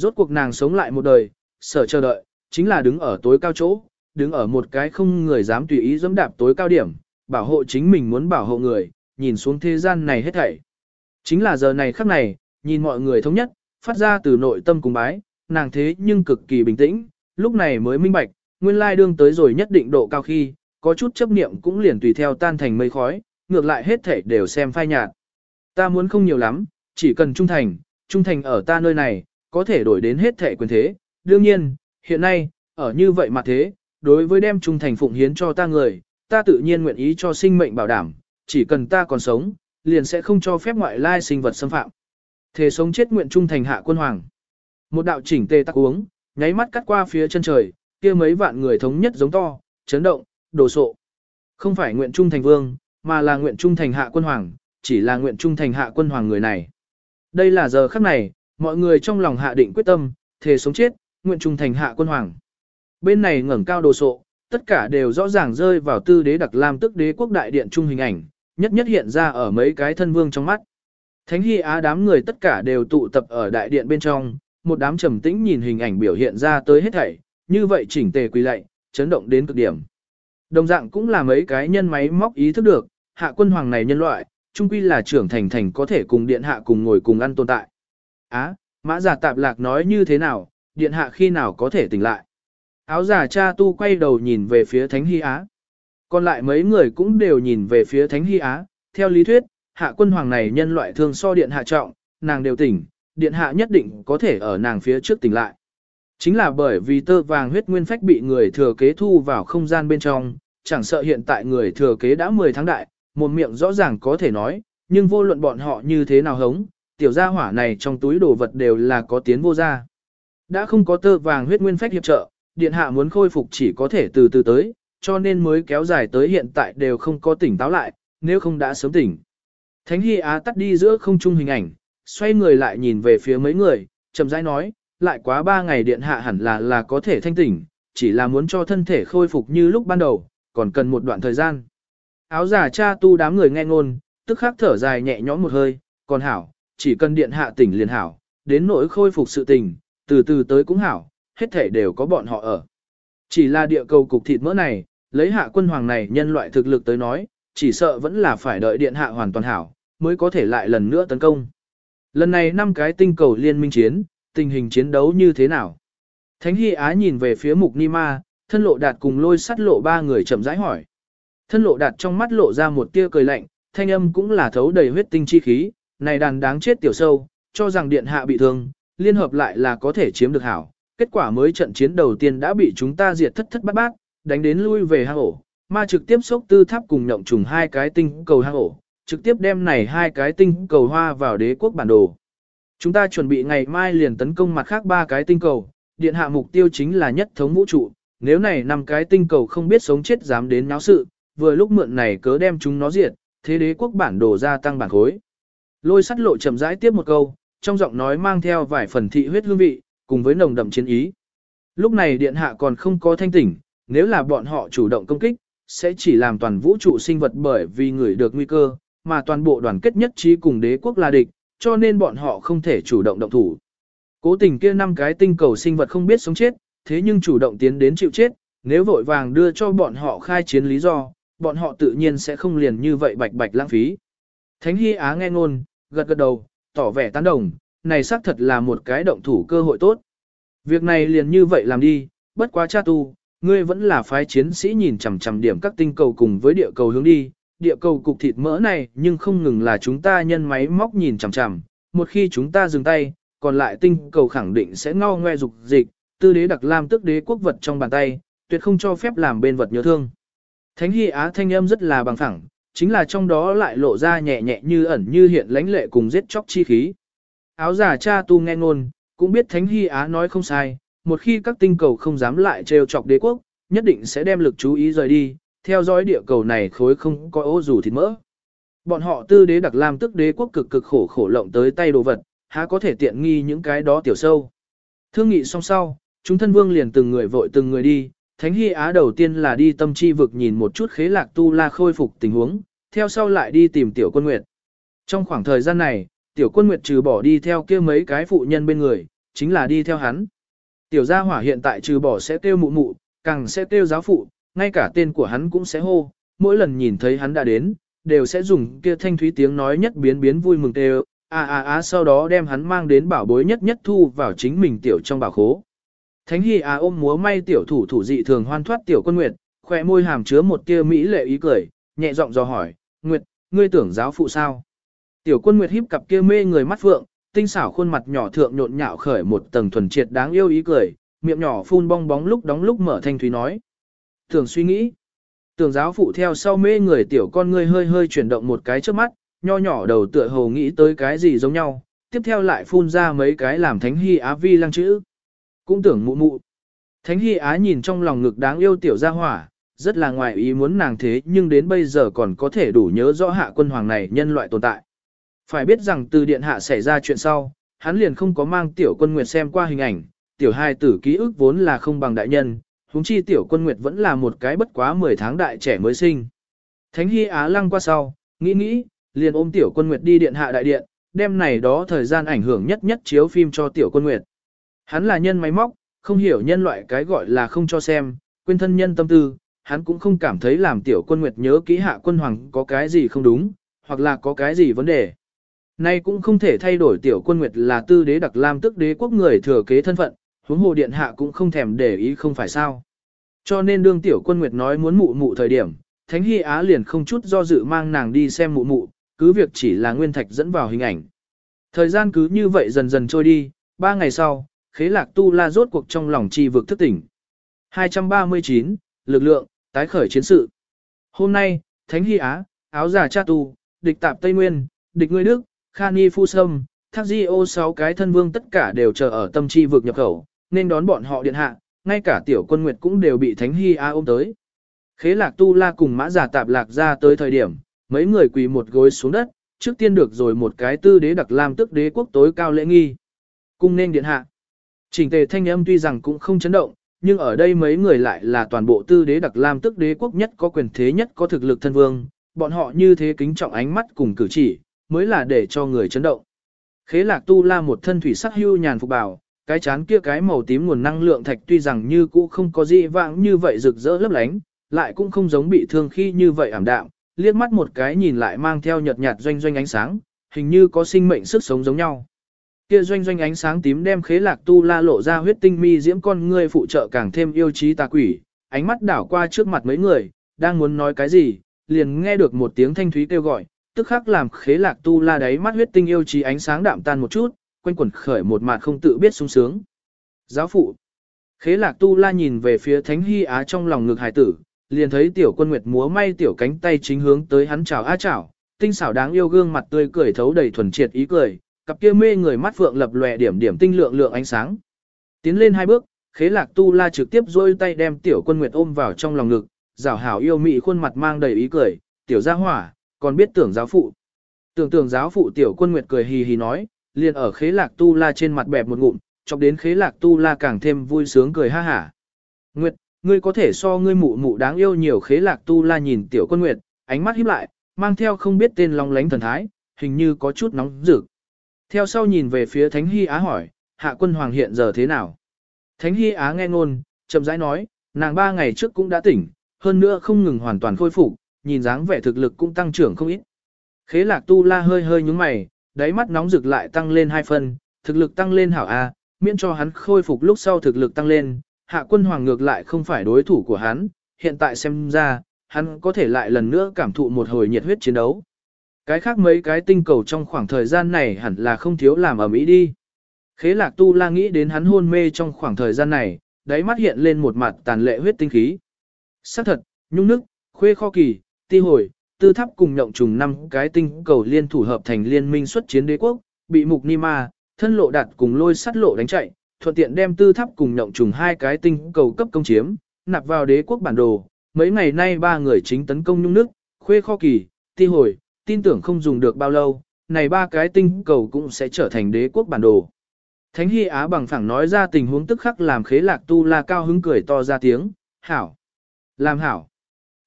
Rốt cuộc nàng sống lại một đời, sở chờ đợi, chính là đứng ở tối cao chỗ, đứng ở một cái không người dám tùy ý dẫm đạp tối cao điểm, bảo hộ chính mình muốn bảo hộ người, nhìn xuống thế gian này hết thảy. Chính là giờ này khắc này, nhìn mọi người thống nhất, phát ra từ nội tâm cùng bái, nàng thế nhưng cực kỳ bình tĩnh, lúc này mới minh bạch, nguyên lai đương tới rồi nhất định độ cao khi, có chút chấp niệm cũng liền tùy theo tan thành mây khói, ngược lại hết thảy đều xem phai nhạt. Ta muốn không nhiều lắm, chỉ cần trung thành, trung thành ở ta nơi này, có thể đổi đến hết thảy quyền thế. Đương nhiên, hiện nay, ở như vậy mà thế, đối với đem trung thành phụng hiến cho ta người, ta tự nhiên nguyện ý cho sinh mệnh bảo đảm, chỉ cần ta còn sống, liền sẽ không cho phép ngoại lai sinh vật xâm phạm. Thế sống chết nguyện trung thành hạ quân hoàng. Một đạo chỉnh tề tắc uống, nháy mắt cắt qua phía chân trời, kia mấy vạn người thống nhất giống to, chấn động, đồ sộ. Không phải nguyện trung thành vương, mà là nguyện trung thành hạ quân hoàng, chỉ là nguyện trung thành hạ quân hoàng người này. Đây là giờ khắc này, mọi người trong lòng hạ định quyết tâm, thề sống chết, nguyện trung thành hạ quân hoàng. Bên này ngẩng cao đồ sộ, tất cả đều rõ ràng rơi vào tư đế đặc lam tức đế quốc đại điện trung hình ảnh, nhất nhất hiện ra ở mấy cái thân vương trong mắt. Thánh hy á đám người tất cả đều tụ tập ở đại điện bên trong, một đám trầm tĩnh nhìn hình ảnh biểu hiện ra tới hết thảy, như vậy chỉnh tề quỳ lạy, chấn động đến cực điểm. Đồng dạng cũng là mấy cái nhân máy móc ý thức được, hạ quân hoàng này nhân loại, trung quy là trưởng thành thành có thể cùng điện hạ cùng ngồi cùng ăn tồn tại. Á, mã giả tạp lạc nói như thế nào, điện hạ khi nào có thể tỉnh lại. Áo giả cha tu quay đầu nhìn về phía Thánh Hy Á. Còn lại mấy người cũng đều nhìn về phía Thánh Hy Á, theo lý thuyết, hạ quân hoàng này nhân loại thường so điện hạ trọng, nàng đều tỉnh, điện hạ nhất định có thể ở nàng phía trước tỉnh lại. Chính là bởi vì tơ vàng huyết nguyên phách bị người thừa kế thu vào không gian bên trong, chẳng sợ hiện tại người thừa kế đã 10 tháng đại, một miệng rõ ràng có thể nói, nhưng vô luận bọn họ như thế nào hống, tiểu gia hỏa này trong túi đồ vật đều là có tiến vô gia, Đã không có tơ vàng huyết nguyên phách hiệp trợ, điện hạ muốn khôi phục chỉ có thể từ từ tới, cho nên mới kéo dài tới hiện tại đều không có tỉnh táo lại, nếu không đã sớm tỉnh. Thánh Hy Á tắt đi giữa không trung hình ảnh, xoay người lại nhìn về phía mấy người, chậm rãi nói, lại quá ba ngày điện hạ hẳn là là có thể thanh tỉnh, chỉ là muốn cho thân thể khôi phục như lúc ban đầu, còn cần một đoạn thời gian. Áo giả cha tu đám người nghe ngôn, tức khắc thở dài nhẹ nhõm một hơi, còn hảo, chỉ cần điện hạ tỉnh liền hảo, đến nỗi khôi phục sự tình, từ từ tới cũng hảo, hết thể đều có bọn họ ở. Chỉ là địa cầu cục thịt mỡ này, lấy hạ quân hoàng này nhân loại thực lực tới nói, chỉ sợ vẫn là phải đợi điện hạ hoàn toàn hảo, mới có thể lại lần nữa tấn công. Lần này năm cái tinh cầu liên minh chiến, tình hình chiến đấu như thế nào? Thánh Hy Á nhìn về phía Mục Ni Ma, thân lộ đạt cùng lôi sắt lộ ba người chậm rãi hỏi. Thân lộ đạt trong mắt lộ ra một tia cười lạnh, thanh âm cũng là thấu đầy huyết tinh chi khí, này đàn đáng chết tiểu sâu, cho rằng điện hạ bị thương, liên hợp lại là có thể chiếm được hảo. Kết quả mới trận chiến đầu tiên đã bị chúng ta diệt thất thất bát bát, đánh đến lui về hang ổ, ma trực tiếp sốc tư tháp cùng nhộng trùng hai cái tinh cầu hang ổ, trực tiếp đem này hai cái tinh cầu hoa vào đế quốc bản đồ. Chúng ta chuẩn bị ngày mai liền tấn công mặt khác ba cái tinh cầu, điện hạ mục tiêu chính là nhất thống vũ trụ, nếu này năm cái tinh cầu không biết sống chết dám đến náo sự, vừa lúc mượn này cớ đem chúng nó diệt, thế đế quốc bản đồ gia tăng bản khối. Lôi sắt lộ chậm rãi tiếp một câu, trong giọng nói mang theo vài phần thị huyết hương vị, cùng với nồng đậm chiến ý. Lúc này điện hạ còn không có thanh tỉnh, nếu là bọn họ chủ động công kích, sẽ chỉ làm toàn vũ trụ sinh vật bởi vì người được nguy cơ, mà toàn bộ đoàn kết nhất trí cùng đế quốc là địch, cho nên bọn họ không thể chủ động động thủ. Cố tình kia năm cái tinh cầu sinh vật không biết sống chết, thế nhưng chủ động tiến đến chịu chết, nếu vội vàng đưa cho bọn họ khai chiến lý do, bọn họ tự nhiên sẽ không liền như vậy bạch bạch lãng phí. Thánh Hy Á nghe ngôn, gật gật đầu, tỏ vẻ tán đồng, này xác thật là một cái động thủ cơ hội tốt. Việc này liền như vậy làm đi, bất quá cha tu, ngươi vẫn là phái chiến sĩ nhìn chằm chằm điểm các tinh cầu cùng với địa cầu hướng đi, địa cầu cục thịt mỡ này nhưng không ngừng là chúng ta nhân máy móc nhìn chằm chằm, một khi chúng ta dừng tay, còn lại tinh cầu khẳng định sẽ ngao ngoe dục dịch, tư đế đặc lam tức đế quốc vật trong bàn tay, tuyệt không cho phép làm bên vật nhớ thương. Thánh Hy Á thanh âm rất là bằng phẳng, chính là trong đó lại lộ ra nhẹ nhẹ như ẩn như hiện lãnh lệ cùng giết chóc chi khí. Áo giả cha tu nghe ngôn, cũng biết Thánh Hy Á nói không sai, một khi các tinh cầu không dám lại trêu chọc đế quốc, nhất định sẽ đem lực chú ý rời đi, theo dõi địa cầu này khối không có ô dù thịt mỡ. Bọn họ tư đế đặc làm tức đế quốc cực cực khổ khổ lộng tới tay đồ vật, há có thể tiện nghi những cái đó tiểu sâu. Thương nghị xong sau, chúng thân vương liền từng người vội từng người đi, Thánh Hy Á đầu tiên là đi tâm chi vực nhìn một chút khế lạc tu la khôi phục tình huống, theo sau lại đi tìm tiểu quân nguyệt. Trong khoảng thời gian này, tiểu quân nguyệt trừ bỏ đi theo kia mấy cái phụ nhân bên người, chính là đi theo hắn. Tiểu gia hỏa hiện tại trừ bỏ sẽ kêu mụ mụ, càng sẽ kêu giáo phụ, ngay cả tên của hắn cũng sẽ hô, mỗi lần nhìn thấy hắn đã đến, đều sẽ dùng kia thanh thúy tiếng nói nhất biến biến vui mừng kêu, a a a sau đó đem hắn mang đến bảo bối nhất nhất thu vào chính mình tiểu trong bảo khố. Thánh Hy Á ôm múa may tiểu thủ thủ dị thường hoan thoát tiểu quân Nguyệt, khỏe môi hàm chứa một tia mỹ lệ ý cười, nhẹ giọng dò hỏi, Nguyệt, ngươi tưởng giáo phụ sao? Tiểu quân Nguyệt híp cặp kia mê người mắt phượng, tinh xảo khuôn mặt nhỏ thượng nhộn nhạo khởi một tầng thuần triệt đáng yêu ý cười, miệng nhỏ phun bong bóng lúc đóng lúc mở thanh thúy nói. Tưởng suy nghĩ, tưởng giáo phụ theo sau mê người tiểu con ngươi hơi hơi chuyển động một cái trước mắt, nho nhỏ đầu tựa hồ nghĩ tới cái gì giống nhau, tiếp theo lại phun ra mấy cái làm thánh hy á vi lăng chữ. Cũng tưởng mụ mụ. Thánh Hy Á nhìn trong lòng ngực đáng yêu tiểu gia hỏa, rất là ngoài ý muốn nàng thế nhưng đến bây giờ còn có thể đủ nhớ rõ hạ quân hoàng này nhân loại tồn tại. Phải biết rằng từ điện hạ xảy ra chuyện sau, hắn liền không có mang tiểu quân nguyệt xem qua hình ảnh, tiểu hai tử ký ức vốn là không bằng đại nhân, huống chi tiểu quân nguyệt vẫn là một cái bất quá 10 tháng đại trẻ mới sinh. Thánh Hy Á lăng qua sau, nghĩ nghĩ, liền ôm tiểu quân nguyệt đi điện hạ đại điện, đêm này đó thời gian ảnh hưởng nhất nhất chiếu phim cho tiểu quân nguyệt. Hắn là nhân máy móc, không hiểu nhân loại cái gọi là không cho xem, quên thân nhân tâm tư, hắn cũng không cảm thấy làm tiểu quân nguyệt nhớ kỹ hạ quân hoàng có cái gì không đúng, hoặc là có cái gì vấn đề. Nay cũng không thể thay đổi tiểu quân nguyệt là tư đế đặc lam tức đế quốc người thừa kế thân phận, huống hồ điện hạ cũng không thèm để ý không phải sao. Cho nên đương tiểu quân nguyệt nói muốn mụ mụ thời điểm, Thánh Hy Á liền không chút do dự mang nàng đi xem mụ mụ, cứ việc chỉ là nguyên thạch dẫn vào hình ảnh. Thời gian cứ như vậy dần dần trôi đi, ba ngày sau, khế lạc tu la rốt cuộc trong lòng chi vực thức tỉnh. 239, lực lượng, tái khởi chiến sự. Hôm nay, Thánh Hy Á, áo giả cha tu, địch tạp Tây Nguyên, địch ngươi Đức, Khani Phu Sâm, Thác Di ô sáu cái thân vương tất cả đều chờ ở tâm chi vực nhập khẩu, nên đón bọn họ điện hạ, ngay cả tiểu quân nguyệt cũng đều bị Thánh Hy Á ôm tới. Khế lạc tu la cùng mã giả tạp lạc ra tới thời điểm, mấy người quỳ một gối xuống đất, trước tiên được rồi một cái tư đế đặc lam tức đế quốc tối cao lễ nghi. Cung nên điện hạ. Trình tề thanh âm tuy rằng cũng không chấn động, nhưng ở đây mấy người lại là toàn bộ tư đế đặc lam tức đế quốc nhất có quyền thế nhất có thực lực thân vương, bọn họ như thế kính trọng ánh mắt cùng cử chỉ, mới là để cho người chấn động. Khế lạc tu la một thân thủy sắc hưu nhàn phục bảo, cái chán kia cái màu tím nguồn năng lượng thạch tuy rằng như cũ không có gì vãng như vậy rực rỡ lấp lánh, lại cũng không giống bị thương khi như vậy ảm đạm, liếc mắt một cái nhìn lại mang theo nhợt nhạt doanh doanh ánh sáng, hình như có sinh mệnh sức sống giống nhau. Kia doanh doanh ánh sáng tím đem khế lạc tu la lộ ra huyết tinh mi diễm con ngươi phụ trợ càng thêm yêu trí tà quỷ, ánh mắt đảo qua trước mặt mấy người, đang muốn nói cái gì, liền nghe được một tiếng thanh thúy kêu gọi, tức khắc làm khế lạc tu la đáy mắt huyết tinh yêu trí ánh sáng đạm tan một chút, quanh quẩn khởi một mặt không tự biết sung sướng. Giáo phụ. Khế lạc tu la nhìn về phía thánh hy á trong lòng ngực hải tử, liền thấy tiểu quân nguyệt múa may tiểu cánh tay chính hướng tới hắn chào á chào, tinh xảo đáng yêu gương mặt tươi cười thấu đầy thuần triệt ý cười, cặp kia mê người mắt phượng lập lòe điểm điểm tinh lượng lượng ánh sáng. Tiến lên hai bước, khế lạc tu la trực tiếp dôi tay đem tiểu quân nguyệt ôm vào trong lòng ngực, rảo hảo yêu mị khuôn mặt mang đầy ý cười, tiểu gia hỏa, còn biết tưởng giáo phụ. Tưởng tưởng giáo phụ tiểu quân nguyệt cười hì hì nói, liền ở khế lạc tu la trên mặt bẹp một ngụm, chọc đến khế lạc tu la càng thêm vui sướng cười ha hả. Nguyệt, ngươi có thể so ngươi mụ mụ đáng yêu nhiều khế lạc tu la nhìn tiểu quân nguyệt, ánh mắt híp lại, mang theo không biết tên long lánh thần thái, hình như có chút nóng rực. Theo sau nhìn về phía Thánh Hy Á hỏi, hạ quân hoàng hiện giờ thế nào? Thánh Hy Á nghe ngôn, chậm rãi nói, nàng ba ngày trước cũng đã tỉnh, hơn nữa không ngừng hoàn toàn khôi phục, nhìn dáng vẻ thực lực cũng tăng trưởng không ít. Khế lạc tu la hơi hơi nhúng mày, đáy mắt nóng rực lại tăng lên hai phân, thực lực tăng lên hảo A, miễn cho hắn khôi phục lúc sau thực lực tăng lên, hạ quân hoàng ngược lại không phải đối thủ của hắn, hiện tại xem ra, hắn có thể lại lần nữa cảm thụ một hồi nhiệt huyết chiến đấu. Cái khác mấy cái tinh cầu trong khoảng thời gian này hẳn là không thiếu làm ở Mỹ đi. Khế lạc tu la nghĩ đến hắn hôn mê trong khoảng thời gian này, đáy mắt hiện lên một mặt tàn lệ huyết tinh khí. xác thật, nhung nước, khuê kho kỳ, ti hồi, tư tháp cùng nhộng trùng năm cái tinh cầu liên thủ hợp thành liên minh xuất chiến đế quốc, bị mục ni ma, thân lộ đạt cùng lôi sắt lộ đánh chạy, thuận tiện đem tư tháp cùng nhộng trùng hai cái tinh cầu cấp công chiếm, nạp vào đế quốc bản đồ. Mấy ngày nay ba người chính tấn công nhung nước, khuê kho kỳ, ti hồi, tin tưởng không dùng được bao lâu, này ba cái tinh cầu cũng sẽ trở thành đế quốc bản đồ. Thánh Hy Á bằng phẳng nói ra tình huống tức khắc làm khế lạc tu la cao hứng cười to ra tiếng, hảo, làm hảo.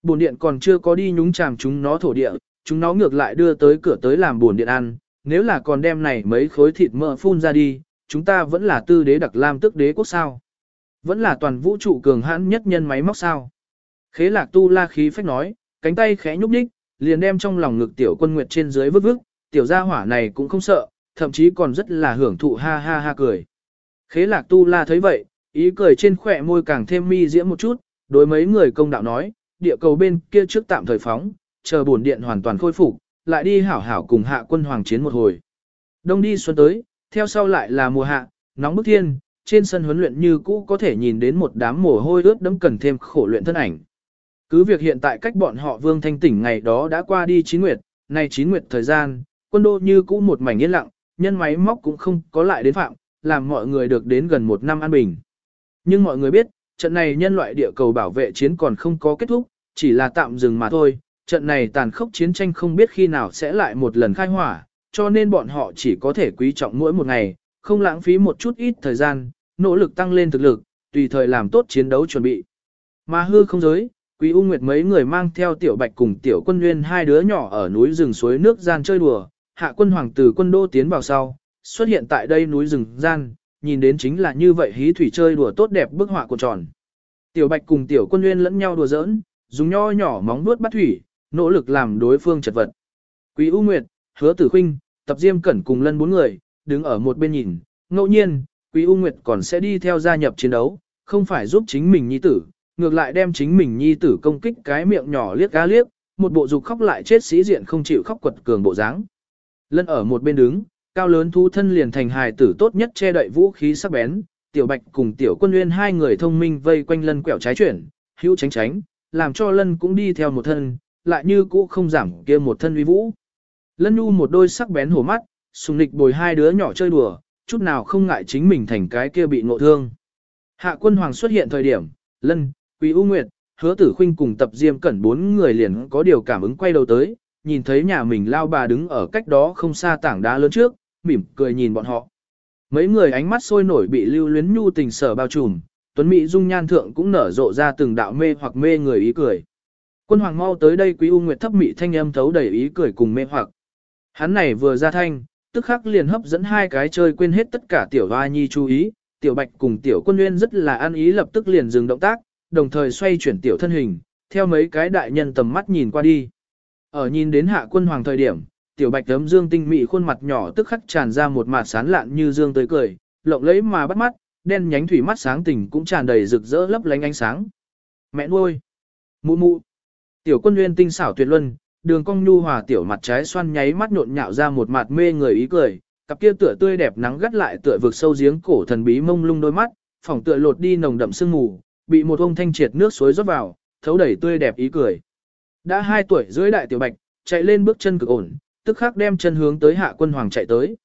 Bồn điện còn chưa có đi nhúng chàm chúng nó thổ địa, chúng nó ngược lại đưa tới cửa tới làm bồn điện ăn, nếu là còn đem này mấy khối thịt mỡ phun ra đi, chúng ta vẫn là tư đế đặc lam tức đế quốc sao. Vẫn là toàn vũ trụ cường hãn nhất nhân máy móc sao. Khế lạc tu la khí phách nói, cánh tay khẽ nhúc nhích, liền đem trong lòng ngực tiểu quân nguyệt trên dưới vứt vứt, tiểu gia hỏa này cũng không sợ, thậm chí còn rất là hưởng thụ ha ha ha cười. Khế lạc tu la thấy vậy, ý cười trên khỏe môi càng thêm mi diễm một chút, đối mấy người công đạo nói, địa cầu bên kia trước tạm thời phóng, chờ bổn điện hoàn toàn khôi phục, lại đi hảo hảo cùng hạ quân hoàng chiến một hồi. Đông đi xuân tới, theo sau lại là mùa hạ, nóng bức thiên, trên sân huấn luyện như cũ có thể nhìn đến một đám mồ hôi ướt đẫm cần thêm khổ luyện thân ảnh. Cứ việc hiện tại cách bọn họ vương thanh tỉnh ngày đó đã qua đi chín nguyệt, nay chín nguyệt thời gian, quân đô như cũ một mảnh yên lặng, nhân máy móc cũng không có lại đến phạm, làm mọi người được đến gần một năm an bình. Nhưng mọi người biết, trận này nhân loại địa cầu bảo vệ chiến còn không có kết thúc, chỉ là tạm dừng mà thôi, trận này tàn khốc chiến tranh không biết khi nào sẽ lại một lần khai hỏa, cho nên bọn họ chỉ có thể quý trọng mỗi một ngày, không lãng phí một chút ít thời gian, nỗ lực tăng lên thực lực, tùy thời làm tốt chiến đấu chuẩn bị. Mà hư không giới, Quý U Nguyệt mấy người mang theo tiểu bạch cùng tiểu quân nguyên hai đứa nhỏ ở núi rừng suối nước gian chơi đùa, hạ quân hoàng tử quân đô tiến vào sau, xuất hiện tại đây núi rừng gian, nhìn đến chính là như vậy hí thủy chơi đùa tốt đẹp bức họa của tròn. Tiểu bạch cùng tiểu quân nguyên lẫn nhau đùa giỡn, dùng nho nhỏ móng vuốt bắt thủy, nỗ lực làm đối phương chật vật. Quý U Nguyệt, Hứa Tử Khinh, Tập Diêm Cẩn cùng lân bốn người, đứng ở một bên nhìn, ngẫu nhiên, Quý U Nguyệt còn sẽ đi theo gia nhập chiến đấu, không phải giúp chính mình nhi tử, ngược lại đem chính mình nhi tử công kích cái miệng nhỏ liếc cá liếc, một bộ dục khóc lại chết sĩ diện không chịu khóc quật cường bộ dáng. Lân ở một bên đứng, cao lớn thu thân liền thành hài tử tốt nhất che đậy vũ khí sắc bén, tiểu bạch cùng tiểu quân nguyên hai người thông minh vây quanh lân quẹo trái chuyển, hữu tránh tránh, làm cho lân cũng đi theo một thân, lại như cũ không giảm kia một thân uy vũ. Lân nu một đôi sắc bén hổ mắt, sùng nịch bồi hai đứa nhỏ chơi đùa, chút nào không ngại chính mình thành cái kia bị ngộ thương. Hạ quân hoàng xuất hiện thời điểm, lân, quý u nguyệt, hứa tử khuynh cùng tập diêm cẩn bốn người liền có điều cảm ứng quay đầu tới, nhìn thấy nhà mình lao bà đứng ở cách đó không xa tảng đá lớn trước, mỉm cười nhìn bọn họ. Mấy người ánh mắt sôi nổi bị lưu luyến nhu tình sở bao trùm, tuấn mỹ dung nhan thượng cũng nở rộ ra từng đạo mê hoặc mê người ý cười. Quân hoàng mau tới đây quý u nguyệt thấp mị thanh âm thấu đầy ý cười cùng mê hoặc. Hắn này vừa ra thanh, tức khắc liền hấp dẫn hai cái chơi quên hết tất cả tiểu hoa nhi chú ý, tiểu bạch cùng tiểu quân nguyên rất là ăn ý lập tức liền dừng động tác, đồng thời xoay chuyển tiểu thân hình, theo mấy cái đại nhân tầm mắt nhìn qua đi. Ở nhìn đến hạ quân hoàng thời điểm, tiểu bạch tấm dương tinh mị khuôn mặt nhỏ tức khắc tràn ra một mặt sán lạn như dương tới cười, lộng lấy mà bắt mắt, đen nhánh thủy mắt sáng tỉnh cũng tràn đầy rực rỡ lấp lánh ánh sáng. Mẹ nuôi! Mụ mụ! Tiểu quân nguyên tinh xảo tuyệt luân, đường cong nhu hòa tiểu mặt trái xoan nháy mắt nhộn nhạo ra một mặt mê người ý cười, cặp kia tựa tươi đẹp nắng gắt lại tựa vực sâu giếng cổ thần bí mông lung đôi mắt, phòng tựa lột đi nồng đậm sương mù, bị một ông thanh triệt nước suối rót vào, thấu đẩy tươi đẹp ý cười. Đã hai tuổi dưới đại tiểu bạch, chạy lên bước chân cực ổn, tức khắc đem chân hướng tới hạ quân hoàng chạy tới.